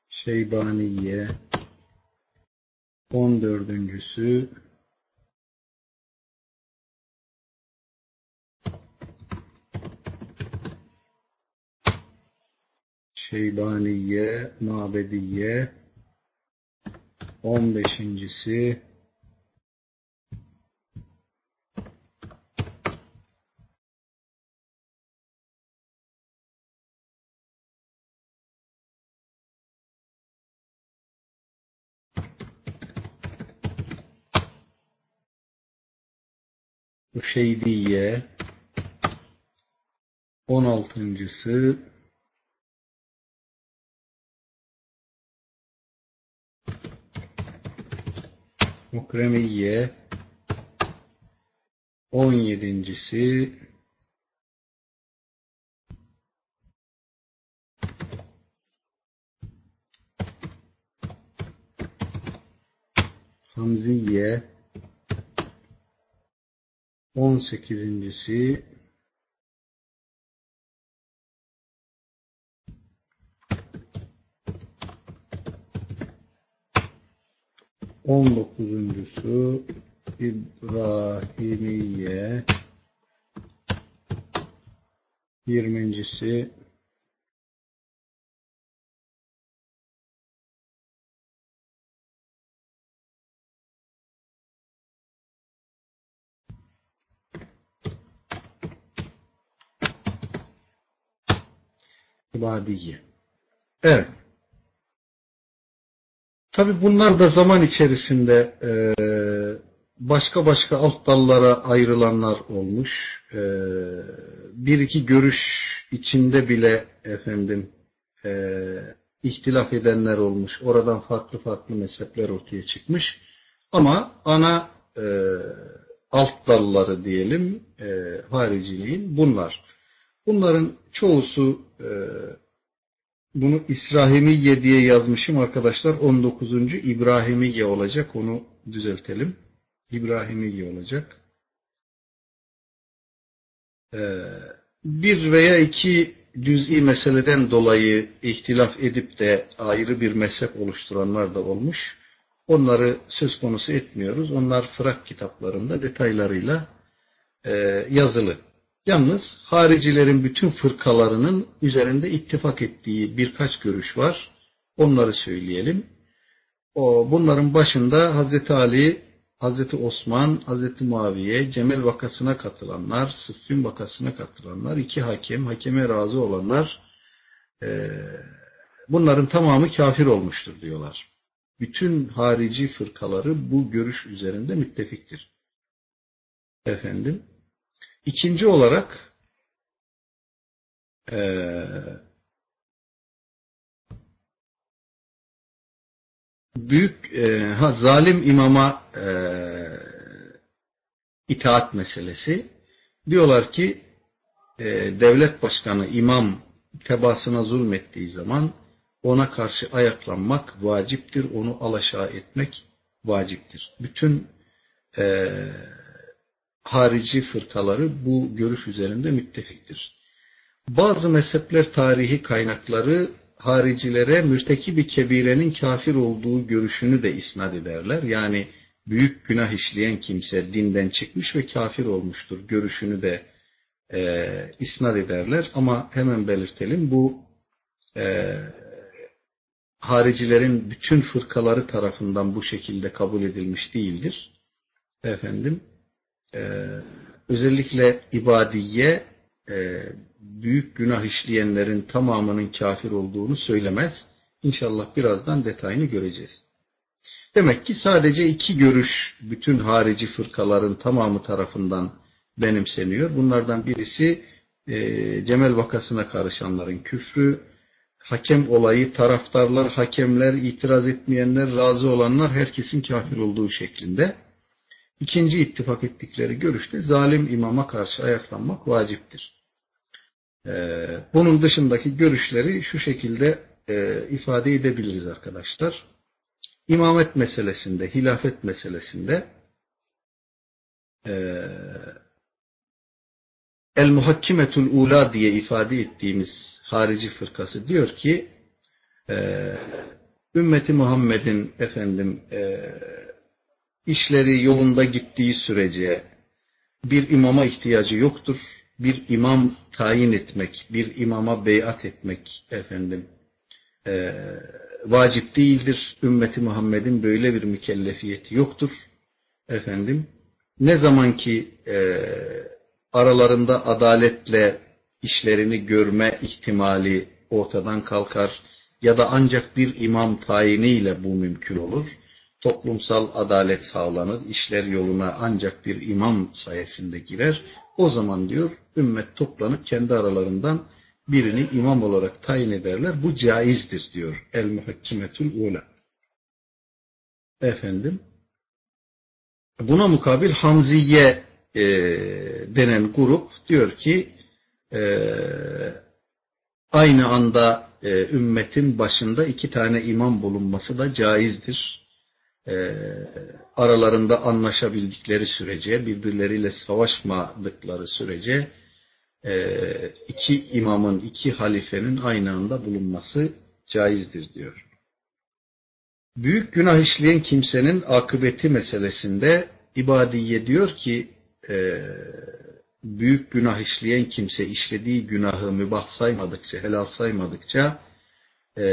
Şeybaniye. On dördüncüsü Şeybaniye, Mabediye. On beşincisi On altıncısı Mukremiye. On yedincisi Hamziye. On sekizincisi On dokuzuncusu İbrahimiye. Yirmincisi İbadiye. Evet. Tabi bunlar da zaman içerisinde e, başka başka alt dallara ayrılanlar olmuş. E, bir iki görüş içinde bile efendim e, ihtilaf edenler olmuş. Oradan farklı farklı mezhepler ortaya çıkmış. Ama ana e, alt dalları diyelim e, hariciliğin bunlar. Bunların çoğusu e, bunu İsrahimiye diye yazmışım arkadaşlar. 19. İbrahimiye olacak. Onu düzeltelim. İbrahimiye olacak. Ee, bir veya iki cüz'i meseleden dolayı ihtilaf edip de ayrı bir mezhep oluşturanlar da olmuş. Onları söz konusu etmiyoruz. Onlar fırak kitaplarında detaylarıyla e, yazılı. Yalnız haricilerin bütün fırkalarının üzerinde ittifak ettiği birkaç görüş var. Onları söyleyelim. Bunların başında Hazreti Ali, Hazreti Osman, Hazreti Muaviye, Cemel vakasına katılanlar, Sıffin vakasına katılanlar, iki hakem, hakeme razı olanlar, e, bunların tamamı kafir olmuştur diyorlar. Bütün harici fırkaları bu görüş üzerinde müttefiktir. Efendim, İkinci olarak e, büyük e, ha, zalim imama e, itaat meselesi. Diyorlar ki e, devlet başkanı imam tebasına zulmettiği zaman ona karşı ayaklanmak vaciptir, onu alaşağı etmek vaciptir. Bütün e, harici fırkaları bu görüş üzerinde müttefiktir. Bazı mezhepler tarihi kaynakları haricilere mürtekibi kebirenin kafir olduğu görüşünü de isnat ederler. Yani büyük günah işleyen kimse dinden çıkmış ve kafir olmuştur görüşünü de e, isnat ederler. Ama hemen belirtelim bu e, haricilerin bütün fırkaları tarafından bu şekilde kabul edilmiş değildir. Efendim e, özellikle ibadiye e, büyük günah işleyenlerin tamamının kafir olduğunu söylemez. İnşallah birazdan detayını göreceğiz. Demek ki sadece iki görüş bütün harici fırkaların tamamı tarafından benimseniyor. Bunlardan birisi e, Cemel vakasına karışanların küfrü, hakem olayı, taraftarlar, hakemler, itiraz etmeyenler, razı olanlar herkesin kafir olduğu şeklinde. İkinci ittifak ettikleri görüşte zalim imama karşı ayaklanmak vaciptir. Ee, bunun dışındaki görüşleri şu şekilde e, ifade edebiliriz arkadaşlar. İmamet meselesinde, hilafet meselesinde e, El Muhakkimetul Ula diye ifade ettiğimiz harici fırkası diyor ki e, ümmeti Muhammed'in efendim e, işleri yolunda gittiği sürece bir imama ihtiyacı yoktur. Bir imam tayin etmek, bir imama beyat etmek efendim e, vacip değildir. Ümmeti Muhammed'in böyle bir mükellefiyeti yoktur. Efendim ne zaman ki e, aralarında adaletle işlerini görme ihtimali ortadan kalkar ya da ancak bir imam tayiniyle bu mümkün olur toplumsal adalet sağlanır, işler yoluna ancak bir imam sayesinde girer. O zaman diyor ümmet toplanıp kendi aralarından birini imam olarak tayin ederler. Bu caizdir diyor El Muhakkimetül Ula. Efendim buna mukabil Hamziye e, denen grup diyor ki e, aynı anda e, ümmetin başında iki tane imam bulunması da caizdir e, aralarında anlaşabildikleri sürece, birbirleriyle savaşmadıkları sürece e, iki imamın, iki halifenin aynı anda bulunması caizdir diyor. Büyük günah işleyen kimsenin akıbeti meselesinde ibadiye diyor ki e, büyük günah işleyen kimse işlediği günahı mübah saymadıkça, helal saymadıkça e,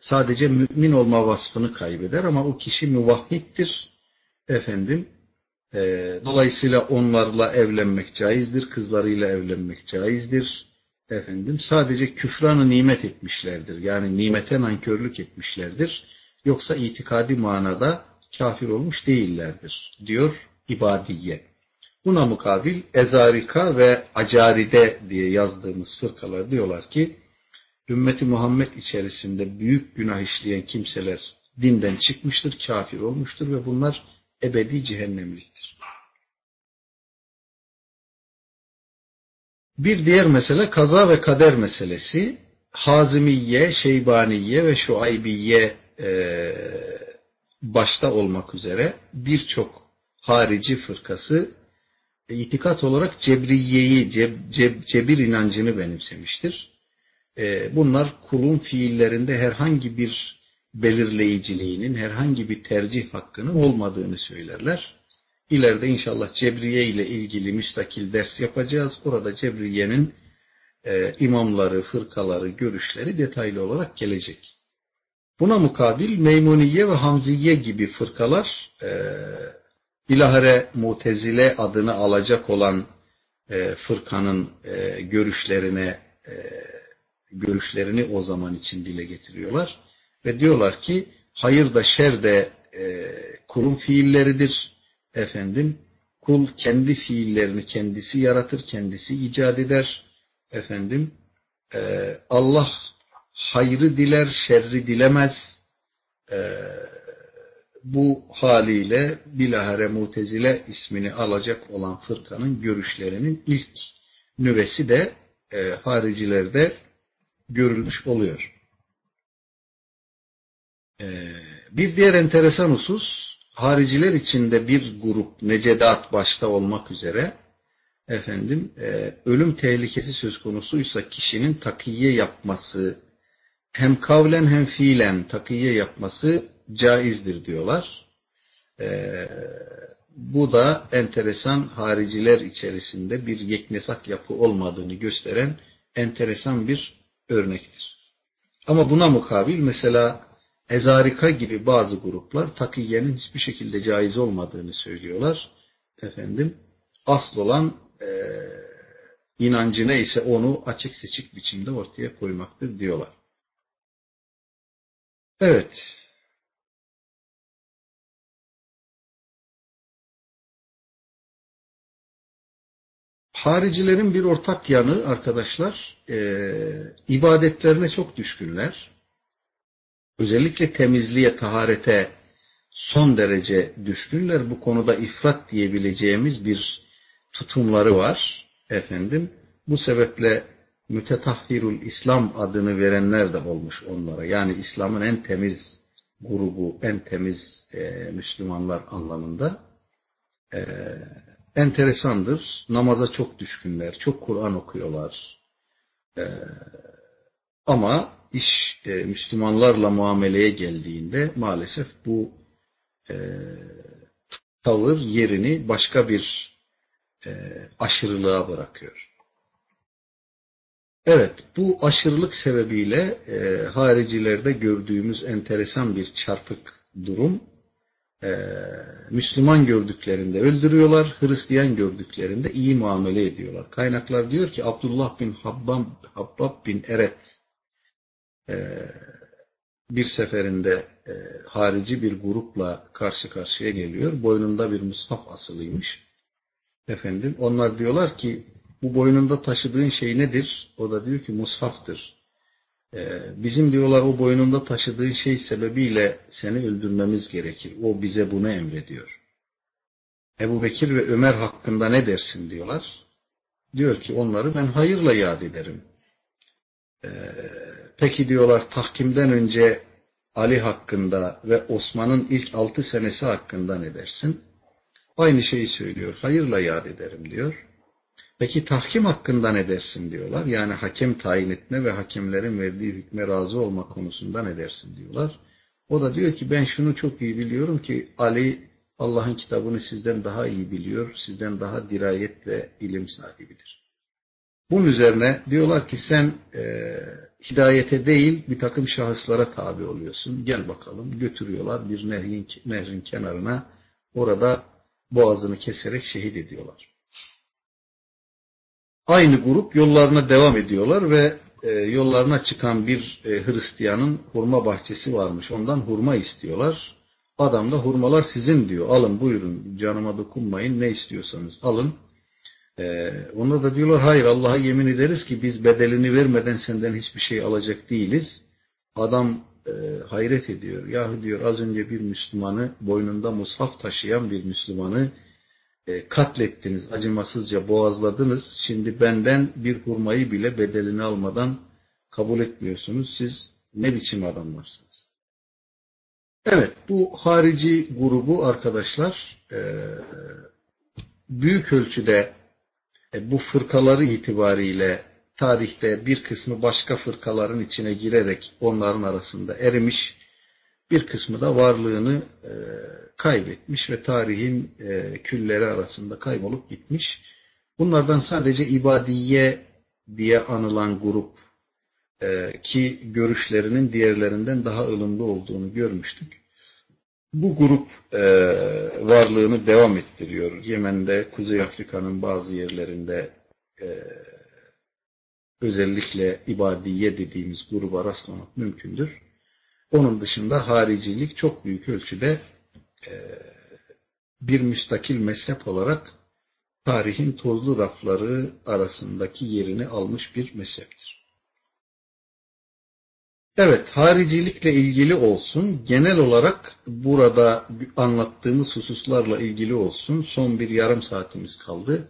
sadece mümin olma vasfını kaybeder ama o kişi müvahhittir. Efendim, e, dolayısıyla onlarla evlenmek caizdir, kızlarıyla evlenmek caizdir. Efendim, sadece küfranı nimet etmişlerdir. Yani nimete nankörlük etmişlerdir. Yoksa itikadi manada kafir olmuş değillerdir. Diyor ibadiye. Buna mukabil ezarika ve acaride diye yazdığımız fırkalar diyorlar ki ümmeti Muhammed içerisinde büyük günah işleyen kimseler dinden çıkmıştır, kafir olmuştur ve bunlar ebedi cehennemliktir. Bir diğer mesele kaza ve kader meselesi. Hazimiye, Şeybaniye ve Şuaybiye e, başta olmak üzere birçok harici fırkası itikat olarak Cebriye'yi, ceb, ceb, cebir inancını benimsemiştir. Ee, bunlar kulun fiillerinde herhangi bir belirleyiciliğinin, herhangi bir tercih hakkının olmadığını söylerler. İleride inşallah Cebriye ile ilgili müstakil ders yapacağız. Orada Cebriye'nin e, imamları, fırkaları, görüşleri detaylı olarak gelecek. Buna mukabil Meymuniye ve Hamziye gibi fırkalar e, bilahare Mutezile adını alacak olan e, fırkanın e, görüşlerine e, görüşlerini o zaman için dile getiriyorlar. Ve diyorlar ki hayır da şer de e, kulun fiilleridir. Efendim kul kendi fiillerini kendisi yaratır, kendisi icat eder. Efendim e, Allah hayrı diler, şerri dilemez. E, bu haliyle bilahare mutezile ismini alacak olan fırkanın görüşlerinin ilk nüvesi de e, haricilerde görülmüş oluyor. E, bir diğer enteresan husus, hariciler içinde bir grup necedat başta olmak üzere efendim e, ölüm tehlikesi söz konusuysa kişinin takiye yapması hem kavlen hem fiilen takiye yapması caizdir diyorlar. E, bu da enteresan hariciler içerisinde bir yeknesak yapı olmadığını gösteren enteresan bir örnektir. Ama buna mukabil mesela Ezarika gibi bazı gruplar takiyenin hiçbir şekilde caiz olmadığını söylüyorlar. Efendim asıl olan e, inancı neyse onu açık seçik biçimde ortaya koymaktır diyorlar. Evet. Haricilerin bir ortak yanı arkadaşlar, e, ibadetlerine çok düşkünler. Özellikle temizliğe, taharete son derece düşkünler. Bu konuda ifrat diyebileceğimiz bir tutumları var. Efendim, bu sebeple mütetahhirul İslam adını verenler de olmuş onlara. Yani İslam'ın en temiz grubu, en temiz e, Müslümanlar anlamında. E, enteresandır. Namaza çok düşkünler, çok Kur'an okuyorlar. E, ama iş e, Müslümanlarla muameleye geldiğinde maalesef bu e, tavır yerini başka bir e, aşırılığa bırakıyor. Evet, bu aşırılık sebebiyle e, haricilerde gördüğümüz enteresan bir çarpık durum, e, Müslüman gördüklerinde öldürüyorlar, Hristiyan gördüklerinde iyi muamele ediyorlar. Kaynaklar diyor ki Abdullah bin Habbab, Habbab bin Eret e, bir seferinde e, harici bir grupla karşı karşıya geliyor. Boynunda bir mushaf asılıymış. Efendim, onlar diyorlar ki bu boynunda taşıdığın şey nedir? O da diyor ki mushaftır. Ee, bizim diyorlar o boynunda taşıdığı şey sebebiyle seni öldürmemiz gerekir. O bize bunu emrediyor. Ebu Bekir ve Ömer hakkında ne dersin diyorlar. Diyor ki onları ben hayırla yad ederim. Ee, peki diyorlar tahkimden önce Ali hakkında ve Osman'ın ilk altı senesi hakkında ne dersin? Aynı şeyi söylüyor. Hayırla yad ederim diyor. Peki tahkim hakkında ne dersin diyorlar. Yani hakem tayin etme ve hakemlerin verdiği hükme razı olma konusunda ne dersin diyorlar. O da diyor ki ben şunu çok iyi biliyorum ki Ali Allah'ın kitabını sizden daha iyi biliyor, sizden daha dirayet ve ilim sahibidir. Bunun üzerine diyorlar ki sen e, hidayete değil bir takım şahıslara tabi oluyorsun. Gel bakalım götürüyorlar bir nehrin, nehrin kenarına orada boğazını keserek şehit ediyorlar aynı grup yollarına devam ediyorlar ve e, yollarına çıkan bir e, Hristiyanın hurma bahçesi varmış. Ondan hurma istiyorlar. Adam da hurmalar sizin diyor. Alın buyurun canıma dokunmayın ne istiyorsanız alın. E, ona da diyorlar hayır Allah'a yemin ederiz ki biz bedelini vermeden senden hiçbir şey alacak değiliz. Adam e, hayret ediyor. Yahu diyor az önce bir Müslümanı boynunda mushaf taşıyan bir Müslümanı katlettiniz, acımasızca boğazladınız. Şimdi benden bir hurmayı bile bedelini almadan kabul etmiyorsunuz. Siz ne biçim adamlarsınız? Evet, bu harici grubu arkadaşlar e, büyük ölçüde e, bu fırkaları itibariyle tarihte bir kısmı başka fırkaların içine girerek onların arasında erimiş, bir kısmı da varlığını e, kaybetmiş ve tarihin e, külleri arasında kaybolup gitmiş. Bunlardan sadece ibadiye diye anılan grup e, ki görüşlerinin diğerlerinden daha ılımlı olduğunu görmüştük. Bu grup e, varlığını devam ettiriyor. Yemen'de, Kuzey Afrika'nın bazı yerlerinde e, özellikle ibadiye dediğimiz gruba rastlamak mümkündür. Onun dışında haricilik çok büyük ölçüde e, bir müstakil mezhep olarak tarihin tozlu rafları arasındaki yerini almış bir mezheptir. Evet, haricilikle ilgili olsun, genel olarak burada anlattığımız hususlarla ilgili olsun. Son bir yarım saatimiz kaldı.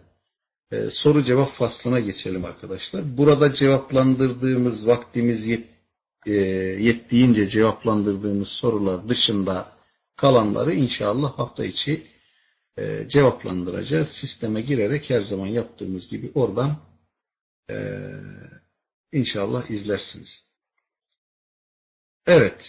Ee, soru cevap faslına geçelim arkadaşlar. Burada cevaplandırdığımız vaktimiz yet, e, yettiğince cevaplandırdığımız sorular dışında kalanları inşallah hafta içi e, cevaplandıracağız. Sisteme girerek her zaman yaptığımız gibi oradan e, inşallah izlersiniz. Evet.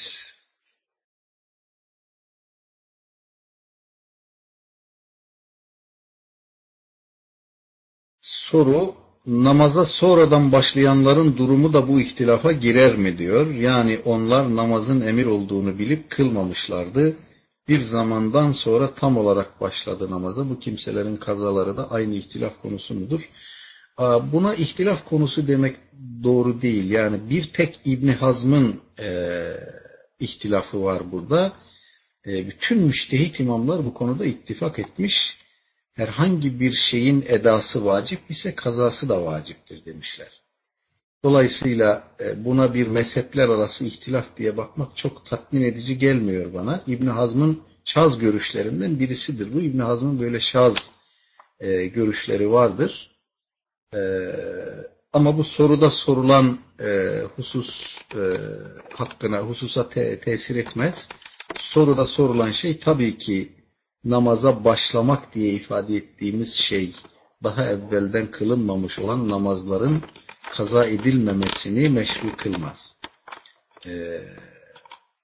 Soru namaza sonradan başlayanların durumu da bu ihtilafa girer mi diyor. Yani onlar namazın emir olduğunu bilip kılmamışlardı. Bir zamandan sonra tam olarak başladı namaza. Bu kimselerin kazaları da aynı ihtilaf konusu mudur? Buna ihtilaf konusu demek doğru değil. Yani bir tek İbn Hazm'ın e, ihtilafı var burada. E, bütün müştehit imamlar bu konuda ittifak etmiş. Herhangi bir şeyin edası vacip ise kazası da vaciptir demişler. Dolayısıyla e, buna bir mezhepler arası ihtilaf diye bakmak çok tatmin edici gelmiyor bana. İbn Hazm'ın şaz görüşlerinden birisidir. Bu İbn Hazm'ın böyle şaz e, görüşleri vardır. Ee, ama bu soruda sorulan e, husus e, hakkına, hususa te, tesir etmez. Soruda sorulan şey tabii ki namaza başlamak diye ifade ettiğimiz şey daha evvelden kılınmamış olan namazların kaza edilmemesini meşru kılmaz. Ee,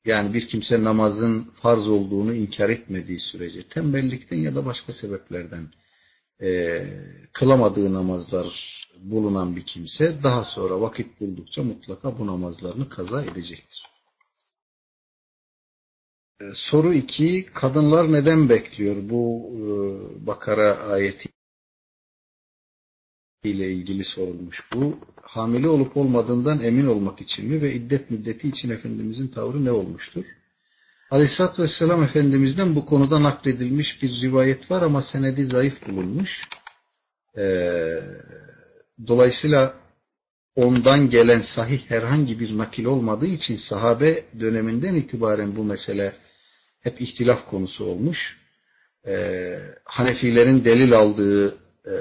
yani bir kimse namazın farz olduğunu inkar etmediği sürece tembellikten ya da başka sebeplerden e, kılamadığı namazlar bulunan bir kimse daha sonra vakit buldukça mutlaka bu namazlarını kaza edecektir. E, soru 2. Kadınlar neden bekliyor? Bu e, Bakara ayeti ile ilgili sorulmuş bu. Hamile olup olmadığından emin olmak için mi ve iddet müddeti için Efendimizin tavrı ne olmuştur? Aleyhisselatü Vesselam Efendimiz'den bu konuda nakledilmiş bir rivayet var ama senedi zayıf bulunmuş. Ee, dolayısıyla ondan gelen sahih herhangi bir nakil olmadığı için sahabe döneminden itibaren bu mesele hep ihtilaf konusu olmuş. Ee, Hanefilerin delil aldığı e,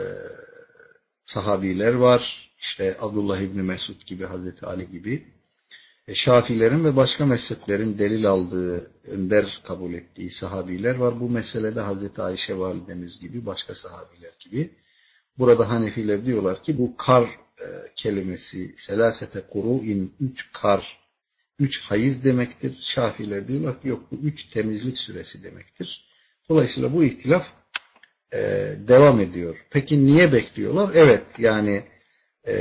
sahabiler var. İşte Abdullah İbni Mesud gibi, Hazreti Ali gibi. E, Şafilerin ve başka mezheplerin delil aldığı, önder kabul ettiği sahabiler var. Bu meselede Hazreti Ayşe validemiz gibi, başka sahabiler gibi. Burada Hanefiler diyorlar ki bu kar e, kelimesi selasete kuru'in üç kar, üç hayız demektir. Şafiler diyorlar ki yok bu üç temizlik süresi demektir. Dolayısıyla bu ihtilaf e, devam ediyor. Peki niye bekliyorlar? Evet yani e,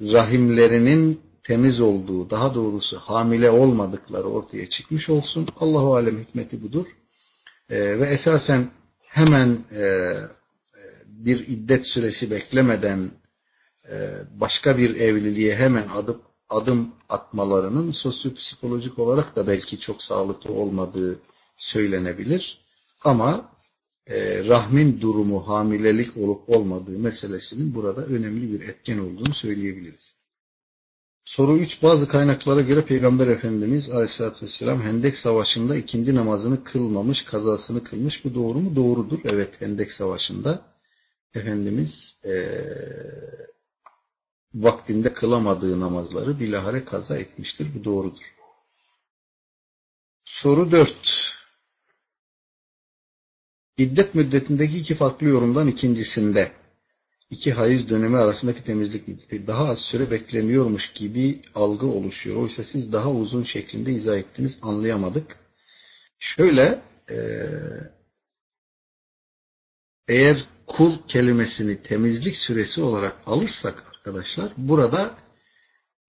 rahimlerinin temiz olduğu, daha doğrusu hamile olmadıkları ortaya çıkmış olsun. Allahu alem hikmeti budur. E, ve esasen hemen e, bir iddet süresi beklemeden e, başka bir evliliğe hemen adım, adım atmalarının sosyopsikolojik olarak da belki çok sağlıklı olmadığı söylenebilir. Ama e, rahmin durumu hamilelik olup olmadığı meselesinin burada önemli bir etken olduğunu söyleyebiliriz. Soru 3. Bazı kaynaklara göre Peygamber Efendimiz Aleyhisselatü Vesselam Hendek Savaşı'nda ikindi namazını kılmamış, kazasını kılmış. Bu doğru mu? Doğrudur. Evet Hendek Savaşı'nda Efendimiz e, vaktinde kılamadığı namazları bilahare kaza etmiştir. Bu doğrudur. Soru 4. İddet müddetindeki iki farklı yorumdan ikincisinde iki hayız dönemi arasındaki temizlik müddeti daha az süre bekleniyormuş gibi algı oluşuyor. Oysa siz daha uzun şeklinde izah ettiniz anlayamadık. Şöyle e, eğer kul kelimesini temizlik süresi olarak alırsak arkadaşlar burada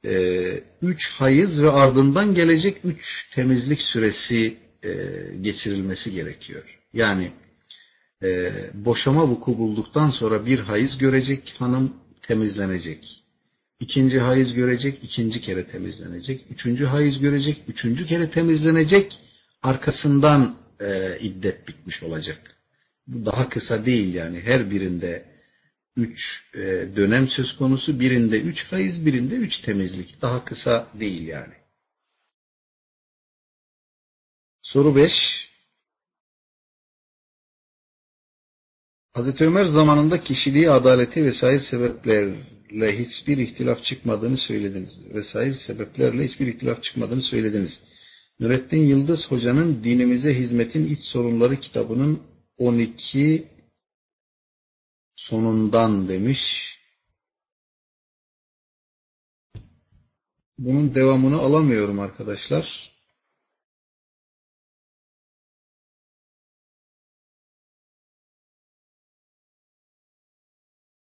e, üç hayız ve ardından gelecek üç temizlik süresi e, geçirilmesi gerekiyor. Yani e, boşama vuku bulduktan sonra bir hayız görecek hanım temizlenecek. İkinci hayız görecek, ikinci kere temizlenecek. Üçüncü hayız görecek, üçüncü kere temizlenecek. Arkasından e, iddet bitmiş olacak. Bu daha kısa değil yani. Her birinde üç e, dönem söz konusu. Birinde üç hayız, birinde üç temizlik. Daha kısa değil yani. Soru 5. Hazreti Ömer zamanında kişiliği, adaleti vesaire sebeplerle hiçbir ihtilaf çıkmadığını söylediniz. Vesaire sebeplerle hiçbir ihtilaf çıkmadığını söylediniz. Nurettin Yıldız Hoca'nın Dinimize Hizmetin İç Sorunları kitabının 12 sonundan demiş. Bunun devamını alamıyorum arkadaşlar.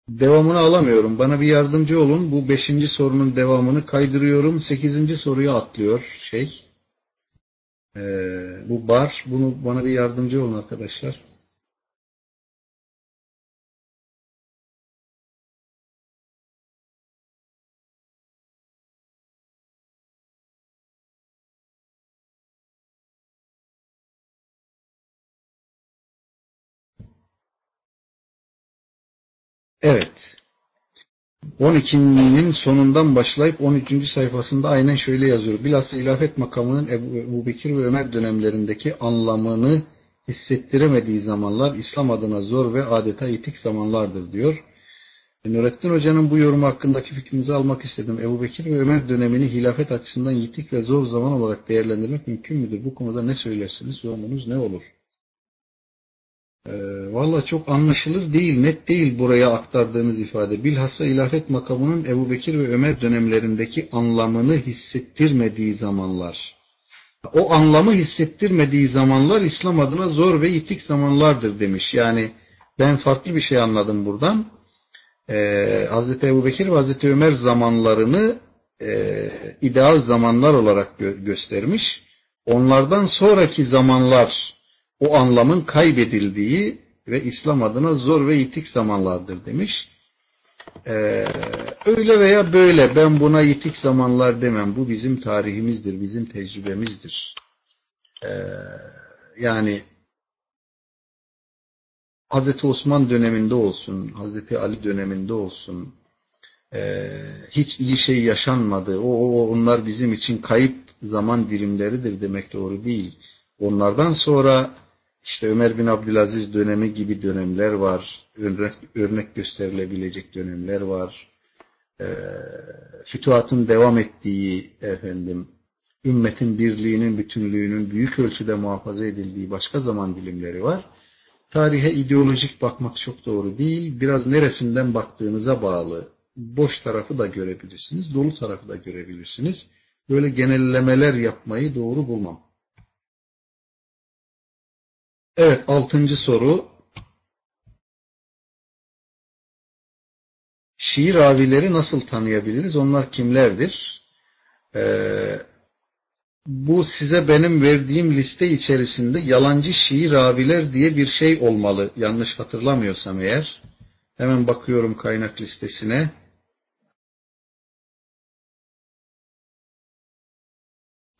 Devamını alamıyorum. Bana bir yardımcı olun. Bu beşinci sorunun devamını kaydırıyorum. Sekizinci soruyu atlıyor şey. Ee, bu bar. Bunu bana bir yardımcı olun arkadaşlar. Evet. 12'nin sonundan başlayıp 13. sayfasında aynen şöyle yazıyor. Bilhassa ilafet makamının Ebu, Bekir ve Ömer dönemlerindeki anlamını hissettiremediği zamanlar İslam adına zor ve adeta itik zamanlardır diyor. Nurettin Hoca'nın bu yorumu hakkındaki fikrinizi almak istedim. Ebu Bekir ve Ömer dönemini hilafet açısından yitik ve zor zaman olarak değerlendirmek mümkün müdür? Bu konuda ne söylersiniz? Yorumunuz ne olur? E, Valla çok anlaşılır değil, net değil buraya aktardığınız ifade. Bilhassa ilafet makamının Ebu Bekir ve Ömer dönemlerindeki anlamını hissettirmediği zamanlar. O anlamı hissettirmediği zamanlar İslam adına zor ve itik zamanlardır demiş. Yani ben farklı bir şey anladım buradan. Ee, Hz. Ebu Bekir ve Hz. Ömer zamanlarını e, ideal zamanlar olarak gö göstermiş. Onlardan sonraki zamanlar o anlamın kaybedildiği ve İslam adına zor ve yitik zamanlardır demiş. Ee, öyle veya böyle ben buna yitik zamanlar demem. Bu bizim tarihimizdir, bizim tecrübemizdir. Ee, yani Hz. Osman döneminde olsun, Hz. Ali döneminde olsun, e, hiç iyi şey yaşanmadı. O, o, onlar bizim için kayıp zaman dilimleridir demek doğru değil. Onlardan sonra işte Ömer bin Abdülaziz dönemi gibi dönemler var. Örnek, örnek gösterilebilecek dönemler var. E, fütuhatın devam ettiği efendim ümmetin birliğinin, bütünlüğünün büyük ölçüde muhafaza edildiği başka zaman dilimleri var. Tarihe ideolojik bakmak çok doğru değil. Biraz neresinden baktığınıza bağlı. Boş tarafı da görebilirsiniz, dolu tarafı da görebilirsiniz. Böyle genellemeler yapmayı doğru bulmam. Evet, altıncı soru. Şiir ravileri nasıl tanıyabiliriz? Onlar kimlerdir? Ee, bu size benim verdiğim liste içerisinde yalancı şiir raviler diye bir şey olmalı. Yanlış hatırlamıyorsam eğer. Hemen bakıyorum kaynak listesine.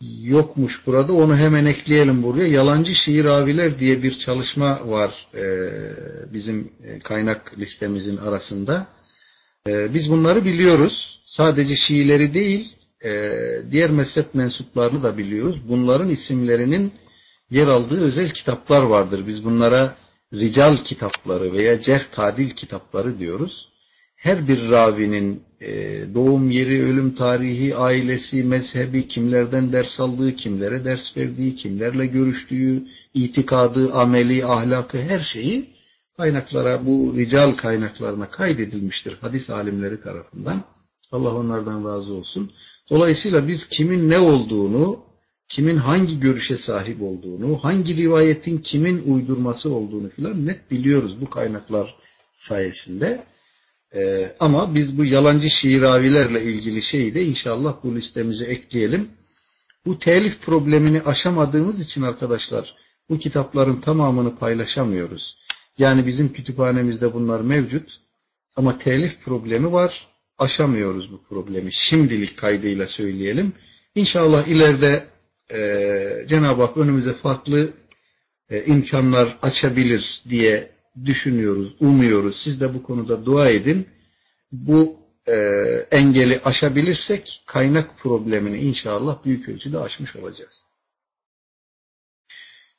Yokmuş burada. Onu hemen ekleyelim buraya. Yalancı şiir aviler diye bir çalışma var e, bizim e, kaynak listemizin arasında. E, biz bunları biliyoruz. Sadece Şiileri değil, diğer mezhep mensuplarını da biliyoruz. Bunların isimlerinin yer aldığı özel kitaplar vardır. Biz bunlara rical kitapları veya cerh tadil kitapları diyoruz her bir ravinin e, doğum yeri, ölüm tarihi, ailesi, mezhebi, kimlerden ders aldığı, kimlere ders verdiği, kimlerle görüştüğü, itikadı, ameli, ahlakı her şeyi kaynaklara, bu rical kaynaklarına kaydedilmiştir hadis alimleri tarafından. Allah onlardan razı olsun. Dolayısıyla biz kimin ne olduğunu, kimin hangi görüşe sahip olduğunu, hangi rivayetin kimin uydurması olduğunu filan net biliyoruz bu kaynaklar sayesinde. Ee, ama biz bu yalancı şiiravilerle ilgili şeyi de inşallah bu listemize ekleyelim. Bu telif problemini aşamadığımız için arkadaşlar bu kitapların tamamını paylaşamıyoruz. Yani bizim kütüphanemizde bunlar mevcut ama telif problemi var. Aşamıyoruz bu problemi. Şimdilik kaydıyla söyleyelim. İnşallah ileride e, Cenab-ı Hak önümüze farklı e, imkanlar açabilir diye düşünüyoruz, umuyoruz. Siz de bu konuda dua edin. Bu e, engeli aşabilirsek kaynak problemini inşallah büyük ölçüde aşmış olacağız.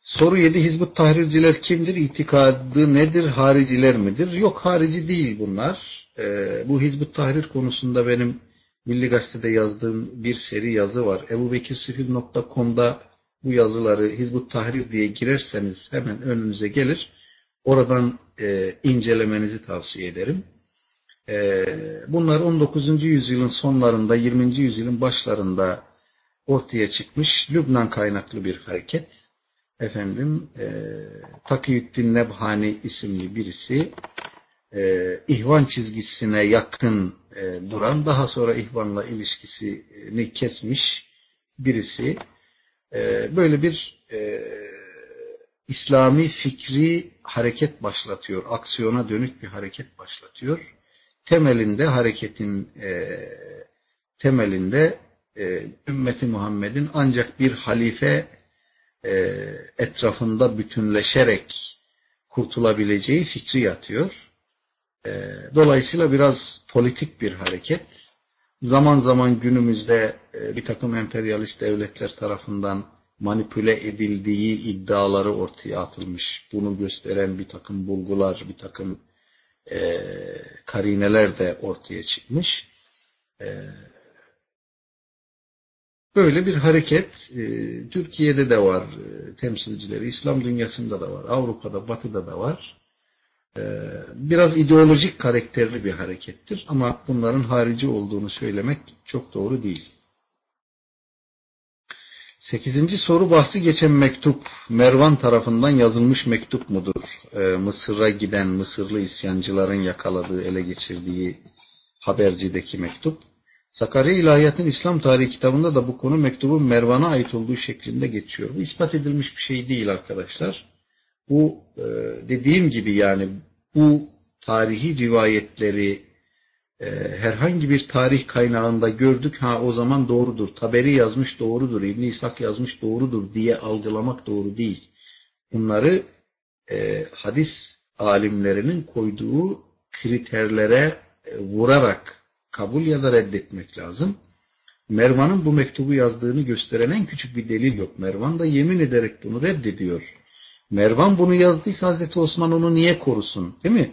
Soru 7. Hizbut Tahrirciler kimdir? İtikadı nedir? Hariciler midir? Yok harici değil bunlar. Ee, bu Hizbut Tahrir konusunda benim Milli Gazete'de yazdığım bir seri yazı var. ebubekirSifil.com'da bu yazıları Hizbut Tahrir diye girerseniz hemen önünüze gelir. Oradan e, incelemenizi tavsiye ederim. E, bunlar 19. yüzyılın sonlarında, 20. yüzyılın başlarında ortaya çıkmış Lübnan kaynaklı bir hareket. Efendim, e, Takiyüddin Nebhani isimli birisi e, ihvan çizgisine yakın e, duran, daha sonra ihvanla ilişkisini kesmiş birisi. E, böyle bir e, İslami fikri hareket başlatıyor, aksiyona dönük bir hareket başlatıyor. Temelinde hareketin e, temelinde e, ümmeti Muhammed'in ancak bir halife e, etrafında bütünleşerek kurtulabileceği fikri yatıyor. E, dolayısıyla biraz politik bir hareket. Zaman zaman günümüzde e, bir takım emperyalist devletler tarafından manipüle edildiği iddiaları ortaya atılmış. Bunu gösteren bir takım bulgular, bir takım e, karineler de ortaya çıkmış. E, böyle bir hareket e, Türkiye'de de var e, temsilcileri, İslam dünyasında da var, Avrupa'da, Batı'da da var. E, biraz ideolojik karakterli bir harekettir ama bunların harici olduğunu söylemek çok doğru değil. Sekizinci soru bahsi geçen mektup Mervan tarafından yazılmış mektup mudur? Ee, Mısır'a giden Mısırlı isyancıların yakaladığı, ele geçirdiği habercideki mektup. Sakarya İlahiyat'ın İslam Tarihi kitabında da bu konu mektubun Mervan'a ait olduğu şeklinde geçiyor. Bu ispat edilmiş bir şey değil arkadaşlar. Bu e, dediğim gibi yani bu tarihi rivayetleri herhangi bir tarih kaynağında gördük ha o zaman doğrudur. Taberi yazmış doğrudur. İbn İshak yazmış doğrudur diye algılamak doğru değil. Bunları e, hadis alimlerinin koyduğu kriterlere e, vurarak kabul ya da reddetmek lazım. Mervan'ın bu mektubu yazdığını gösteren en küçük bir delil yok. Mervan da yemin ederek bunu reddediyor. Mervan bunu yazdıysa Hazreti Osman onu niye korusun? Değil mi?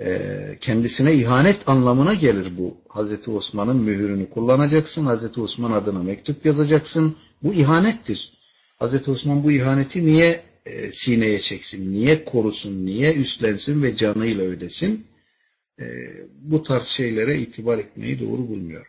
Ee, kendisine ihanet anlamına gelir bu. Hazreti Osman'ın mühürünü kullanacaksın. Hazreti Osman adına mektup yazacaksın. Bu ihanettir. Hazreti Osman bu ihaneti niye e, sineye çeksin? Niye korusun? Niye üstlensin ve canıyla ödesin? E, bu tarz şeylere itibar etmeyi doğru bulmuyor.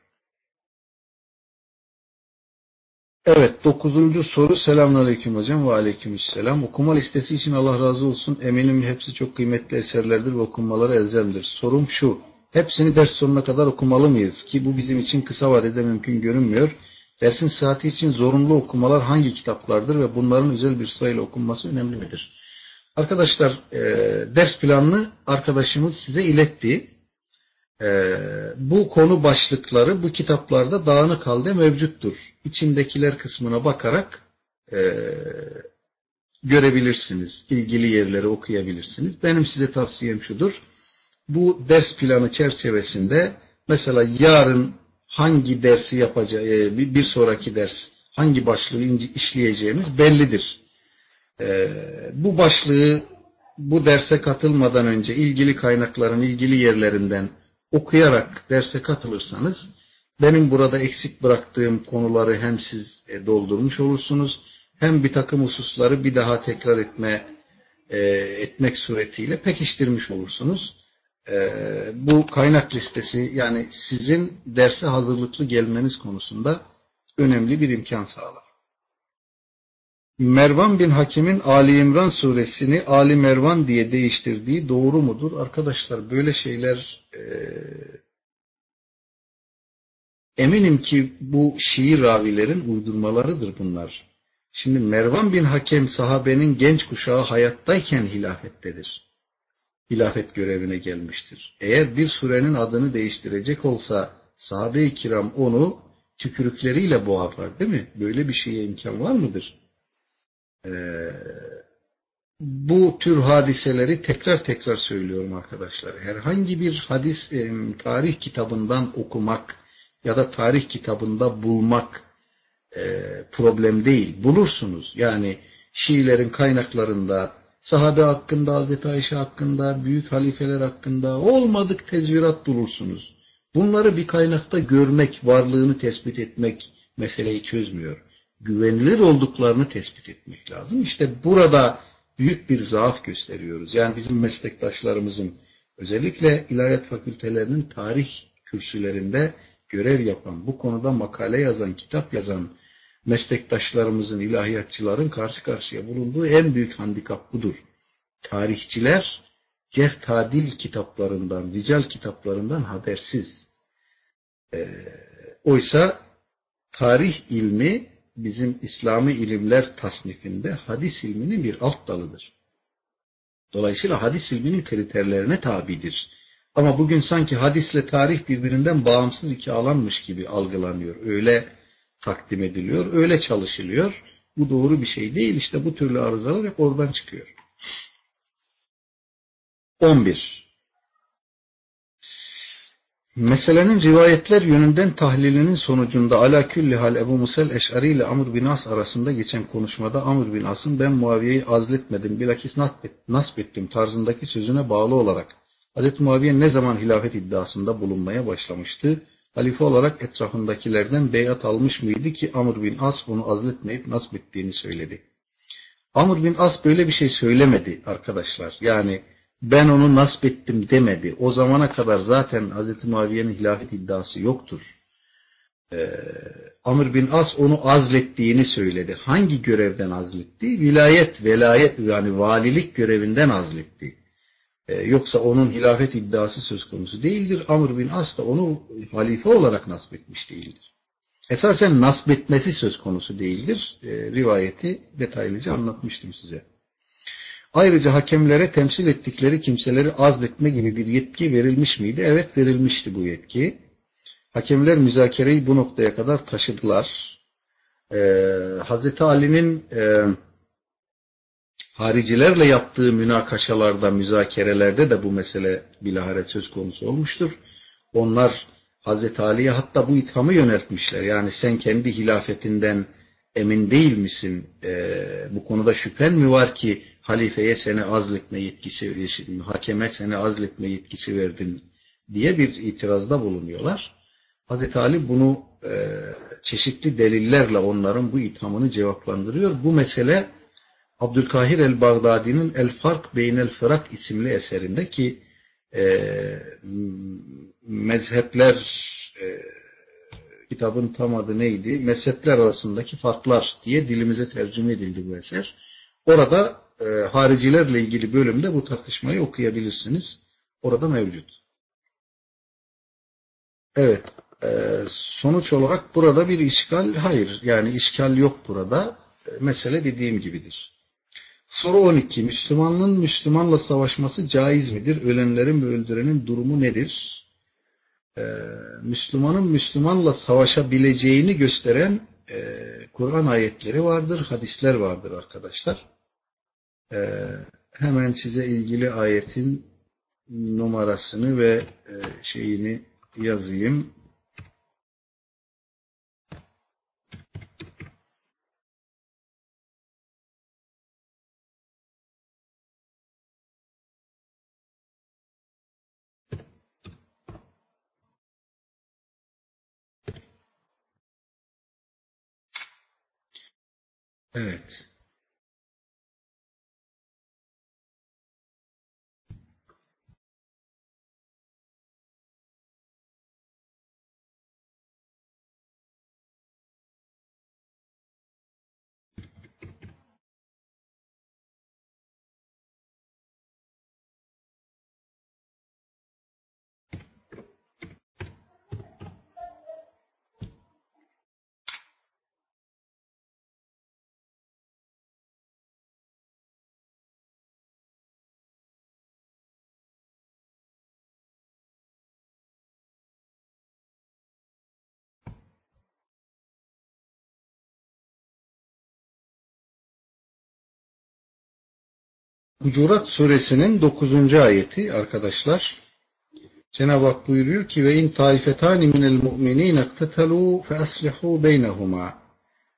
Evet, dokuzuncu soru. Selamünaleyküm hocam ve aleykümselam. Okuma listesi için Allah razı olsun. Eminim hepsi çok kıymetli eserlerdir ve okunmaları elzemdir. Sorum şu. Hepsini ders sonuna kadar okumalı mıyız? Ki bu bizim için kısa vadede mümkün görünmüyor. Dersin saati için zorunlu okumalar hangi kitaplardır ve bunların özel bir sırayla okunması önemli midir? Arkadaşlar, e, ders planını arkadaşımız size iletti. Ee, bu konu başlıkları bu kitaplarda dağınık halde mevcuttur. İçindekiler kısmına bakarak e, görebilirsiniz. İlgili yerleri okuyabilirsiniz. Benim size tavsiyem şudur. Bu ders planı çerçevesinde mesela yarın hangi dersi yapacağı, e, bir sonraki ders hangi başlığı işleyeceğimiz bellidir. E, bu başlığı bu derse katılmadan önce ilgili kaynakların ilgili yerlerinden okuyarak derse katılırsanız benim burada eksik bıraktığım konuları hem siz e, doldurmuş olursunuz hem bir takım hususları bir daha tekrar etme e, etmek suretiyle pekiştirmiş olursunuz. E, bu kaynak listesi yani sizin derse hazırlıklı gelmeniz konusunda önemli bir imkan sağlar. Mervan bin Hakim'in Ali İmran suresini Ali Mervan diye değiştirdiği doğru mudur? Arkadaşlar böyle şeyler e, eminim ki bu şiir ravilerin uydurmalarıdır bunlar. Şimdi Mervan bin Hakem sahabenin genç kuşağı hayattayken hilafettedir. Hilafet görevine gelmiştir. Eğer bir surenin adını değiştirecek olsa sahabe-i kiram onu tükürükleriyle boğarlar değil mi? Böyle bir şeye imkan var mıdır? Ee, bu tür hadiseleri tekrar tekrar söylüyorum arkadaşlar. Herhangi bir hadis, e, tarih kitabından okumak ya da tarih kitabında bulmak e, problem değil. Bulursunuz. Yani Şiilerin kaynaklarında, sahabe hakkında, Hazreti Ayşe hakkında, büyük halifeler hakkında olmadık tezvirat bulursunuz. Bunları bir kaynakta görmek, varlığını tespit etmek meseleyi çözmüyor. Güvenilir olduklarını tespit etmek lazım. İşte burada büyük bir zaaf gösteriyoruz. Yani bizim meslektaşlarımızın özellikle ilahiyat fakültelerinin tarih kürsülerinde görev yapan, bu konuda makale yazan, kitap yazan meslektaşlarımızın, ilahiyatçıların karşı karşıya bulunduğu en büyük handikap budur. Tarihçiler cerh tadil kitaplarından, rical kitaplarından habersiz. Ee, oysa tarih ilmi bizim İslami ilimler tasnifinde hadis ilminin bir alt dalıdır. Dolayısıyla hadis ilminin kriterlerine tabidir. Ama bugün sanki hadisle tarih birbirinden bağımsız iki alanmış gibi algılanıyor. Öyle takdim ediliyor, öyle çalışılıyor. Bu doğru bir şey değil. İşte bu türlü arızalar hep oradan çıkıyor. 11. Meselenin rivayetler yönünden tahlilinin sonucunda ala külli hal Ebu Musel Eş'ari ile Amr bin As arasında geçen konuşmada Amr bin As'ın ben Muaviye'yi azletmedim bilakis nasp ettim tarzındaki sözüne bağlı olarak Hz. Muaviye ne zaman hilafet iddiasında bulunmaya başlamıştı? Halife olarak etrafındakilerden beyat almış mıydı ki Amr bin As onu azletmeyip nasp ettiğini söyledi. Amr bin As böyle bir şey söylemedi arkadaşlar. Yani ben onu nasp ettim demedi. O zamana kadar zaten Hz. Muaviye'nin hilafet iddiası yoktur. Ee, Amr bin As onu azlettiğini söyledi. Hangi görevden azletti? Vilayet, velayet yani valilik görevinden azletti. Ee, yoksa onun hilafet iddiası söz konusu değildir. Amr bin As da onu halife olarak nasp etmiş değildir. Esasen nasp etmesi söz konusu değildir. Ee, rivayeti detaylıca anlatmıştım size. Ayrıca hakemlere temsil ettikleri kimseleri azletme gibi bir yetki verilmiş miydi? Evet verilmişti bu yetki. Hakemler müzakereyi bu noktaya kadar taşıdılar. Ee, Hazreti Ali'nin e, haricilerle yaptığı münakaşalarda, müzakerelerde de bu mesele bilahare söz konusu olmuştur. Onlar Hazreti Ali'ye hatta bu ithamı yöneltmişler. Yani sen kendi hilafetinden emin değil misin? E, bu konuda şüphen mi var ki halifeye seni azletme yetkisi verdin, hakeme seni azletme yetkisi verdin diye bir itirazda bulunuyorlar. Hazreti Ali bunu e, çeşitli delillerle onların bu ithamını cevaplandırıyor. Bu mesele Abdülkahir el-Bağdadi'nin El Fark Beynel Fırak isimli eserinde ki e, mezhepler e, kitabın tam adı neydi? Mezhepler arasındaki farklar diye dilimize tercüme edildi bu eser. Orada e, haricilerle ilgili bölümde bu tartışmayı okuyabilirsiniz. Orada mevcut. Evet. E, sonuç olarak burada bir işgal, hayır. Yani işgal yok burada. E, mesele dediğim gibidir. Soru 12. Müslümanın Müslümanla savaşması caiz midir? Ölenlerin ve öldürenin durumu nedir? Ee, Müslümanın Müslümanla savaşabileceğini gösteren e, Kur'an ayetleri vardır, hadisler vardır arkadaşlar. Ee, hemen size ilgili ayetin numarasını ve e, şeyini yazayım. Evet. Hucurat suresinin 9. ayeti arkadaşlar. Cenab-ı Hak buyuruyor ki ve in taifetani minel mu'minin iktetalu fe aslihu beynehuma.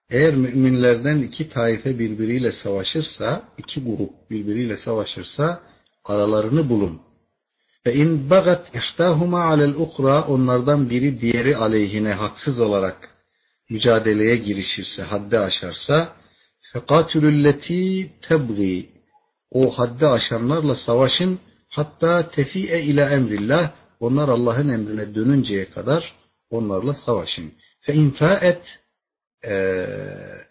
eğer müminlerden iki taife birbiriyle savaşırsa, iki grup birbiriyle savaşırsa aralarını bulun. Ve in bagat ihtahuma alel ukra onlardan biri diğeri aleyhine haksız olarak mücadeleye girişirse, haddi aşarsa fekatülülleti tebgi o haddi aşanlarla savaşın hatta tefi'e ila emrillah onlar Allah'ın emrine dönünceye kadar onlarla savaşın. Fe infaet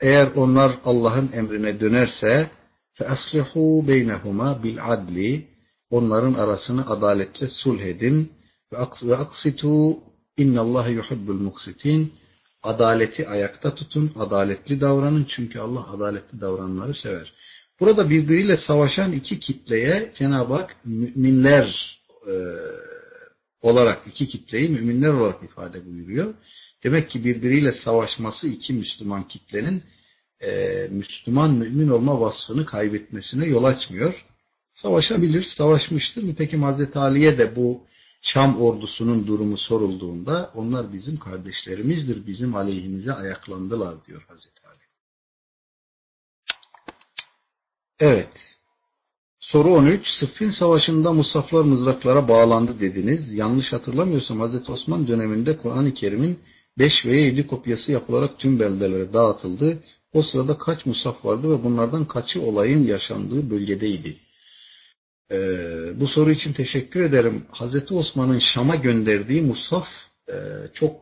eğer onlar Allah'ın emrine dönerse fe aslihu beynehuma bil adli onların arasını adaletle sulh edin ve aksitu innallaha yuhibbul muksitin adaleti ayakta tutun, adaletli davranın çünkü Allah adaletli davrananları sever. Burada birbiriyle savaşan iki kitleye Cenab-ı Hak müminler e, olarak iki kitleyi müminler olarak ifade buyuruyor. Demek ki birbiriyle savaşması iki Müslüman kitlenin e, Müslüman mümin olma vasfını kaybetmesine yol açmıyor. Savaşabilir, savaşmıştır. Nitekim Hazreti Ali'ye de bu Şam ordusunun durumu sorulduğunda onlar bizim kardeşlerimizdir, bizim aleyhimize ayaklandılar diyor Hazreti Ali. Evet. Soru 13. Sıffin Savaşı'nda Musaflar mızraklara bağlandı dediniz. Yanlış hatırlamıyorsam Hazreti Osman döneminde Kur'an-ı Kerim'in 5 veya 7 kopyası yapılarak tüm beldelere dağıtıldı. O sırada kaç musaf vardı ve bunlardan kaçı olayın yaşandığı bölgedeydi? Ee, bu soru için teşekkür ederim. Hazreti Osman'ın Şam'a gönderdiği musaf e, çok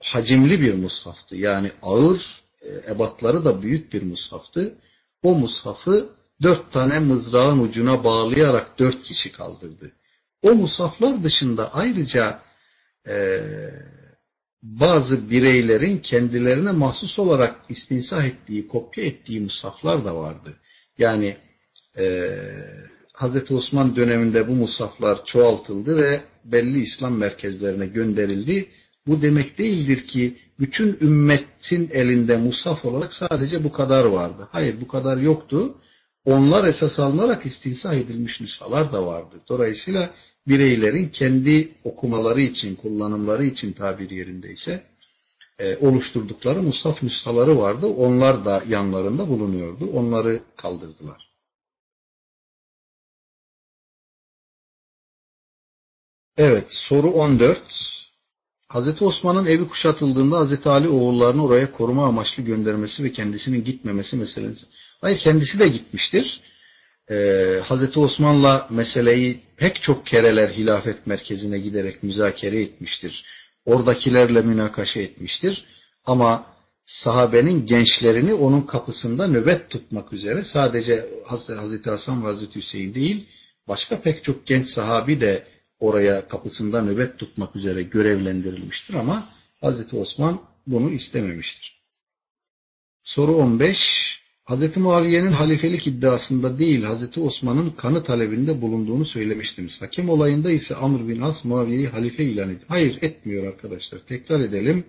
hacimli bir mushaftı. Yani ağır, e, ebatları da büyük bir mushaftı. O mushafı dört tane mızrağın ucuna bağlayarak dört kişi kaldırdı. O musaflar dışında ayrıca e, bazı bireylerin kendilerine mahsus olarak istinsah ettiği, kopya ettiği musaflar da vardı. Yani e, Hz. Osman döneminde bu musaflar çoğaltıldı ve belli İslam merkezlerine gönderildi. Bu demek değildir ki bütün ümmetin elinde musaf olarak sadece bu kadar vardı. Hayır bu kadar yoktu. Onlar esas alınarak istinsah edilmiş nüshalar da vardı. Dolayısıyla bireylerin kendi okumaları için, kullanımları için tabir yerindeyse e, oluşturdukları musaf nüshaları vardı. Onlar da yanlarında bulunuyordu. Onları kaldırdılar. Evet, soru 14. Hz. Osman'ın evi kuşatıldığında Hz. Ali oğullarını oraya koruma amaçlı göndermesi ve kendisinin gitmemesi meselesi. Hayır, kendisi de gitmiştir. Ee, Hz. Osman'la meseleyi pek çok kereler hilafet merkezine giderek müzakere etmiştir. Oradakilerle münakaşa etmiştir. Ama sahabenin gençlerini onun kapısında nöbet tutmak üzere sadece Hz. Hasan ve Hz. Hüseyin değil, başka pek çok genç sahabi de oraya kapısında nöbet tutmak üzere görevlendirilmiştir ama Hazreti Osman bunu istememiştir. Soru 15. Hazreti Muaviye'nin halifelik iddiasında değil Hazreti Osman'ın kanı talebinde bulunduğunu söylemiştiniz. Hakem olayında ise Amr bin As Muaviye'yi halife ilan ediyor. Hayır etmiyor arkadaşlar. Tekrar edelim.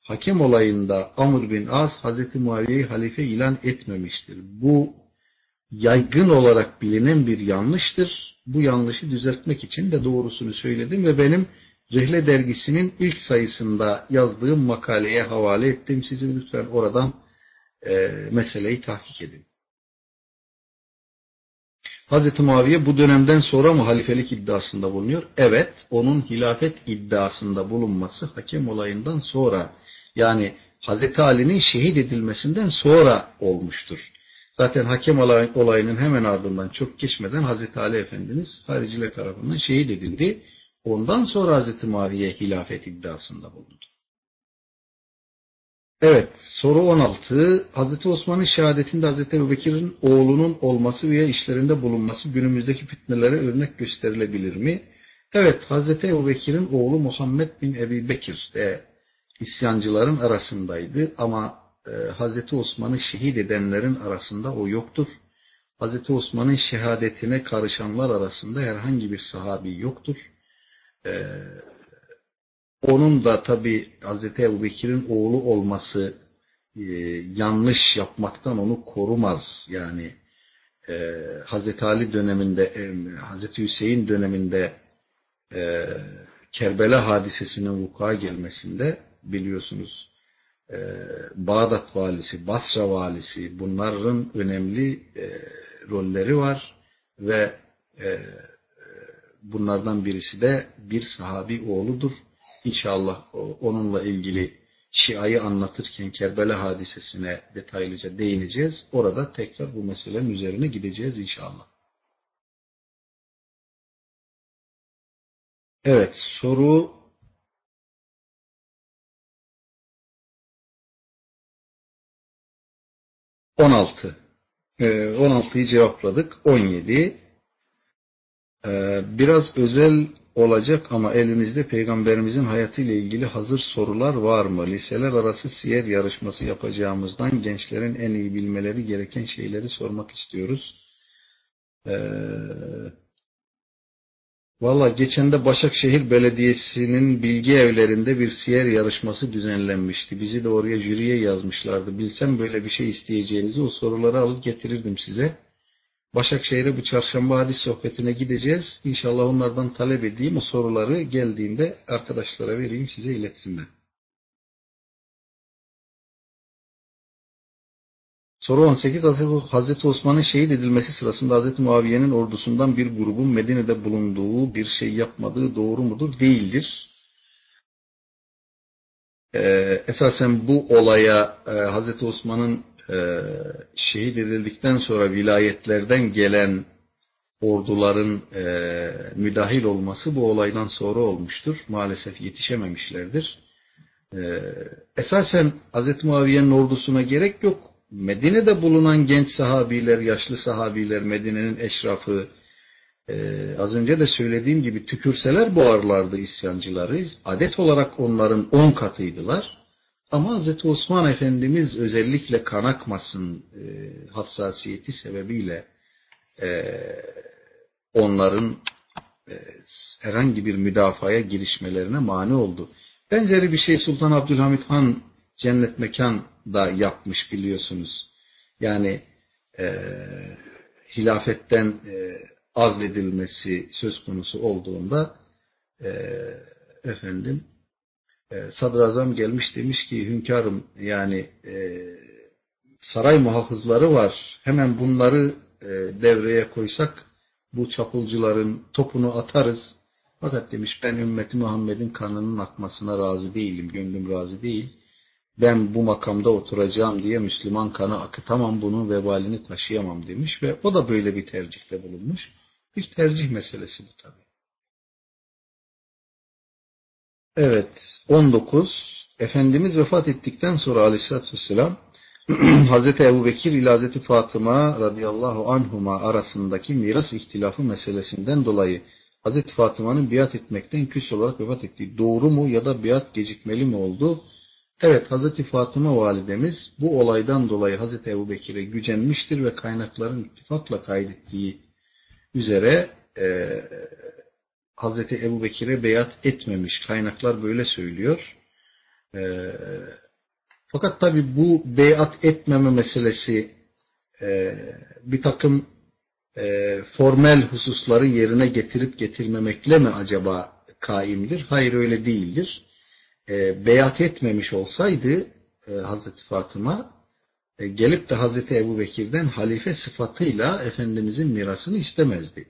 Hakem olayında Amr bin As Hazreti Muaviye'yi halife ilan etmemiştir. Bu yaygın olarak bilinen bir yanlıştır. Bu yanlışı düzeltmek için de doğrusunu söyledim ve benim Rihle dergisinin ilk sayısında yazdığım makaleye havale ettim. Sizi lütfen oradan e, meseleyi tahkik edin. Hz. Muaviye bu dönemden sonra mı halifelik iddiasında bulunuyor? Evet, onun hilafet iddiasında bulunması hakem olayından sonra yani Hz. Ali'nin şehit edilmesinden sonra olmuştur. Zaten hakem olayının hemen ardından çok geçmeden Hazreti Ali Efendimiz hariciler tarafından şehit edildi. Ondan sonra Hazreti Muaviye hilafet iddiasında bulundu. Evet, soru 16. Hazreti Osman'ın şehadetinde Hazreti Ebubekir'in oğlunun olması veya işlerinde bulunması günümüzdeki fitnelere örnek gösterilebilir mi? Evet, Hazreti Ebubekir'in oğlu Muhammed bin Ebi Bekir de isyancıların arasındaydı ama e, Hazreti Osman'ı şehit edenlerin arasında o yoktur. Hazreti Osman'ın şehadetine karışanlar arasında herhangi bir sahabi yoktur. E, onun da tabi Hazreti Ebu Bekir'in oğlu olması e, yanlış yapmaktan onu korumaz. Yani e, Hazreti Ali döneminde, e, Hazreti Hüseyin döneminde e, Kerbela hadisesinin vuku'a gelmesinde biliyorsunuz Bağdat valisi, Basra valisi bunların önemli e, rolleri var ve e, bunlardan birisi de bir sahabi oğludur. İnşallah onunla ilgili Şia'yı anlatırken Kerbela hadisesine detaylıca değineceğiz. Orada tekrar bu meselenin üzerine gideceğiz inşallah. Evet, soru 16. Ee, 16'yı cevapladık. 17. Ee, biraz özel olacak ama elinizde peygamberimizin hayatıyla ilgili hazır sorular var mı? Liseler arası siyer yarışması yapacağımızdan gençlerin en iyi bilmeleri gereken şeyleri sormak istiyoruz. Ee, Valla geçen de Başakşehir Belediyesi'nin bilgi evlerinde bir siyer yarışması düzenlenmişti. Bizi de oraya jüriye yazmışlardı. Bilsem böyle bir şey isteyeceğinizi o soruları alıp getirirdim size. Başakşehir'e bu çarşamba hadis sohbetine gideceğiz. İnşallah onlardan talep edeyim. O soruları geldiğinde arkadaşlara vereyim size iletsinler. Soru 18. Hazreti Osman'ın şehit edilmesi sırasında Hazreti Muaviye'nin ordusundan bir grubun Medine'de bulunduğu bir şey yapmadığı doğru mudur? Değildir. Ee, esasen bu olaya e, Hazreti Osman'ın e, şehit edildikten sonra vilayetlerden gelen orduların e, müdahil olması bu olaydan sonra olmuştur. Maalesef yetişememişlerdir. E, esasen Hz. Muaviye'nin ordusuna gerek yok. Medine'de bulunan genç sahabiler, yaşlı sahabiler, Medine'nin eşrafı, ee, az önce de söylediğim gibi tükürseler boğarlardı isyancıları. Adet olarak onların on katıydılar. Ama Hz. Osman Efendimiz özellikle kan akmasın e, hassasiyeti sebebiyle e, onların e, herhangi bir müdafaya girişmelerine mani oldu. Benzeri bir şey Sultan Abdülhamit Han cennet mekan da yapmış biliyorsunuz. Yani e, hilafetten e, azledilmesi söz konusu olduğunda e, efendim e, sadrazam gelmiş demiş ki hünkârım yani e, saray muhafızları var. Hemen bunları e, devreye koysak bu çapulcuların topunu atarız. Fakat demiş ben ümmeti Muhammed'in kanının akmasına razı değilim gönlüm razı değil ben bu makamda oturacağım diye Müslüman kanı akıtamam, bunun vebalini taşıyamam demiş ve o da böyle bir tercihte bulunmuş. Bir tercih meselesi bu tabi. Evet, 19. Efendimiz vefat ettikten sonra aleyhissalatü vesselam Hazreti Ebu Bekir ile Hazreti Fatıma radıyallahu anhuma arasındaki miras ihtilafı meselesinden dolayı Hazreti Fatıma'nın biat etmekten küs olarak vefat ettiği doğru mu ya da biat gecikmeli mi oldu? Evet Hazreti Fatıma validemiz bu olaydan dolayı Hazreti Ebu Bekir'e gücenmiştir ve kaynakların ittifakla kaydettiği üzere e, Hazreti Ebu Bekir'e beyat etmemiş. Kaynaklar böyle söylüyor. E, fakat tabi bu beyat etmeme meselesi e, bir takım e, formel hususları yerine getirip getirmemekle mi acaba kaimdir? Hayır öyle değildir e, beyat etmemiş olsaydı e, Hazreti Fatıma e, gelip de Hazreti Ebu Bekir'den halife sıfatıyla Efendimizin mirasını istemezdi.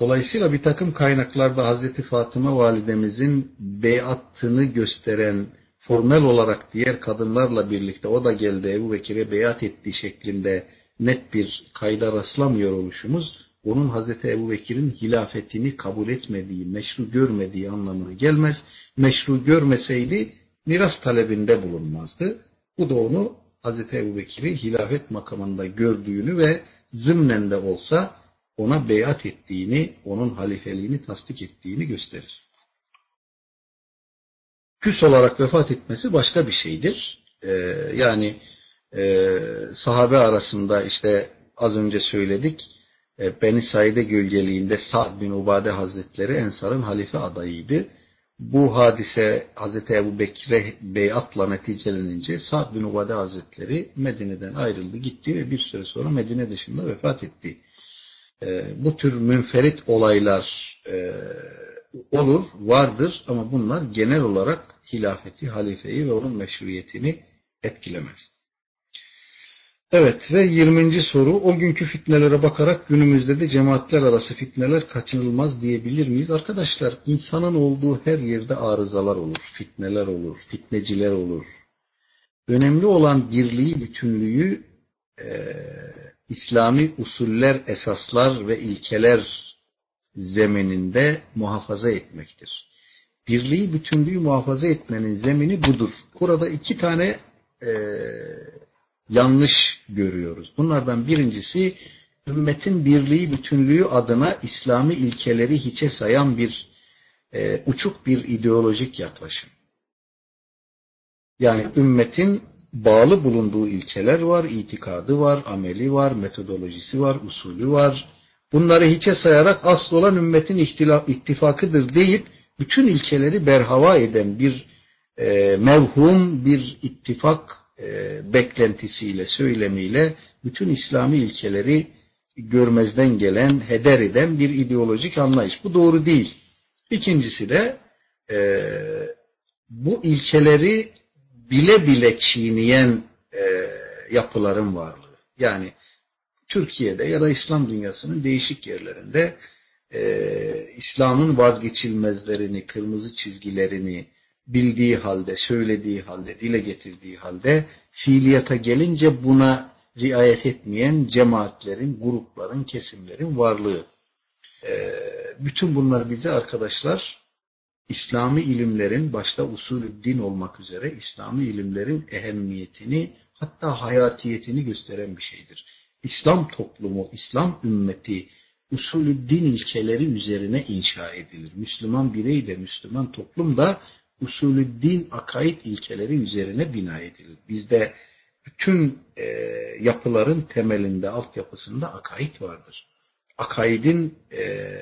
Dolayısıyla bir takım kaynaklarda Hazreti Fatıma validemizin beyatını gösteren formel olarak diğer kadınlarla birlikte o da geldi Ebu Bekir'e beyat ettiği şeklinde net bir kayda rastlamıyor oluşumuz onun Hazreti Ebu Bekir'in hilafetini kabul etmediği, meşru görmediği anlamına gelmez. Meşru görmeseydi miras talebinde bulunmazdı. Bu da onu Hazreti Ebu Bekir'i hilafet makamında gördüğünü ve zımnen de olsa ona beyat ettiğini, onun halifeliğini tasdik ettiğini gösterir. Küs olarak vefat etmesi başka bir şeydir. Ee, yani e, sahabe arasında işte az önce söyledik, Beni Said'e gölgeliğinde Sa'd bin Ubade Hazretleri Ensar'ın halife adayıydı. Bu hadise Hazreti Ebu Bekir'e beyatla neticelenince Sa'd bin Ubade Hazretleri Medine'den ayrıldı gitti ve bir süre sonra Medine dışında vefat etti. E, bu tür münferit olaylar e, olur, vardır ama bunlar genel olarak hilafeti, halifeyi ve onun meşruiyetini etkilemez. Evet ve 20. soru o günkü fitnelere bakarak günümüzde de cemaatler arası fitneler kaçınılmaz diyebilir miyiz? Arkadaşlar insanın olduğu her yerde arızalar olur, fitneler olur, fitneciler olur. Önemli olan birliği, bütünlüğü e, İslami usuller, esaslar ve ilkeler zemininde muhafaza etmektir. Birliği, bütünlüğü muhafaza etmenin zemini budur. Burada iki tane e, yanlış görüyoruz. Bunlardan birincisi ümmetin birliği, bütünlüğü adına İslami ilkeleri hiçe sayan bir e, uçuk bir ideolojik yaklaşım. Yani ümmetin bağlı bulunduğu ilkeler var, itikadı var, ameli var, metodolojisi var, usulü var. Bunları hiçe sayarak asıl olan ümmetin ittifakıdır deyip bütün ilkeleri berhava eden bir e, mevhum, bir ittifak e, beklentisiyle, söylemiyle bütün İslami ilkeleri görmezden gelen, heder eden bir ideolojik anlayış. Bu doğru değil. İkincisi de e, bu ilkeleri bile bile çiğneyen e, yapıların varlığı. Yani Türkiye'de ya da İslam dünyasının değişik yerlerinde e, İslam'ın vazgeçilmezlerini, kırmızı çizgilerini bildiği halde, söylediği halde, dile getirdiği halde fiiliyata gelince buna riayet etmeyen cemaatlerin, grupların, kesimlerin varlığı. E, bütün bunlar bize arkadaşlar İslami ilimlerin başta usulü din olmak üzere İslami ilimlerin ehemmiyetini hatta hayatiyetini gösteren bir şeydir. İslam toplumu, İslam ümmeti usulü din ilkeleri üzerine inşa edilir. Müslüman birey de Müslüman toplum da usulü din akaid ilkeleri üzerine bina edilir. Bizde bütün e, yapıların temelinde, altyapısında akaid vardır. Akaidin e,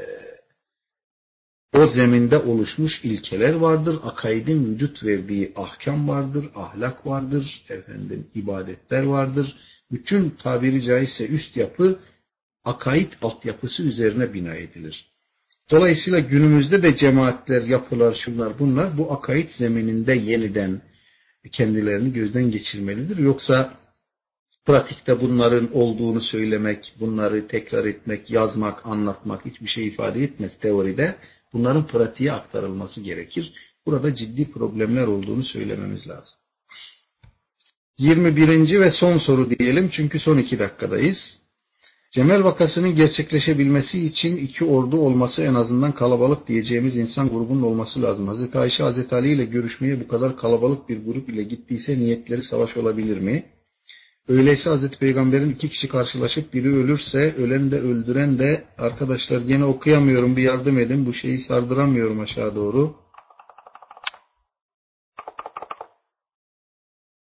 o zeminde oluşmuş ilkeler vardır. Akaidin vücut verdiği ahkam vardır, ahlak vardır, efendim ibadetler vardır. Bütün tabiri caizse üst yapı akaid altyapısı üzerine bina edilir. Dolayısıyla günümüzde de cemaatler, yapılar, şunlar bunlar bu akaid zemininde yeniden kendilerini gözden geçirmelidir. Yoksa pratikte bunların olduğunu söylemek, bunları tekrar etmek, yazmak, anlatmak hiçbir şey ifade etmez teoride. Bunların pratiğe aktarılması gerekir. Burada ciddi problemler olduğunu söylememiz lazım. 21. ve son soru diyelim çünkü son iki dakikadayız. Cemel vakasının gerçekleşebilmesi için iki ordu olması en azından kalabalık diyeceğimiz insan grubunun olması lazım. Hazreti Ayşe Hazreti Ali ile görüşmeye bu kadar kalabalık bir grup ile gittiyse niyetleri savaş olabilir mi? Öyleyse Hazreti Peygamber'in iki kişi karşılaşıp biri ölürse ölen de öldüren de arkadaşlar yine okuyamıyorum bir yardım edin bu şeyi sardıramıyorum aşağı doğru.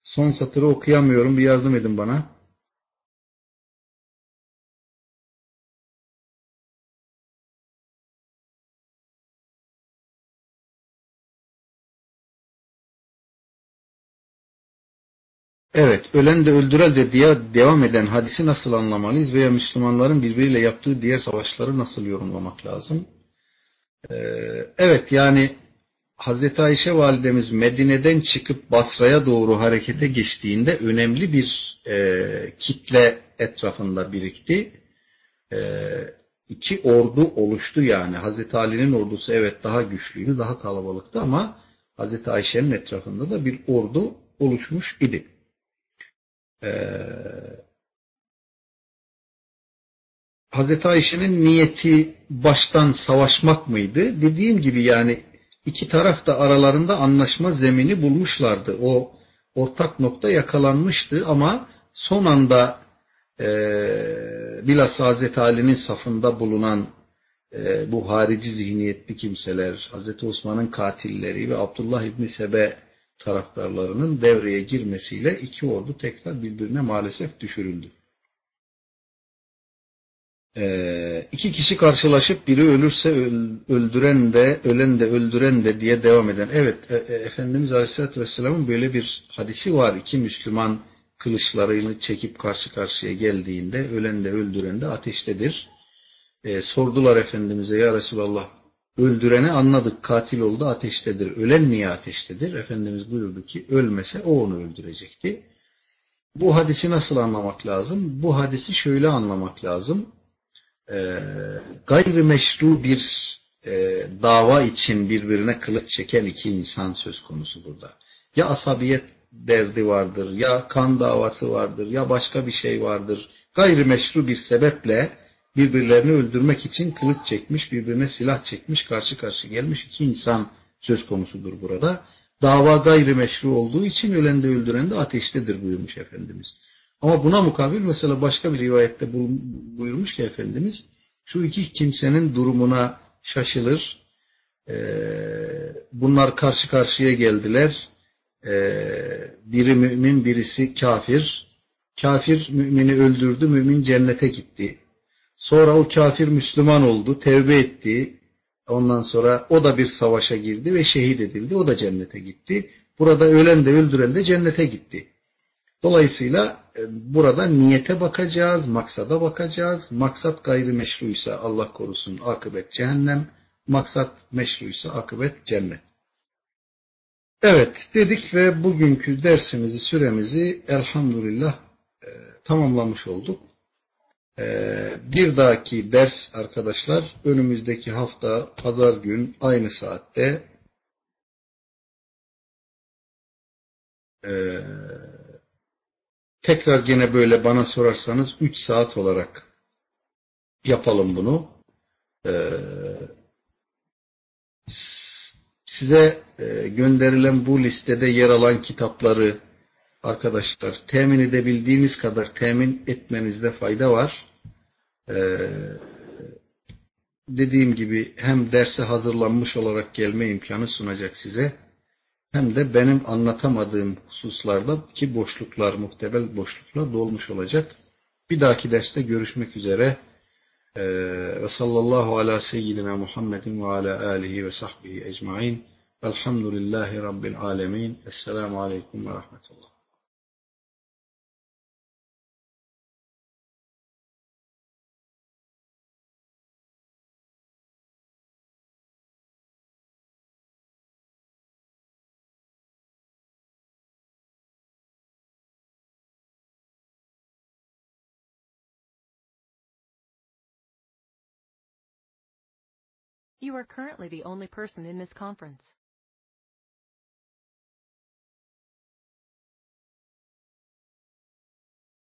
Son satırı okuyamıyorum bir yardım edin bana. Evet, ölen de öldürel diye devam eden hadisi nasıl anlamalıyız veya Müslümanların birbiriyle yaptığı diğer savaşları nasıl yorumlamak lazım? Ee, evet, yani Hazreti Ayşe validemiz Medine'den çıkıp Basra'ya doğru harekete geçtiğinde önemli bir e, kitle etrafında birikti. E, iki ordu oluştu yani. Hazreti Ali'nin ordusu evet daha güçlüydü, daha kalabalıktı ama Hazreti Ayşe'nin etrafında da bir ordu oluşmuş idi. Ee, Hazreti Ayşe'nin niyeti baştan savaşmak mıydı? Dediğim gibi yani iki taraf da aralarında anlaşma zemini bulmuşlardı. O ortak nokta yakalanmıştı ama son anda e, bilhassa Hazreti Ali'nin safında bulunan e, bu harici zihniyetli kimseler, Hazreti Osman'ın katilleri ve Abdullah İbni Sebe taraftarlarının devreye girmesiyle iki ordu tekrar birbirine maalesef düşürüldü. Ee, iki kişi karşılaşıp biri ölürse öldüren de, ölen de öldüren de diye devam eden. Evet, e, e, Efendimiz Aleyhisselatü Vesselam'ın böyle bir hadisi var. İki Müslüman kılıçlarını çekip karşı karşıya geldiğinde ölen de öldüren de ateştedir. Ee, sordular Efendimiz'e ya Resulallah öldüreni anladık katil oldu ateştedir. Ölen niye ateştedir? Efendimiz buyurdu ki ölmese o onu öldürecekti. Bu hadisi nasıl anlamak lazım? Bu hadisi şöyle anlamak lazım. Ee, gayrimeşru bir e, dava için birbirine kılıç çeken iki insan söz konusu burada. Ya asabiyet derdi vardır, ya kan davası vardır, ya başka bir şey vardır. Gayrimeşru bir sebeple birbirlerini öldürmek için kılıç çekmiş, birbirine silah çekmiş, karşı karşı gelmiş iki insan söz konusudur burada. Dava gayrimeşru olduğu için ölen de öldüren de ateştedir buyurmuş Efendimiz. Ama buna mukabil mesela başka bir rivayette buyurmuş ki Efendimiz şu iki kimsenin durumuna şaşılır. Ee, bunlar karşı karşıya geldiler. Ee, biri mümin, birisi kafir. Kafir mümini öldürdü, mümin cennete gitti. Sonra o kafir Müslüman oldu, tevbe etti. Ondan sonra o da bir savaşa girdi ve şehit edildi. O da cennete gitti. Burada ölen de öldüren de cennete gitti. Dolayısıyla e, burada niyete bakacağız, maksada bakacağız. Maksat gayrimeşruysa Allah korusun akıbet cehennem, maksat meşruysa akıbet cennet. Evet dedik ve bugünkü dersimizi, süremizi elhamdülillah e, tamamlamış olduk. E, bir dahaki ders arkadaşlar önümüzdeki hafta pazar gün aynı saatte eee Tekrar gene böyle bana sorarsanız 3 saat olarak yapalım bunu. Ee, size e, gönderilen bu listede yer alan kitapları arkadaşlar temin edebildiğiniz kadar temin etmenizde fayda var. Ee, dediğim gibi hem derse hazırlanmış olarak gelme imkanı sunacak size hem de benim anlatamadığım hususlarda ki boşluklar, muhtebel boşluklar dolmuş olacak. Bir dahaki derste görüşmek üzere. Ee, ve sallallahu ala seyyidina Muhammedin ve ala alihi ve sahbihi ecmain. Elhamdülillahi Rabbil alemin. Esselamu aleyküm ve rahmetullah. You are currently the only person in this conference.